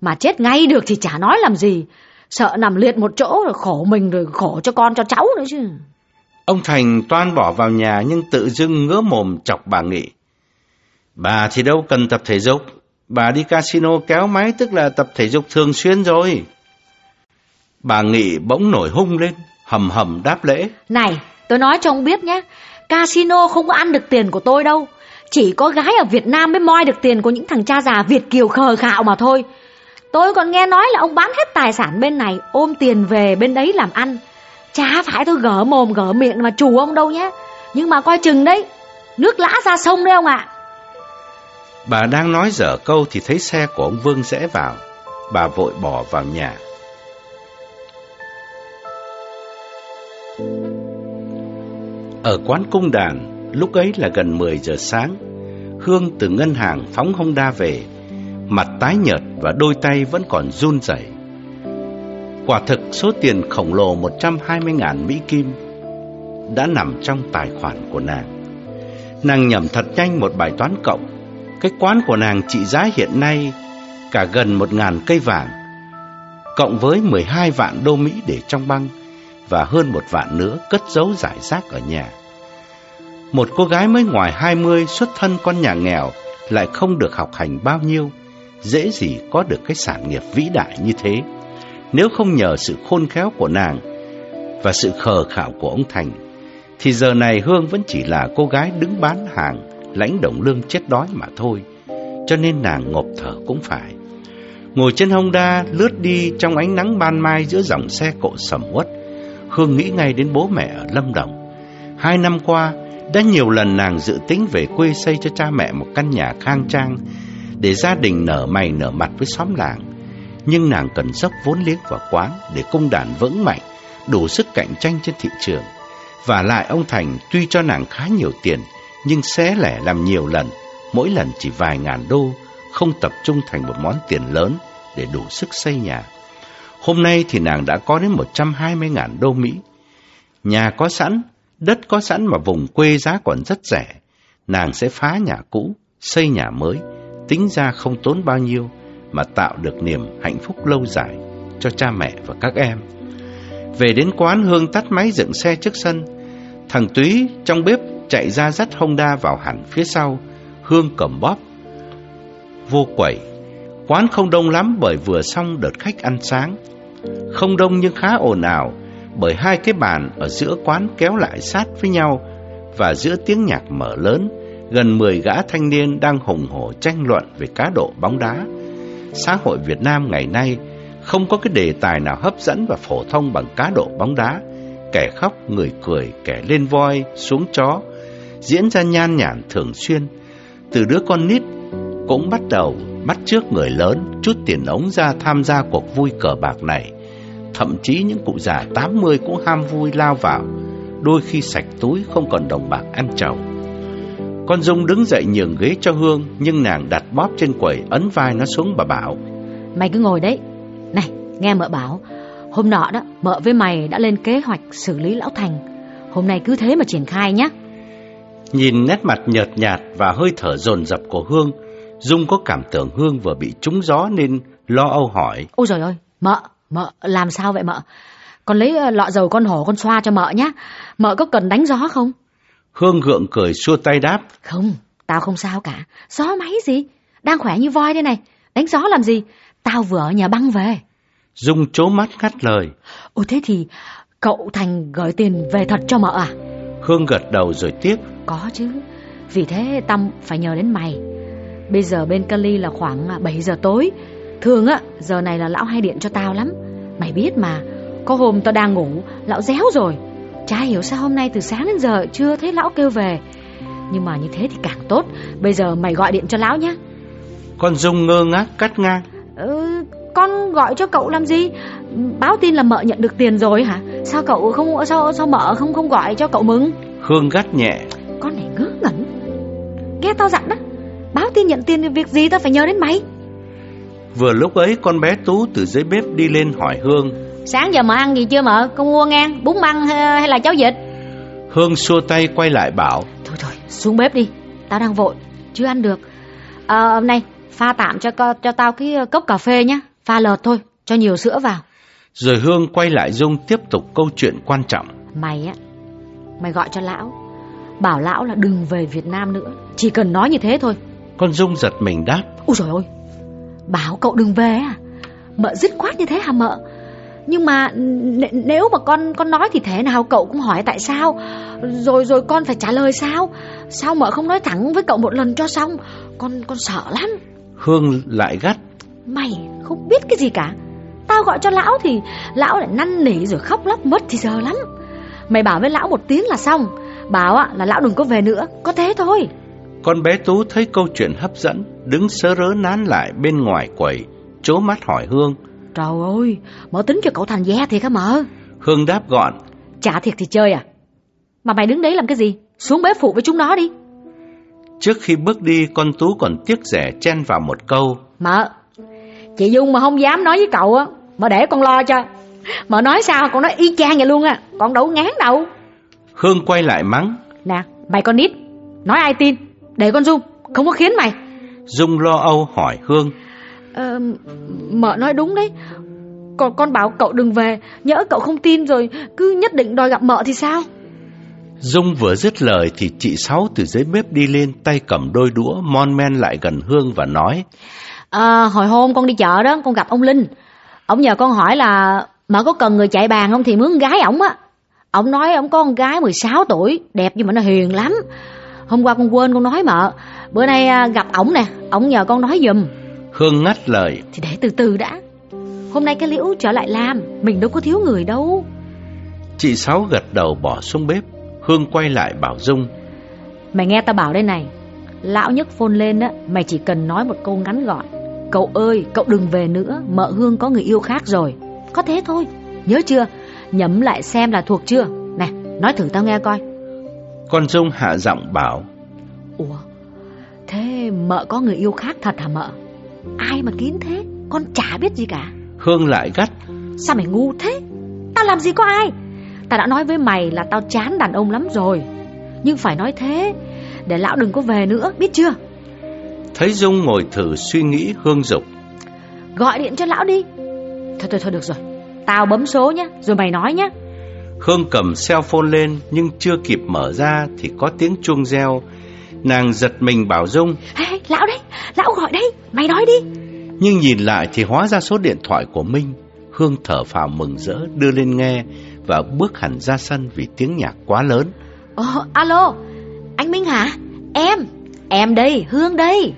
Speaker 2: Mà chết ngay được thì chả nói làm gì. Sợ nằm liệt một chỗ rồi khổ mình rồi khổ cho con cho cháu nữa chứ.
Speaker 1: Ông Thành toan bỏ vào nhà nhưng tự dưng ngỡ mồm chọc bà Nghị. Bà thì đâu cần tập thể dục. Bà đi casino kéo máy tức là tập thể dục thường xuyên rồi. Bà Nghị bỗng nổi hung lên, hầm hầm đáp lễ.
Speaker 2: Này, tôi nói cho ông biết nhé. Casino không có ăn được tiền của tôi đâu. Chỉ có gái ở Việt Nam mới moi được tiền của những thằng cha già Việt Kiều khờ khạo mà thôi. Tôi còn nghe nói là ông bán hết tài sản bên này, ôm tiền về bên đấy làm ăn. Chả phải tôi gỡ mồm gỡ miệng mà chủ ông đâu nhé. Nhưng mà coi chừng đấy, nước lã ra sông đấy ông ạ.
Speaker 1: Bà đang nói dở câu thì thấy xe của ông Vương rẽ vào. Bà vội bỏ vào nhà. Ở quán cung đàn, lúc ấy là gần 10 giờ sáng. Hương từ ngân hàng phóng Honda về, mặt tái nhợt và đôi tay vẫn còn run rẩy. Quả thực số tiền khổng lồ 120.000 Mỹ Kim đã nằm trong tài khoản của nàng. Nàng nhẩm thật nhanh một bài toán cộng. Cái quán của nàng trị giá hiện nay cả gần 1.000 cây vàng, cộng với 12 vạn đô Mỹ để trong băng và hơn một vạn nữa cất giấu giải rác ở nhà. Một cô gái mới ngoài 20 xuất thân con nhà nghèo lại không được học hành bao nhiêu, dễ gì có được cái sản nghiệp vĩ đại như thế. Nếu không nhờ sự khôn khéo của nàng và sự khờ khạo của ông Thành, thì giờ này Hương vẫn chỉ là cô gái đứng bán hàng, lãnh đồng lương chết đói mà thôi. Cho nên nàng ngộp thở cũng phải. Ngồi trên Honda lướt đi trong ánh nắng ban mai giữa dòng xe cộ sầm uất, Hương nghĩ ngay đến bố mẹ ở Lâm Đồng. Hai năm qua, đã nhiều lần nàng dự tính về quê xây cho cha mẹ một căn nhà khang trang để gia đình nở mày nở mặt với xóm làng. Nhưng nàng cần dốc vốn liếng vào quán để công đàn vững mạnh, đủ sức cạnh tranh trên thị trường. Và lại ông Thành tuy cho nàng khá nhiều tiền, nhưng xé lẻ làm nhiều lần, mỗi lần chỉ vài ngàn đô, không tập trung thành một món tiền lớn để đủ sức xây nhà. Hôm nay thì nàng đã có đến 120 ngàn đô Mỹ. Nhà có sẵn, đất có sẵn mà vùng quê giá còn rất rẻ. Nàng sẽ phá nhà cũ, xây nhà mới, tính ra không tốn bao nhiêu mà tạo được niềm hạnh phúc lâu dài cho cha mẹ và các em. Về đến quán Hương tắt máy dựng xe trước sân. Thằng Túy trong bếp chạy ra dắt Honda vào hẳn phía sau, Hương cầm bóp. Vô quẩy, quán không đông lắm bởi vừa xong đợt khách ăn sáng. Không đông nhưng khá ồn ào bởi hai cái bàn ở giữa quán kéo lại sát với nhau và giữa tiếng nhạc mở lớn, gần 10 gã thanh niên đang hùng hổ tranh luận về cá độ bóng đá. Xã hội Việt Nam ngày nay Không có cái đề tài nào hấp dẫn và phổ thông bằng cá độ bóng đá. Kẻ khóc, người cười, kẻ lên voi, xuống chó. Diễn ra nhan nhản thường xuyên. Từ đứa con nít cũng bắt đầu bắt trước người lớn chút tiền ống ra tham gia cuộc vui cờ bạc này. Thậm chí những cụ già 80 cũng ham vui lao vào, đôi khi sạch túi không còn đồng bạc ăn trầu. Con Dung đứng dậy nhường ghế cho Hương, nhưng nàng đặt bóp trên quầy ấn vai nó xuống bà bảo.
Speaker 2: Mày cứ ngồi đấy. Này, nghe mợ bảo, hôm nọ đó, mợ với mày đã lên kế hoạch xử lý lão Thành. Hôm nay cứ thế mà triển khai nhé.
Speaker 1: Nhìn nét mặt nhợt nhạt và hơi thở dồn dập của Hương, Dung có cảm tưởng Hương vừa bị trúng gió nên lo âu hỏi.
Speaker 2: Ôi trời ơi, mợ, mợ, làm sao vậy mợ? Con lấy ờ, lọ dầu con hổ con xoa cho mợ nhé. Mợ có cần đánh gió không?
Speaker 1: Hương gượng cười xua tay đáp.
Speaker 2: Không, tao không sao cả. Gió máy gì? Đang khỏe như voi đây này. Đánh gió làm gì? Tao vừa ở nhà băng về.
Speaker 1: Dung chố mắt ngắt lời.
Speaker 2: Ồ thế thì cậu Thành gửi tiền về thật cho mợ à?
Speaker 1: Hương gật đầu rồi tiếp.
Speaker 2: Có chứ. Vì thế Tâm phải nhờ đến mày. Bây giờ bên Cali là khoảng 7 giờ tối. Thường á, giờ này là lão hay điện cho tao lắm. Mày biết mà, có hôm tao đang ngủ, lão réo rồi. Chả hiểu sao hôm nay từ sáng đến giờ chưa thấy lão kêu về. Nhưng mà như thế thì càng tốt. Bây giờ mày gọi điện cho lão nhé.
Speaker 1: Con Dung ngơ ngác cắt ngang.
Speaker 2: Ừ, con gọi cho cậu làm gì? Báo tin là mợ nhận được tiền rồi hả? Sao cậu không sao sao mợ không không gọi cho cậu mừng?
Speaker 1: Hương gắt nhẹ.
Speaker 2: Con này ngớ ngẩn. Nghe tao dặn đó. Tin nhận tiền việc gì tao phải nhờ đến mày?
Speaker 1: Vừa lúc ấy con bé Tú từ dưới bếp đi lên hỏi Hương.
Speaker 2: Sáng giờ mợ ăn gì chưa mợ? Con mua ngang bún măng hay là cháo vịt?
Speaker 1: Hương xua tay quay lại bảo.
Speaker 2: Thôi thôi, xuống bếp đi. Tao đang vội, chưa ăn được. À, này, pha tạm cho cho tao cái cốc cà phê nhé. Pha lợt thôi, cho nhiều sữa vào.
Speaker 1: Rồi Hương quay lại Dung tiếp tục câu chuyện quan trọng.
Speaker 2: Mày á, mày gọi cho lão. Bảo lão là đừng về Việt Nam nữa. Chỉ cần nói như thế thôi.
Speaker 1: Con Dung giật mình đáp.
Speaker 2: Ôi trời ơi, bảo cậu đừng về à? Mợ dứt khoát như thế hả mợ? Nhưng mà nếu mà con con nói thì thế nào? Cậu cũng hỏi tại sao? Rồi rồi con phải trả lời sao? Sao mợ không nói thẳng với cậu một lần cho xong? Con con sợ lắm.
Speaker 1: Hương lại gắt.
Speaker 2: Mày không biết cái gì cả. Tao gọi cho lão thì lão lại năn nỉ rồi khóc lóc mất thì giờ lắm. Mày bảo với lão một tiếng là xong. Bảo là lão đừng có về nữa. Có thế thôi
Speaker 1: Con bé Tú thấy câu chuyện hấp dẫn Đứng sớ rớ nán lại bên ngoài quầy Chố mắt hỏi Hương
Speaker 2: Trời ơi, mợ tính cho cậu thành ve thiệt hả mợ?
Speaker 1: Hương đáp gọn.
Speaker 2: Chả thiệt thì chơi à? Mà mày đứng đấy làm cái gì? Xuống bếp phụ với chúng nó đi.
Speaker 1: Trước khi bước đi, con Tú còn tiếc rẻ chen vào một câu.
Speaker 2: Mợ, chị Dung mà không dám nói với cậu á, mợ để con lo cho. Mợ nói sao, con nói y chang vậy luôn à, con đâu ngán đâu.
Speaker 1: Hương quay lại mắng.
Speaker 2: Nè, mày con nít, nói ai tin, để con Dung, không có khiến mày.
Speaker 1: Dung lo âu hỏi Hương.
Speaker 2: Ờ, mợ nói đúng đấy. Còn con bảo cậu đừng về Nhỡ cậu không tin rồi Cứ nhất định đòi gặp mợ thì sao?
Speaker 1: Dung vừa dứt lời thì chị Sáu từ dưới bếp đi lên Tay cầm đôi đũa Mon men lại gần Hương và nói.
Speaker 2: À, Hồi hôm con đi chợ đó Con gặp ông Linh. Ông nhờ con hỏi là Mợ có cần người chạy bàn không thì mướn gái ổng á. Ông nói ông có con gái 16 tuổi Đẹp nhưng mà nó hiền lắm Hôm qua con quên con nói mợ Bữa nay à, gặp ổng nè. Ổng nhờ con nói giùm.
Speaker 1: Hương ngắt lời.
Speaker 2: Thì để từ từ đã. Hôm nay cái liễu trở lại làm. Mình đâu có thiếu người đâu.
Speaker 1: Chị Sáu gật đầu bỏ xuống bếp. Hương quay lại bảo Dung.
Speaker 2: Mày nghe tao bảo đây này. Lão nhấc phone lên á Mày chỉ cần nói một câu ngắn gọn. Cậu ơi cậu đừng về nữa. Mợ Hương có người yêu khác rồi. Có thế thôi. Nhớ chưa? Nhẩm lại xem là thuộc chưa. Nè nói thử tao nghe coi
Speaker 1: Con Dung hạ giọng bảo
Speaker 2: Ủa Thế mợ có người yêu khác thật hả mợ? Ai mà kín thế? Con chả biết gì cả.
Speaker 1: Hương lại gắt
Speaker 2: Sao mày ngu thế? Tao làm gì có ai? Tao đã nói với mày là tao chán đàn ông lắm rồi. Nhưng phải nói thế Để lão đừng có về nữa biết chưa?
Speaker 1: Thấy Dung ngồi thử suy nghĩ Hương dục
Speaker 2: Gọi điện cho lão đi. Thôi thôi thôi được rồi. Tao bấm số nhé Rồi mày nói nhé
Speaker 1: Hương cầm cell phone lên Nhưng chưa kịp mở ra Thì có tiếng chuông reo Nàng giật mình bảo Dung
Speaker 2: hey, Lão đấy, lão gọi đấy, mày nói đi
Speaker 1: Nhưng nhìn lại thì hóa ra số điện thoại của Minh Hương thở phào mừng rỡ đưa lên nghe Và bước hẳn ra sân vì tiếng nhạc quá lớn
Speaker 2: Ồ, alo, anh Minh hả? Em, em đây, Hương đây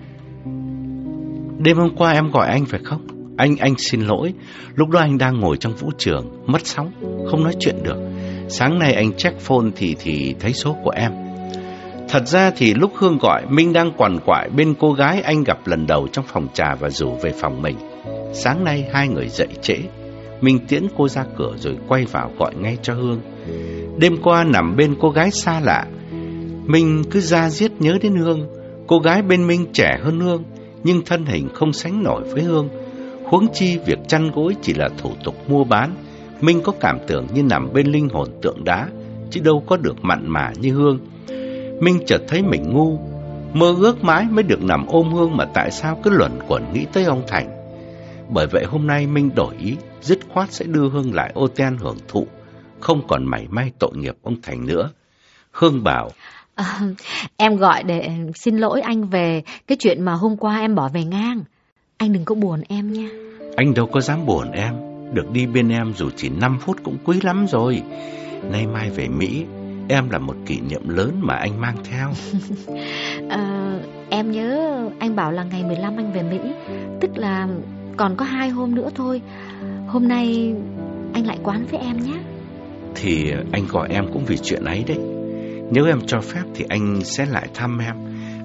Speaker 1: Đêm hôm qua em gọi anh phải không? Anh, anh xin lỗi. Lúc đó anh đang ngồi trong vũ trường, mất sóng, không nói chuyện được. Sáng nay anh check phone thì thì thấy số của em. Thật ra thì lúc Hương gọi, Minh đang quằn quại bên cô gái anh gặp lần đầu trong phòng trà và rủ về phòng mình. Sáng nay hai người dậy trễ. Minh tiễn cô ra cửa rồi quay vào gọi ngay cho Hương. Đêm qua nằm bên cô gái xa lạ, Minh cứ ra giết nhớ đến Hương. Cô gái bên Minh trẻ hơn Hương, nhưng thân hình không sánh nổi với Hương. Huống chi việc chăn gối chỉ là thủ tục mua bán. Minh có cảm tưởng như nằm bên linh hồn tượng đá, chứ đâu có được mặn mà như Hương. Minh chợt thấy mình ngu, mơ ước mãi mới được nằm ôm Hương mà tại sao cứ luẩn quẩn nghĩ tới ông Thành. Bởi vậy hôm nay Minh đổi ý, dứt khoát sẽ đưa Hương lại ô ten hưởng thụ, không còn mảy may tội nghiệp ông Thành nữa. Hương bảo,
Speaker 2: À, em gọi để xin lỗi anh về cái chuyện mà hôm qua em bỏ về ngang. Anh đừng có buồn em nha.
Speaker 1: Anh đâu có dám buồn em. Được đi bên em dù chỉ 5 phút cũng quý lắm rồi. Nay mai về Mỹ, em là một kỷ niệm lớn mà anh mang theo.
Speaker 2: à, em nhớ anh bảo là ngày 15 anh về Mỹ, tức là còn có hai hôm nữa thôi. Hôm nay anh lại quán với em nhé.
Speaker 1: Thì anh gọi em cũng vì chuyện ấy đấy. Nếu em cho phép thì anh sẽ lại thăm em.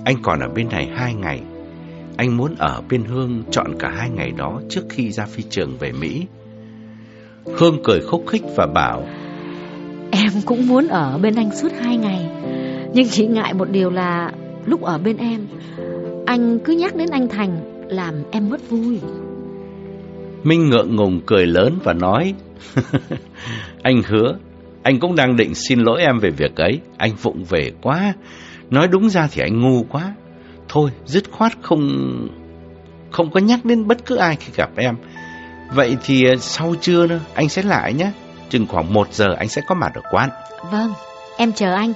Speaker 1: Anh còn ở bên này hai ngày. Anh muốn ở bên Hương chọn cả hai ngày đó trước khi ra phi trường về Mỹ. Hương cười khúc khích và bảo
Speaker 2: Em cũng muốn ở bên anh suốt hai ngày. Nhưng chỉ ngại một điều là Lúc ở bên em Anh cứ nhắc đến anh Thành Làm em mất vui.
Speaker 1: Minh ngượng ngùng cười lớn và nói Anh hứa Anh cũng đang định xin lỗi em về việc ấy. Anh vụng về quá. Nói đúng ra thì anh ngu quá. Thôi dứt khoát không Không có nhắc đến bất cứ ai khi gặp em Vậy thì ờ, sau trưa nữa Anh sẽ lại nhé. Chừng khoảng một giờ anh sẽ có mặt ở quán.
Speaker 2: Vâng em chờ anh.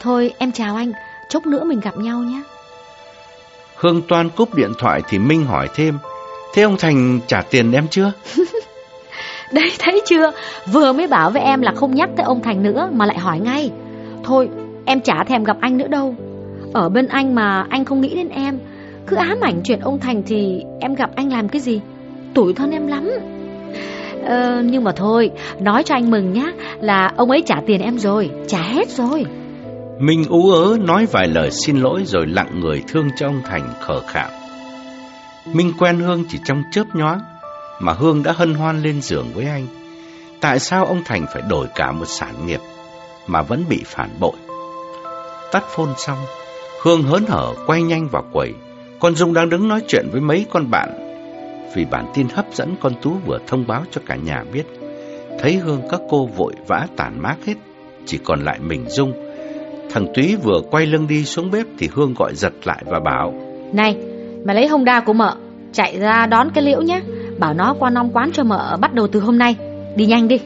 Speaker 2: Thôi em chào anh. Chốc nữa mình gặp nhau nhé.
Speaker 1: Hương Toan cúp điện thoại thì Minh hỏi thêm. Thế ông Thành trả tiền em chưa?
Speaker 2: Đấy thấy chưa? Vừa mới bảo với em là không nhắc tới ông Thành nữa Mà lại hỏi ngay. Thôi em chả thèm gặp anh nữa đâu. Ở bên anh mà anh không nghĩ đến em. Cứ ám ảnh chuyện ông Thành thì em gặp anh làm cái gì tuổi thân em lắm. Ờ, Nhưng mà thôi Nói cho anh mừng nhá Là ông ấy trả tiền em rồi Trả hết rồi.
Speaker 1: Minh ú ớ nói vài lời xin lỗi Rồi lặng người thương cho ông Thành khờ khạo. Minh quen Hương chỉ trong chớp nhoáng Mà Hương đã hân hoan lên giường với anh. Tại sao ông Thành phải đổi cả một sản nghiệp Mà vẫn bị phản bội? Tắt phone xong Hương hớn hở quay nhanh vào quầy. Con Dung đang đứng nói chuyện với mấy con bạn vì bản tin hấp dẫn con Tú vừa thông báo cho cả nhà biết. Thấy Hương các cô vội vã tản mát hết Chỉ còn lại mình Dung. Thằng Túy vừa quay lưng đi xuống bếp Thì Hương gọi giật lại và bảo
Speaker 2: Này mày lấy Honda của mợ Chạy ra đón cái liễu nhé Bảo nó qua nong quán cho mợ bắt đầu từ hôm nay. Đi nhanh đi.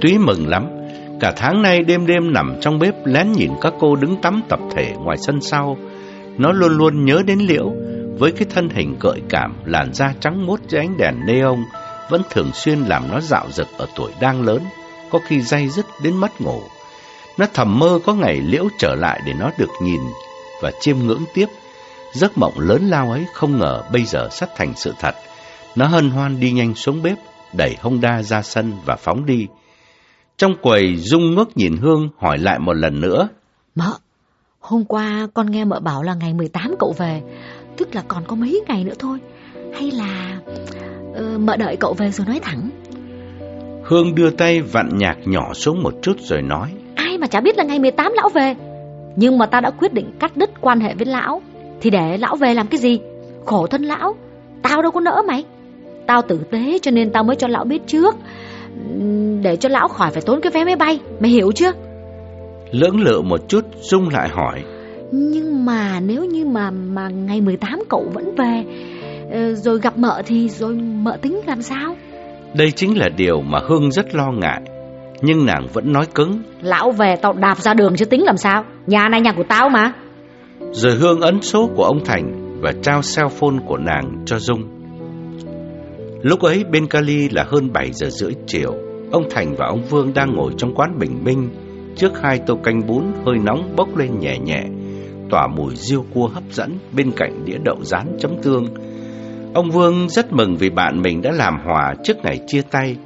Speaker 1: Túy mừng lắm. Cả tháng nay đêm đêm nằm trong bếp lén nhìn các cô đứng tắm tập thể ngoài sân sau. Nó luôn luôn nhớ đến Liễu, với cái thân hình gợi cảm, làn da trắng mốt dưới ánh đèn neon, vẫn thường xuyên làm nó dạo dực ở tuổi đang lớn, có khi day dứt đến mất ngủ. Nó thầm mơ có ngày Liễu trở lại để nó được nhìn và chiêm ngưỡng tiếp. Giấc mộng lớn lao ấy không ngờ bây giờ sắp thành sự thật. Nó hân hoan đi nhanh xuống bếp, đẩy Honda ra sân và phóng đi. Trong quầy Dung ngước nhìn Hương hỏi lại một lần nữa.
Speaker 2: Mợ, hôm qua con nghe mợ bảo là ngày 18 cậu về, tức là còn có mấy ngày nữa thôi. Hay là uh, mợ đợi cậu về rồi nói thẳng?
Speaker 1: Hương đưa tay vặn nhạc nhỏ xuống một chút rồi nói.
Speaker 2: Ai mà chả biết là ngày 18 lão về. Nhưng mà ta đã quyết định cắt đứt quan hệ với lão. Thì để lão về làm cái gì? Khổ thân lão. Tao đâu có nỡ mày. Tao tử tế cho nên tao mới cho lão biết trước để cho lão khỏi phải tốn cái vé máy bay Mày hiểu chưa
Speaker 1: Lưỡng lự một chút Dung lại hỏi
Speaker 2: Nhưng mà nếu như mà mà ngày 18 cậu vẫn về ờ, Rồi gặp mợ thì rồi mợ tính làm sao?
Speaker 1: Đây chính là điều mà Hương rất lo ngại. Nhưng nàng vẫn nói cứng.
Speaker 2: Lão về tao đạp ra đường chứ tính làm sao? Nhà này nhà của tao mà.
Speaker 1: Rồi Hương ấn số của ông Thành Và trao cell phone của nàng cho Dung. Lúc ấy bên Cali là hơn 7 giờ rưỡi chiều. Ông Thành và ông Vương đang ngồi trong quán bình minh Trước hai tô canh bún hơi nóng bốc lên nhẹ nhẹ Tỏa mùi riêu cua hấp dẫn bên cạnh đĩa đậu rán chấm tương Ông Vương rất mừng vì bạn mình đã làm hòa trước ngày chia tay.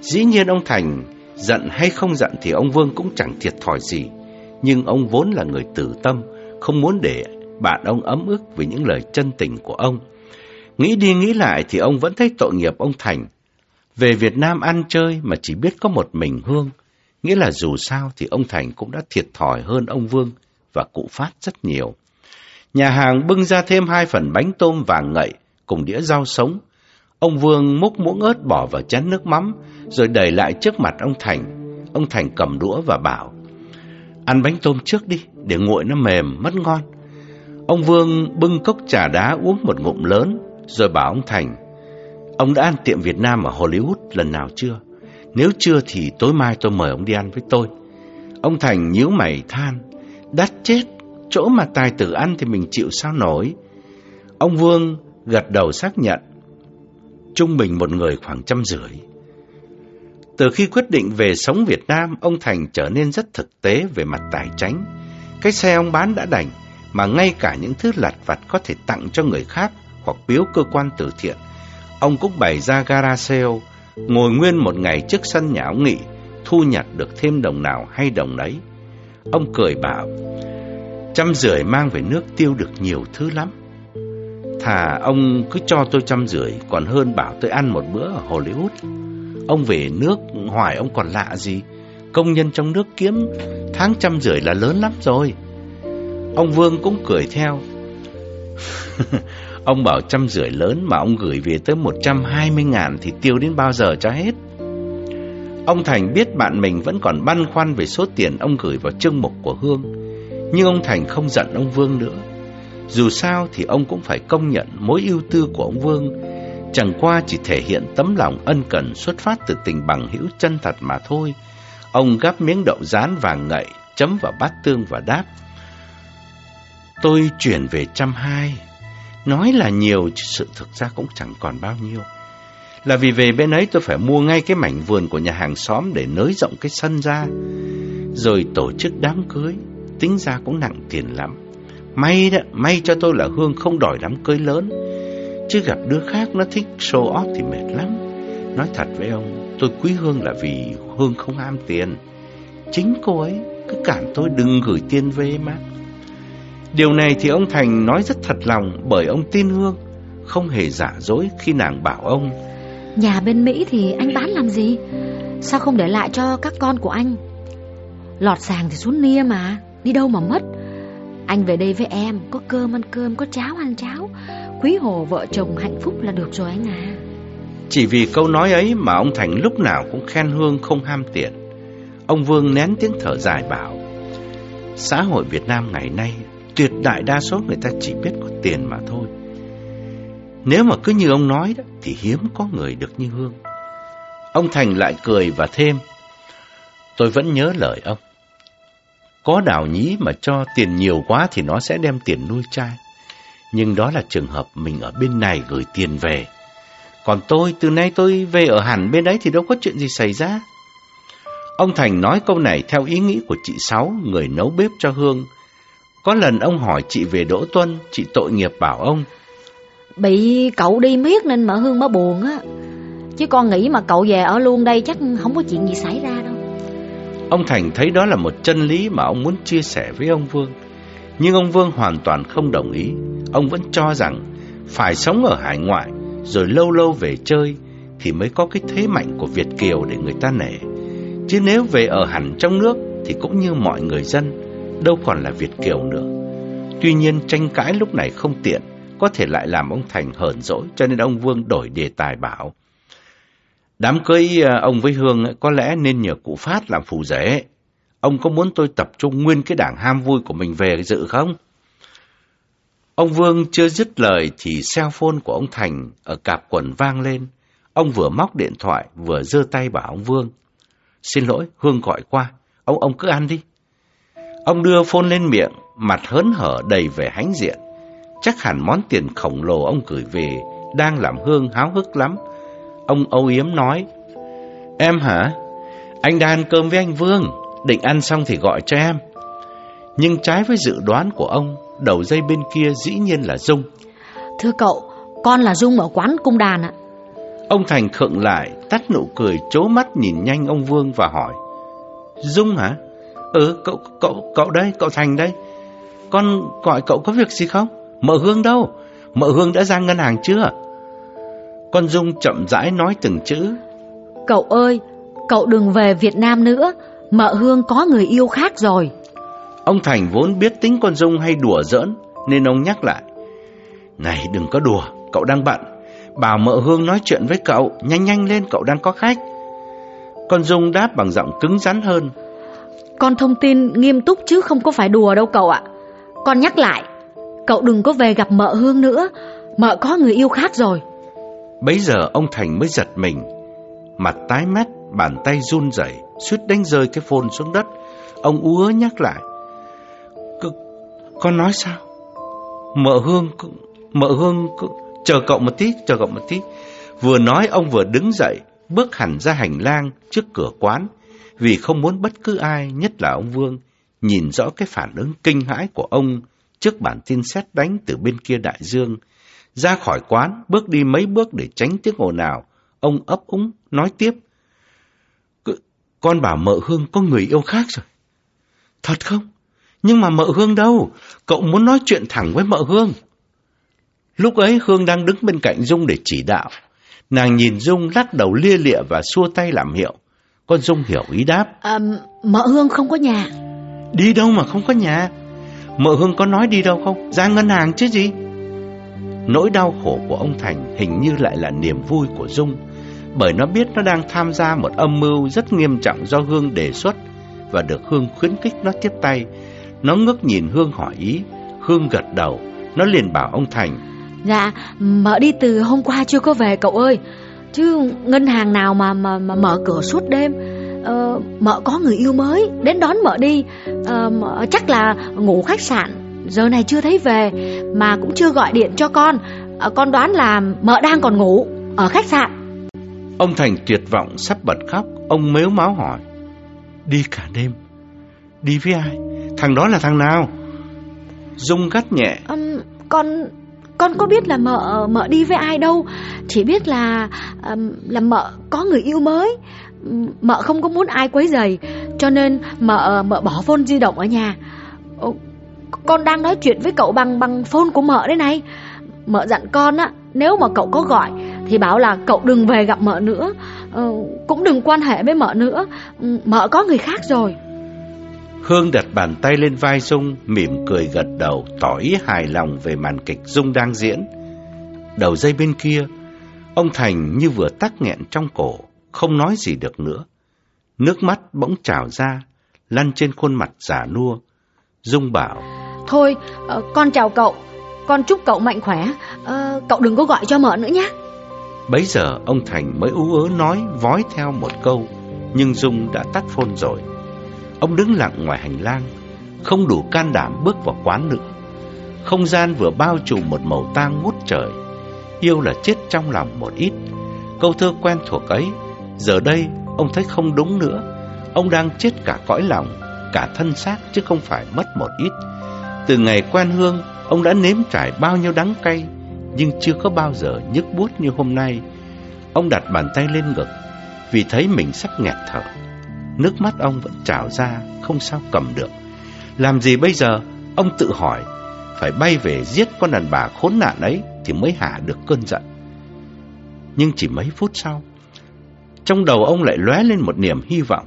Speaker 1: Dĩ nhiên ông Thành giận hay không giận thì ông Vương cũng chẳng thiệt thòi gì. Nhưng ông vốn là người tử tâm, không muốn để bạn ông ấm ức vì những lời chân tình của ông. Nghĩ đi nghĩ lại thì ông vẫn thấy tội nghiệp ông Thành. Về Việt Nam ăn chơi mà chỉ biết có một mình Hương. Nghĩa là dù sao thì ông Thành cũng đã thiệt thòi hơn ông Vương và cụ Phát rất nhiều. Nhà hàng bưng ra thêm hai phần bánh tôm vàng ngậy cùng đĩa rau sống. Ông Vương múc muỗng ớt bỏ vào chén nước mắm, rồi đẩy lại trước mặt ông Thành. Ông Thành cầm đũa và bảo, Ăn bánh tôm trước đi, để nguội nó mềm, mất ngon. Ông Vương bưng cốc trà đá uống một ngụm lớn, rồi bảo ông Thành, Ông đã ăn tiệm Việt Nam ở Hollywood lần nào chưa? Nếu chưa thì tối mai tôi mời ông đi ăn với tôi. Ông Thành nhíu mày than Đắt chết, chỗ mà tài tử ăn thì mình chịu sao nổi. Ông Vương gật đầu xác nhận. Trung bình một người khoảng trăm rưỡi. Từ khi quyết định về sống Việt Nam, ông Thành trở nên rất thực tế về mặt tài chính. Cái xe ông bán đã đành, mà ngay cả những thứ lặt vặt có thể tặng cho người khác hoặc biếu cơ quan từ thiện. Ông cũng bày ra gara sale, ngồi nguyên một ngày trước sân nhà ông nghị, thu nhặt được thêm đồng nào hay đồng đấy. Ông cười bảo, trăm rưỡi mang về nước tiêu được nhiều thứ lắm. Thà ông cứ cho tôi trăm rưỡi còn hơn bảo tôi ăn một bữa ở Hollywood. Ông về nước hoài ông còn lạ gì. Công nhân trong nước kiếm tháng trăm rưỡi là lớn lắm rồi. Ông Vương cũng cười theo. ông bảo trăm rưỡi lớn mà ông gửi về tới một trăm hai mươi ngàn thì tiêu đến bao giờ cho hết. Ông Thành biết bạn mình vẫn còn băn khoăn về số tiền ông gửi vào chương mục của Hương. Nhưng ông Thành không giận ông Vương nữa. Dù sao thì ông cũng phải công nhận mối ưu tư của ông Vương chẳng qua chỉ thể hiện tấm lòng ân cần xuất phát từ tình bằng hữu chân thật mà thôi. Ông gắp miếng đậu rán vàng ngậy, chấm vào bát tương và đáp. Tôi chuyển về trăm hai. Nói là nhiều, chứ sự thực ra cũng chẳng còn bao nhiêu. Là vì về bên ấy tôi phải mua ngay cái mảnh vườn của nhà hàng xóm để nới rộng cái sân ra. Rồi tổ chức đám cưới, tính ra cũng nặng tiền lắm. May đó, may cho tôi là Hương không đòi đám cưới lớn. Chứ gặp đứa khác nó thích show off thì mệt lắm. Nói thật với ông, tôi quý Hương là vì Hương không ham tiền. Chính cô ấy cứ cản tôi đừng gửi tiền về mà. Điều này thì ông Thành nói rất thật lòng bởi ông tin Hương, không hề giả dối khi nàng bảo ông.
Speaker 2: Nhà bên Mỹ thì anh bán làm gì? Sao không để lại cho các con của anh? Lọt sàng thì xuống nia mà, đi đâu mà mất. Anh về đây với em, có cơm ăn cơm, có cháo ăn cháo. Quý hồ vợ chồng hạnh phúc là được rồi anh à.
Speaker 1: Chỉ vì câu nói ấy mà ông Thành lúc nào cũng khen Hương không ham tiền. Ông Vương nén tiếng thở dài bảo, xã hội Việt Nam ngày nay tuyệt đại đa số người ta chỉ biết có tiền mà thôi. Nếu mà cứ như ông nói đó, thì hiếm có người được như Hương. Ông Thành lại cười và thêm, tôi vẫn nhớ lời ông. Có đào nhí mà cho tiền nhiều quá thì nó sẽ đem tiền nuôi trai. Nhưng đó là trường hợp mình ở bên này gửi tiền về. Còn tôi, từ nay tôi về ở hẳn bên đấy thì đâu có chuyện gì xảy ra. Ông Thành nói câu này theo ý nghĩ của chị Sáu, người nấu bếp cho Hương. Có lần ông hỏi chị về Đỗ Tuân, chị tội nghiệp bảo ông.
Speaker 2: Bị cậu đi miết nên mợ Hương mới buồn á. Chứ con nghĩ mà cậu về ở luôn đây chắc không có chuyện gì xảy ra đâu.
Speaker 1: Ông Thành thấy đó là một chân lý mà ông muốn chia sẻ với ông Vương. Nhưng ông Vương hoàn toàn không đồng ý. Ông vẫn cho rằng phải sống ở hải ngoại rồi lâu lâu về chơi thì mới có cái thế mạnh của Việt Kiều để người ta nể. Chứ nếu về ở hẳn trong nước thì cũng như mọi người dân, đâu còn là Việt Kiều nữa. Tuy nhiên tranh cãi lúc này không tiện, có thể lại làm ông Thành hờn dỗi cho nên ông Vương đổi đề tài bảo. Đám cưới à, ông với Hương có lẽ nên nhờ cụ Phát làm phù rể. Ông có muốn tôi tập trung nguyên cái đảng ham vui của mình về dự không? Ông Vương chưa dứt lời thì cell phone của ông Thành ở cạp quần vang lên. Ông vừa móc điện thoại vừa giơ tay bảo ông Vương. Xin lỗi, Hương gọi qua. Ông ông cứ ăn đi. Ông đưa phone lên miệng, mặt hớn hở đầy vẻ hãnh diện. Chắc hẳn món tiền khổng lồ ông gửi về đang làm Hương háo hức lắm. Ông âu yếm nói. Em hả? Anh đang ăn cơm với anh Vương. Định ăn xong thì gọi cho em. Nhưng trái với dự đoán của ông, đầu dây bên kia dĩ nhiên là Dung.
Speaker 2: Thưa cậu, Con là Dung ở quán cung đàn ạ.
Speaker 1: Ông Thành khựng lại, tắt nụ cười, chố mắt nhìn nhanh ông Vương và hỏi. Dung hả? Ừ, cậu, cậu, cậu đây, cậu Thành đây. Con gọi cậu có việc gì không? Mợ Hương đâu? Mợ Hương đã ra ngân hàng chưa? Con Dung chậm rãi nói từng chữ.
Speaker 2: Cậu ơi, cậu đừng về Việt Nam nữa. Mợ Hương có người yêu khác rồi.
Speaker 1: Ông Thành vốn biết tính con Dung hay đùa giỡn, nên ông nhắc lại. Này đừng có đùa, cậu đang bận. Bảo mợ Hương nói chuyện với cậu, nhanh nhanh lên cậu đang có khách. Con Dung đáp bằng giọng cứng rắn hơn.
Speaker 2: Con thông tin nghiêm túc chứ không có phải đùa đâu cậu ạ. Con nhắc lại, cậu đừng có về gặp mợ Hương nữa, mợ có người yêu khác rồi.
Speaker 1: Bấy giờ ông Thành mới giật mình, mặt tái mét, bàn tay run rẩy, suýt đánh rơi cái phone xuống đất. Ông úa nhắc lại. Con nói sao? Mợ Hương, mợ Hương, chờ cậu một tí, chờ cậu một tí. Vừa nói ông vừa đứng dậy, bước hẳn ra hành lang trước cửa quán, vì không muốn bất cứ ai, nhất là ông Vương, nhìn rõ cái phản ứng kinh hãi của ông trước bản tin xét đánh từ bên kia đại dương. Ra khỏi quán, bước đi mấy bước để tránh tiếng ồn nào, ông ấp úng nói tiếp. Con bảo mợ Hương có người yêu khác rồi. Thật không? Nhưng mà mợ Hương đâu? Cậu muốn nói chuyện thẳng với mợ Hương. Lúc ấy Hương đang đứng bên cạnh Dung để chỉ đạo. Nàng nhìn Dung lắc đầu lia lịa và xua tay làm hiệu. Con Dung hiểu ý đáp.
Speaker 2: À, mợ Hương không có nhà.
Speaker 1: Đi đâu mà không có nhà? Mợ Hương có nói đi đâu không? Ra ngân hàng chứ gì? Nỗi đau khổ của ông Thành hình như lại là niềm vui của Dung. Bởi nó biết nó đang tham gia một âm mưu rất nghiêm trọng do Hương đề xuất và được Hương khuyến khích nó tiếp tay. Nó ngước nhìn Hương hỏi ý. Hương gật đầu. Nó liền bảo ông Thành.
Speaker 2: Dạ, mợ đi từ hôm qua chưa có về cậu ơi. Chứ ngân hàng nào mà mà, mà mở cửa suốt đêm ờ, Mợ có người yêu mới Đến đón mợ đi. Ờ, mợ Chắc là ngủ khách sạn. Giờ này chưa thấy về Mà cũng chưa gọi điện cho con. Ờ, Con đoán là mợ đang còn ngủ Ở khách sạn.
Speaker 1: Ông Thành tuyệt vọng sắp bật khóc. Ông mếu máu hỏi Đi cả đêm Đi với ai? Thằng đó là thằng nào? Dung gắt nhẹ
Speaker 2: um, Con con có biết là mợ mợ đi với ai đâu. Chỉ biết là là mợ có người yêu mới Mợ không có muốn ai quấy rầy Cho nên mợ mợ bỏ phone di động ở nhà. Con đang nói chuyện với cậu bằng bằng phone của mợ đấy này. Mợ dặn con á Nếu mà cậu có gọi Thì bảo là cậu đừng về gặp mợ nữa. Ờ, Cũng đừng quan hệ với mợ nữa. Mợ có người khác rồi.
Speaker 1: Hương đặt bàn tay lên vai Dung, mỉm cười gật đầu, tỏ ý hài lòng về màn kịch Dung đang diễn. Đầu dây bên kia, ông Thành như vừa tắc nghẹn trong cổ, không nói gì được nữa. Nước mắt bỗng trào ra, lăn trên khuôn mặt giả nua. Dung bảo,
Speaker 2: Thôi, uh, con chào cậu, con chúc cậu mạnh khỏe, uh, cậu đừng có gọi cho mợ nữa nhé.
Speaker 1: Bấy giờ ông Thành mới ú ớ nói vói theo một câu, nhưng Dung đã tắt phone rồi. Ông đứng lặng ngoài hành lang, không đủ can đảm bước vào quán nữa. Không gian vừa bao trùm một màu tang ngút trời. Yêu là chết trong lòng một ít. Câu thơ quen thuộc ấy, giờ đây ông thấy không đúng nữa. Ông đang chết cả cõi lòng, cả thân xác chứ không phải mất một ít. Từ ngày quen Hương, ông đã nếm trải bao nhiêu đắng cay, nhưng chưa có bao giờ nhức buốt như hôm nay. Ông đặt bàn tay lên ngực, vì thấy mình sắp nghẹt thở. Nước mắt ông vẫn trào ra Không sao cầm được Làm gì bây giờ Ông tự hỏi Phải bay về giết con đàn bà khốn nạn ấy Thì mới hạ được cơn giận Nhưng chỉ mấy phút sau trong đầu ông lại lóe lên một niềm hy vọng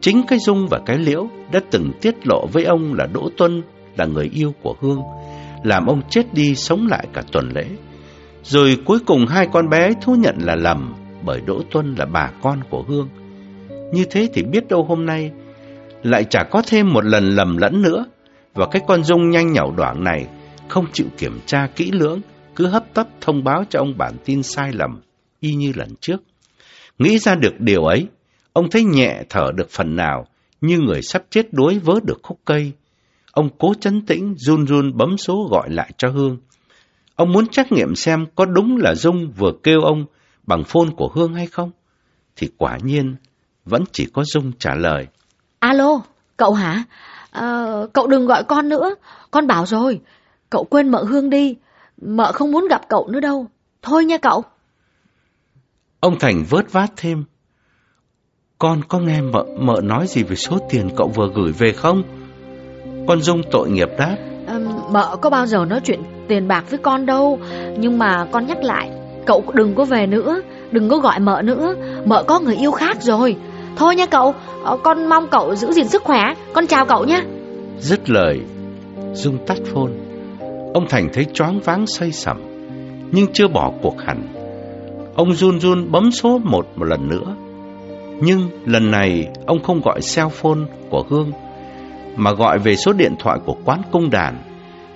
Speaker 1: Chính cái Dung và cái Liễu Đã từng tiết lộ với ông là Đỗ Tuân Là người yêu của Hương Làm ông chết đi sống lại cả tuần lễ Rồi cuối cùng hai con bé thú nhận là lầm Bởi Đỗ Tuân là bà con của Hương như thế thì biết đâu hôm nay lại chả có thêm một lần lầm lẫn nữa. Và cái con dung nhanh nhảu đoạn này không chịu kiểm tra kỹ lưỡng, cứ hấp tấp thông báo cho ông bản tin sai lầm, y như lần trước. Nghĩ ra được điều ấy, ông thấy nhẹ thở được phần nào, như người sắp chết đuối vớ được khúc cây. Ông cố chấn tĩnh, run run bấm số gọi lại cho Hương. Ông muốn trắc nghiệm xem có đúng là Dung vừa kêu ông bằng phone của Hương hay không. Thì quả nhiên vẫn chỉ có Dung trả lời.
Speaker 2: Alo, cậu hả? À, cậu đừng gọi con nữa, con bảo rồi. Cậu quên mợ Hương đi, mợ không muốn gặp cậu nữa đâu. Thôi nha cậu.
Speaker 1: Ông Thành vớt vát thêm. Con có nghe mợ, mợ nói gì về số tiền cậu vừa gửi về không? Con Dung tội nghiệp đáp.
Speaker 2: À, mợ có bao giờ nói chuyện tiền bạc với con đâu. Nhưng mà con nhắc lại, cậu đừng có về nữa, đừng có gọi mợ nữa. Mợ có người yêu khác rồi. Thôi nha cậu, ờ, con mong cậu giữ gìn sức khỏe. Con chào cậu nha.
Speaker 1: Dứt lời, Dung tắt phone. Ông Thành thấy choáng váng say sẩm, nhưng chưa bỏ cuộc hẳn. Ông run run bấm số một một lần nữa. Nhưng lần này ông không gọi cell phone của Hương, mà gọi về số điện thoại của quán cung đàn.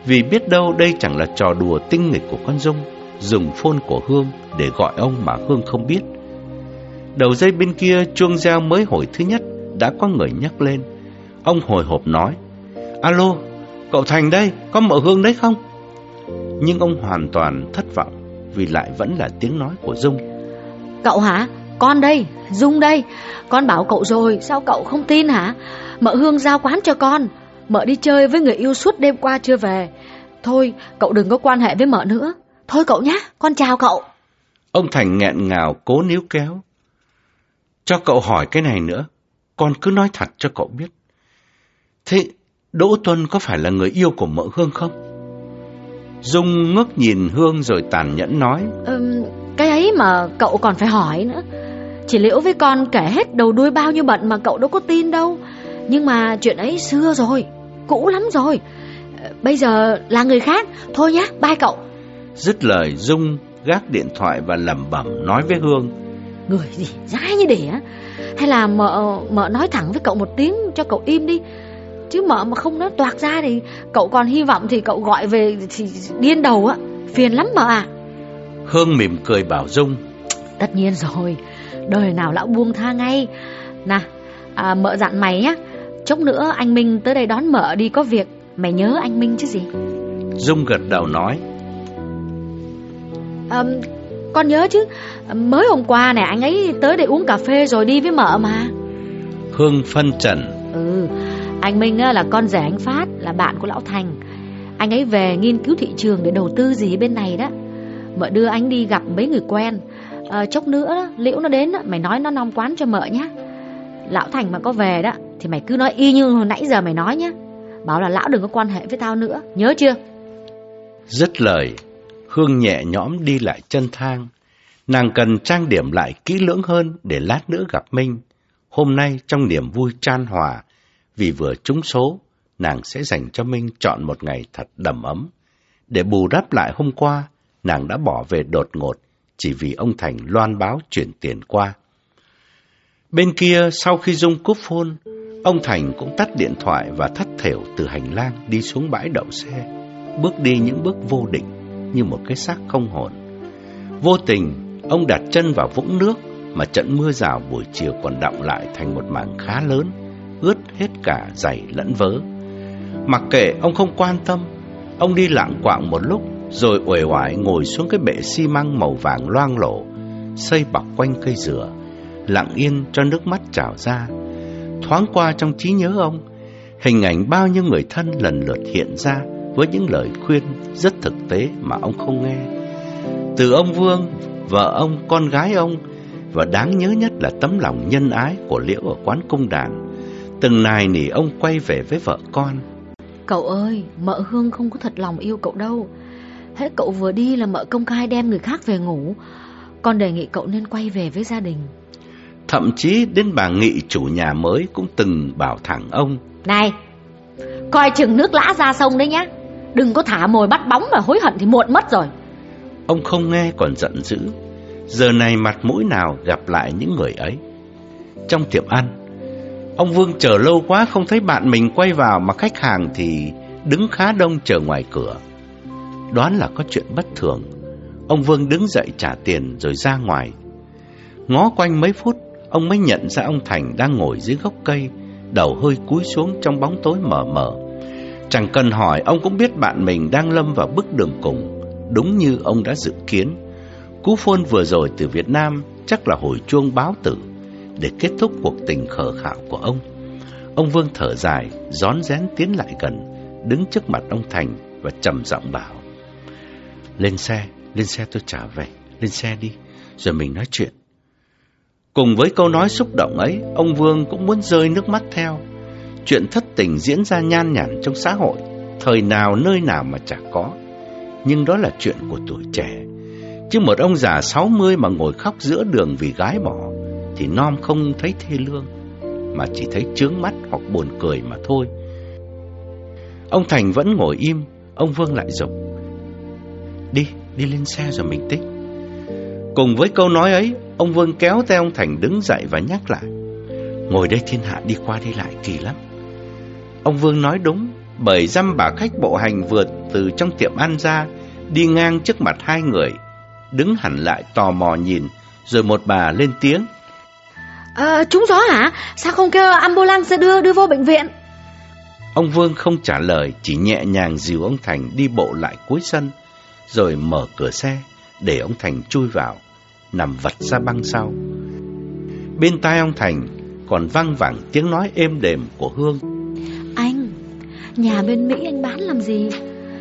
Speaker 1: Vì biết đâu đây chẳng là trò đùa tinh nghịch của con Dung, dùng phone của Hương để gọi ông mà Hương không biết. Đầu dây bên kia chuông reo mới hồi thứ nhất đã có người nhắc lên. Ông hồi hộp nói, Alo, cậu Thành đây, có mở Hương đấy không? Nhưng ông hoàn toàn thất vọng vì lại vẫn là tiếng nói của Dung.
Speaker 2: Cậu hả? Con đây, Dung đây. Con bảo cậu rồi, sao cậu không tin hả? Mợ Hương giao quán cho con. Mợ đi chơi với người yêu suốt đêm qua chưa về. Thôi, cậu đừng có quan hệ với mợ nữa. Thôi cậu nhé, con chào cậu.
Speaker 1: Ông Thành nghẹn ngào cố níu kéo. Cho cậu hỏi cái này nữa, con cứ nói thật cho cậu biết. Thế Đỗ Tuân có phải là người yêu của mợ Hương không? Dung ngước nhìn Hương rồi tàn nhẫn nói.
Speaker 2: Ừm, cái ấy mà cậu còn phải hỏi nữa. Chỉ liễu với con kể hết đầu đuôi bao nhiêu bận mà cậu đâu có tin đâu. Nhưng mà chuyện ấy xưa rồi, cũ lắm rồi. Bây giờ là người khác, thôi nhá, bye cậu.
Speaker 1: Dứt lời Dung gác điện thoại và lẩm bẩm nói với Hương.
Speaker 2: Người gì dai như đỉa Hay là mợ, mợ nói thẳng với cậu một tiếng cho cậu im đi Chứ mợ mà không nói toạc ra thì cậu còn hy vọng thì cậu gọi về thì điên đầu á. Phiền lắm mợ à.
Speaker 1: Hương mỉm cười bảo Dung.
Speaker 2: Tất nhiên rồi Đời nào lão buông tha ngay. Nè à, mợ dặn mày nhá. Chốc nữa anh Minh tới đây đón mợ đi có việc. Mày nhớ anh Minh chứ gì?
Speaker 1: Dung gật đầu nói.
Speaker 2: À, Con nhớ chứ. Mới hôm qua nè anh ấy tới đây uống cà phê rồi đi với mợ mà.
Speaker 1: Hương phân trần.
Speaker 2: Ừ anh Minh là con rể anh Phát Là bạn của Lão Thành. Anh ấy về nghiên cứu thị trường để đầu tư gì bên này đó. Mợ đưa anh đi gặp mấy người quen. À, Chốc nữa Liễu nó đến Mày nói nó nong quán cho mợ nhé Lão Thành mà có về đó Thì mày cứ nói y như hồi nãy giờ mày nói nhé Bảo là lão đừng có quan hệ với tao nữa Nhớ chưa?
Speaker 1: Dứt lời Hương nhẹ nhõm đi lại chân thang. Nàng cần trang điểm lại kỹ lưỡng hơn Để lát nữa gặp Minh. Hôm nay trong niềm vui chan hòa vì vừa trúng số Nàng sẽ dành cho Minh chọn một ngày thật đầm ấm. Để bù đắp lại hôm qua Nàng đã bỏ về đột ngột Chỉ vì ông Thành loan báo chuyển tiền qua. Bên kia sau khi Dung cúp phôn, Ông Thành cũng tắt điện thoại và thất thểu từ hành lang đi xuống bãi đậu xe, bước đi những bước vô định như một cái xác không hồn. Vô tình, ông đặt chân vào vũng nước mà trận mưa rào buổi chiều còn đọng lại thành một mảng khá lớn, ướt hết cả giày lẫn vớ. Mặc kệ ông không quan tâm, ông đi lạng quạng một lúc rồi uể oải ngồi xuống cái bệ xi măng màu vàng loang lổ, xây bọc quanh cây dừa, lặng yên cho nước mắt trào ra Thoáng qua trong trí nhớ ông, hình ảnh bao nhiêu người thân lần lượt hiện ra với những lời khuyên rất thực tế mà ông không nghe. Từ ông Vương, vợ ông, con gái ông và đáng nhớ nhất là tấm lòng nhân ái của Liễu ở quán cung đàn. Từng nài nỉ ông quay về với vợ con.
Speaker 2: Cậu ơi, mợ Hương không có thật lòng yêu cậu đâu. Hết cậu vừa đi là mợ công khai đem người khác về ngủ. Con đề nghị cậu nên quay về với gia đình.
Speaker 1: Thậm chí đến bà Nghị chủ nhà mới cũng từng bảo thẳng ông
Speaker 2: Này, coi chừng nước lã ra sông đấy nhá Đừng có thả mồi bắt bóng mà hối hận thì muộn mất rồi
Speaker 1: Ông không nghe còn giận dữ Giờ này mặt mũi nào gặp lại những người ấy Trong tiệm ăn Ông Vương chờ lâu quá không thấy bạn mình quay vào Mà khách hàng thì đứng khá đông chờ ngoài cửa. Đoán là có chuyện bất thường. Ông Vương đứng dậy trả tiền rồi ra ngoài. Ngó quanh mấy phút ông mới nhận ra ông Thành đang ngồi dưới gốc cây, đầu hơi cúi xuống trong bóng tối mờ mờ. Chẳng cần hỏi, ông cũng biết bạn mình đang lâm vào bước đường cùng, đúng như ông đã dự kiến. Cú phôn vừa rồi từ Việt Nam chắc là hồi chuông báo tử để kết thúc cuộc tình khờ khạo của ông. Ông Vương thở dài, rón rén tiến lại gần, đứng trước mặt ông Thành và trầm giọng bảo: "Lên xe, Lên xe tôi trả về, lên xe đi, rồi mình nói chuyện. Cùng với câu nói xúc động ấy, ông Vương cũng muốn rơi nước mắt theo. Chuyện thất tình diễn ra nhan nhản trong xã hội, thời nào nơi nào mà chả có. Nhưng đó là chuyện của tuổi trẻ. Chứ một ông già 60 mà ngồi khóc giữa đường vì gái bỏ, thì non không thấy thê lương, mà chỉ thấy trướng mắt hoặc buồn cười mà thôi. Ông Thành vẫn ngồi im, ông Vương lại dục Đi, đi lên xe rồi mình tính. Cùng với câu nói ấy, ông Vương kéo tay ông Thành đứng dậy và nhắc lại. Ngồi đây thiên hạ đi qua đi lại kỳ lắm. Ông Vương nói đúng, bởi dăm bà khách bộ hành vượt từ trong tiệm ăn ra, đi ngang trước mặt hai người, đứng hẳn lại tò mò nhìn, rồi một bà lên tiếng.
Speaker 2: À, trúng gió hả? Sao không kêu ambulance đưa đưa vô bệnh viện?
Speaker 1: Ông Vương không trả lời, chỉ nhẹ nhàng dìu ông Thành đi bộ lại cuối sân, rồi mở cửa xe để ông Thành chui vào, nằm vật ra băng sau. Bên tai ông Thành còn văng vẳng tiếng nói êm đềm của Hương.
Speaker 2: Anh, nhà bên Mỹ anh bán làm gì?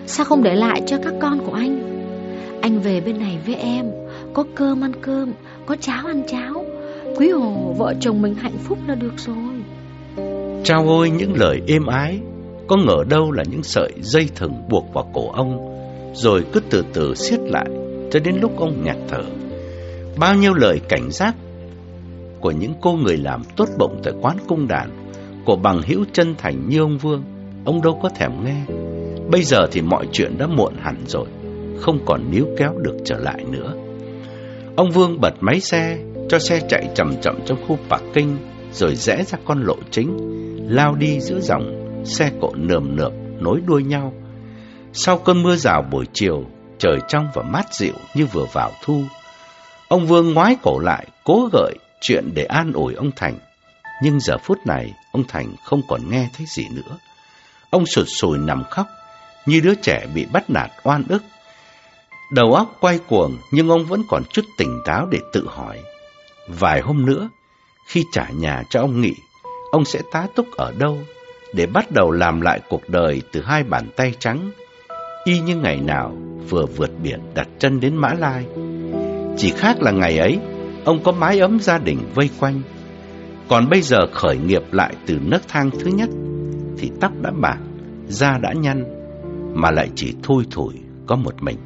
Speaker 2: Sao không để lại cho các con của anh? Anh về bên này với em, có cơm ăn cơm, có cháo ăn cháo. Quý hồ vợ chồng mình hạnh phúc là được rồi.
Speaker 1: Trao ôi những lời êm ái, có ngờ đâu là những sợi dây thừng buộc vào cổ ông, rồi cứ từ từ siết lại cho đến lúc ông nhạt thở. Bao nhiêu lời cảnh giác của những cô người làm tốt bụng tại quán cung đàn, của bằng hữu chân thành như ông Vương, ông đâu có thèm nghe. Bây giờ thì mọi chuyện đã muộn hẳn rồi, không còn níu kéo được trở lại nữa. Ông Vương bật máy xe, cho xe chạy chậm chậm trong khu parking, rồi rẽ ra con lộ chính, lao đi giữa dòng xe cộ nườm nượp nối đuôi nhau. Sau cơn mưa rào buổi chiều, trời trong và mát dịu như vừa vào thu. Ông Vương ngoái cổ lại, cố gợi chuyện để an ủi ông Thành. Nhưng giờ phút này, ông Thành không còn nghe thấy gì nữa. Ông sụt sùi nằm khóc, như đứa trẻ bị bắt nạt oan ức. Đầu óc quay cuồng, nhưng ông vẫn còn chút tỉnh táo để tự hỏi. Vài hôm nữa, khi trả nhà cho ông Nghị, ông sẽ tá túc ở đâu để bắt đầu làm lại cuộc đời từ hai bàn tay trắng, y như ngày nào vừa vượt biển đặt chân đến Mã Lai. Chỉ khác là ngày ấy, ông có mái ấm gia đình vây quanh. Còn bây giờ khởi nghiệp lại từ nấc thang thứ nhất, thì tóc đã bạc, da đã nhăn, mà lại chỉ thui thủi có một mình.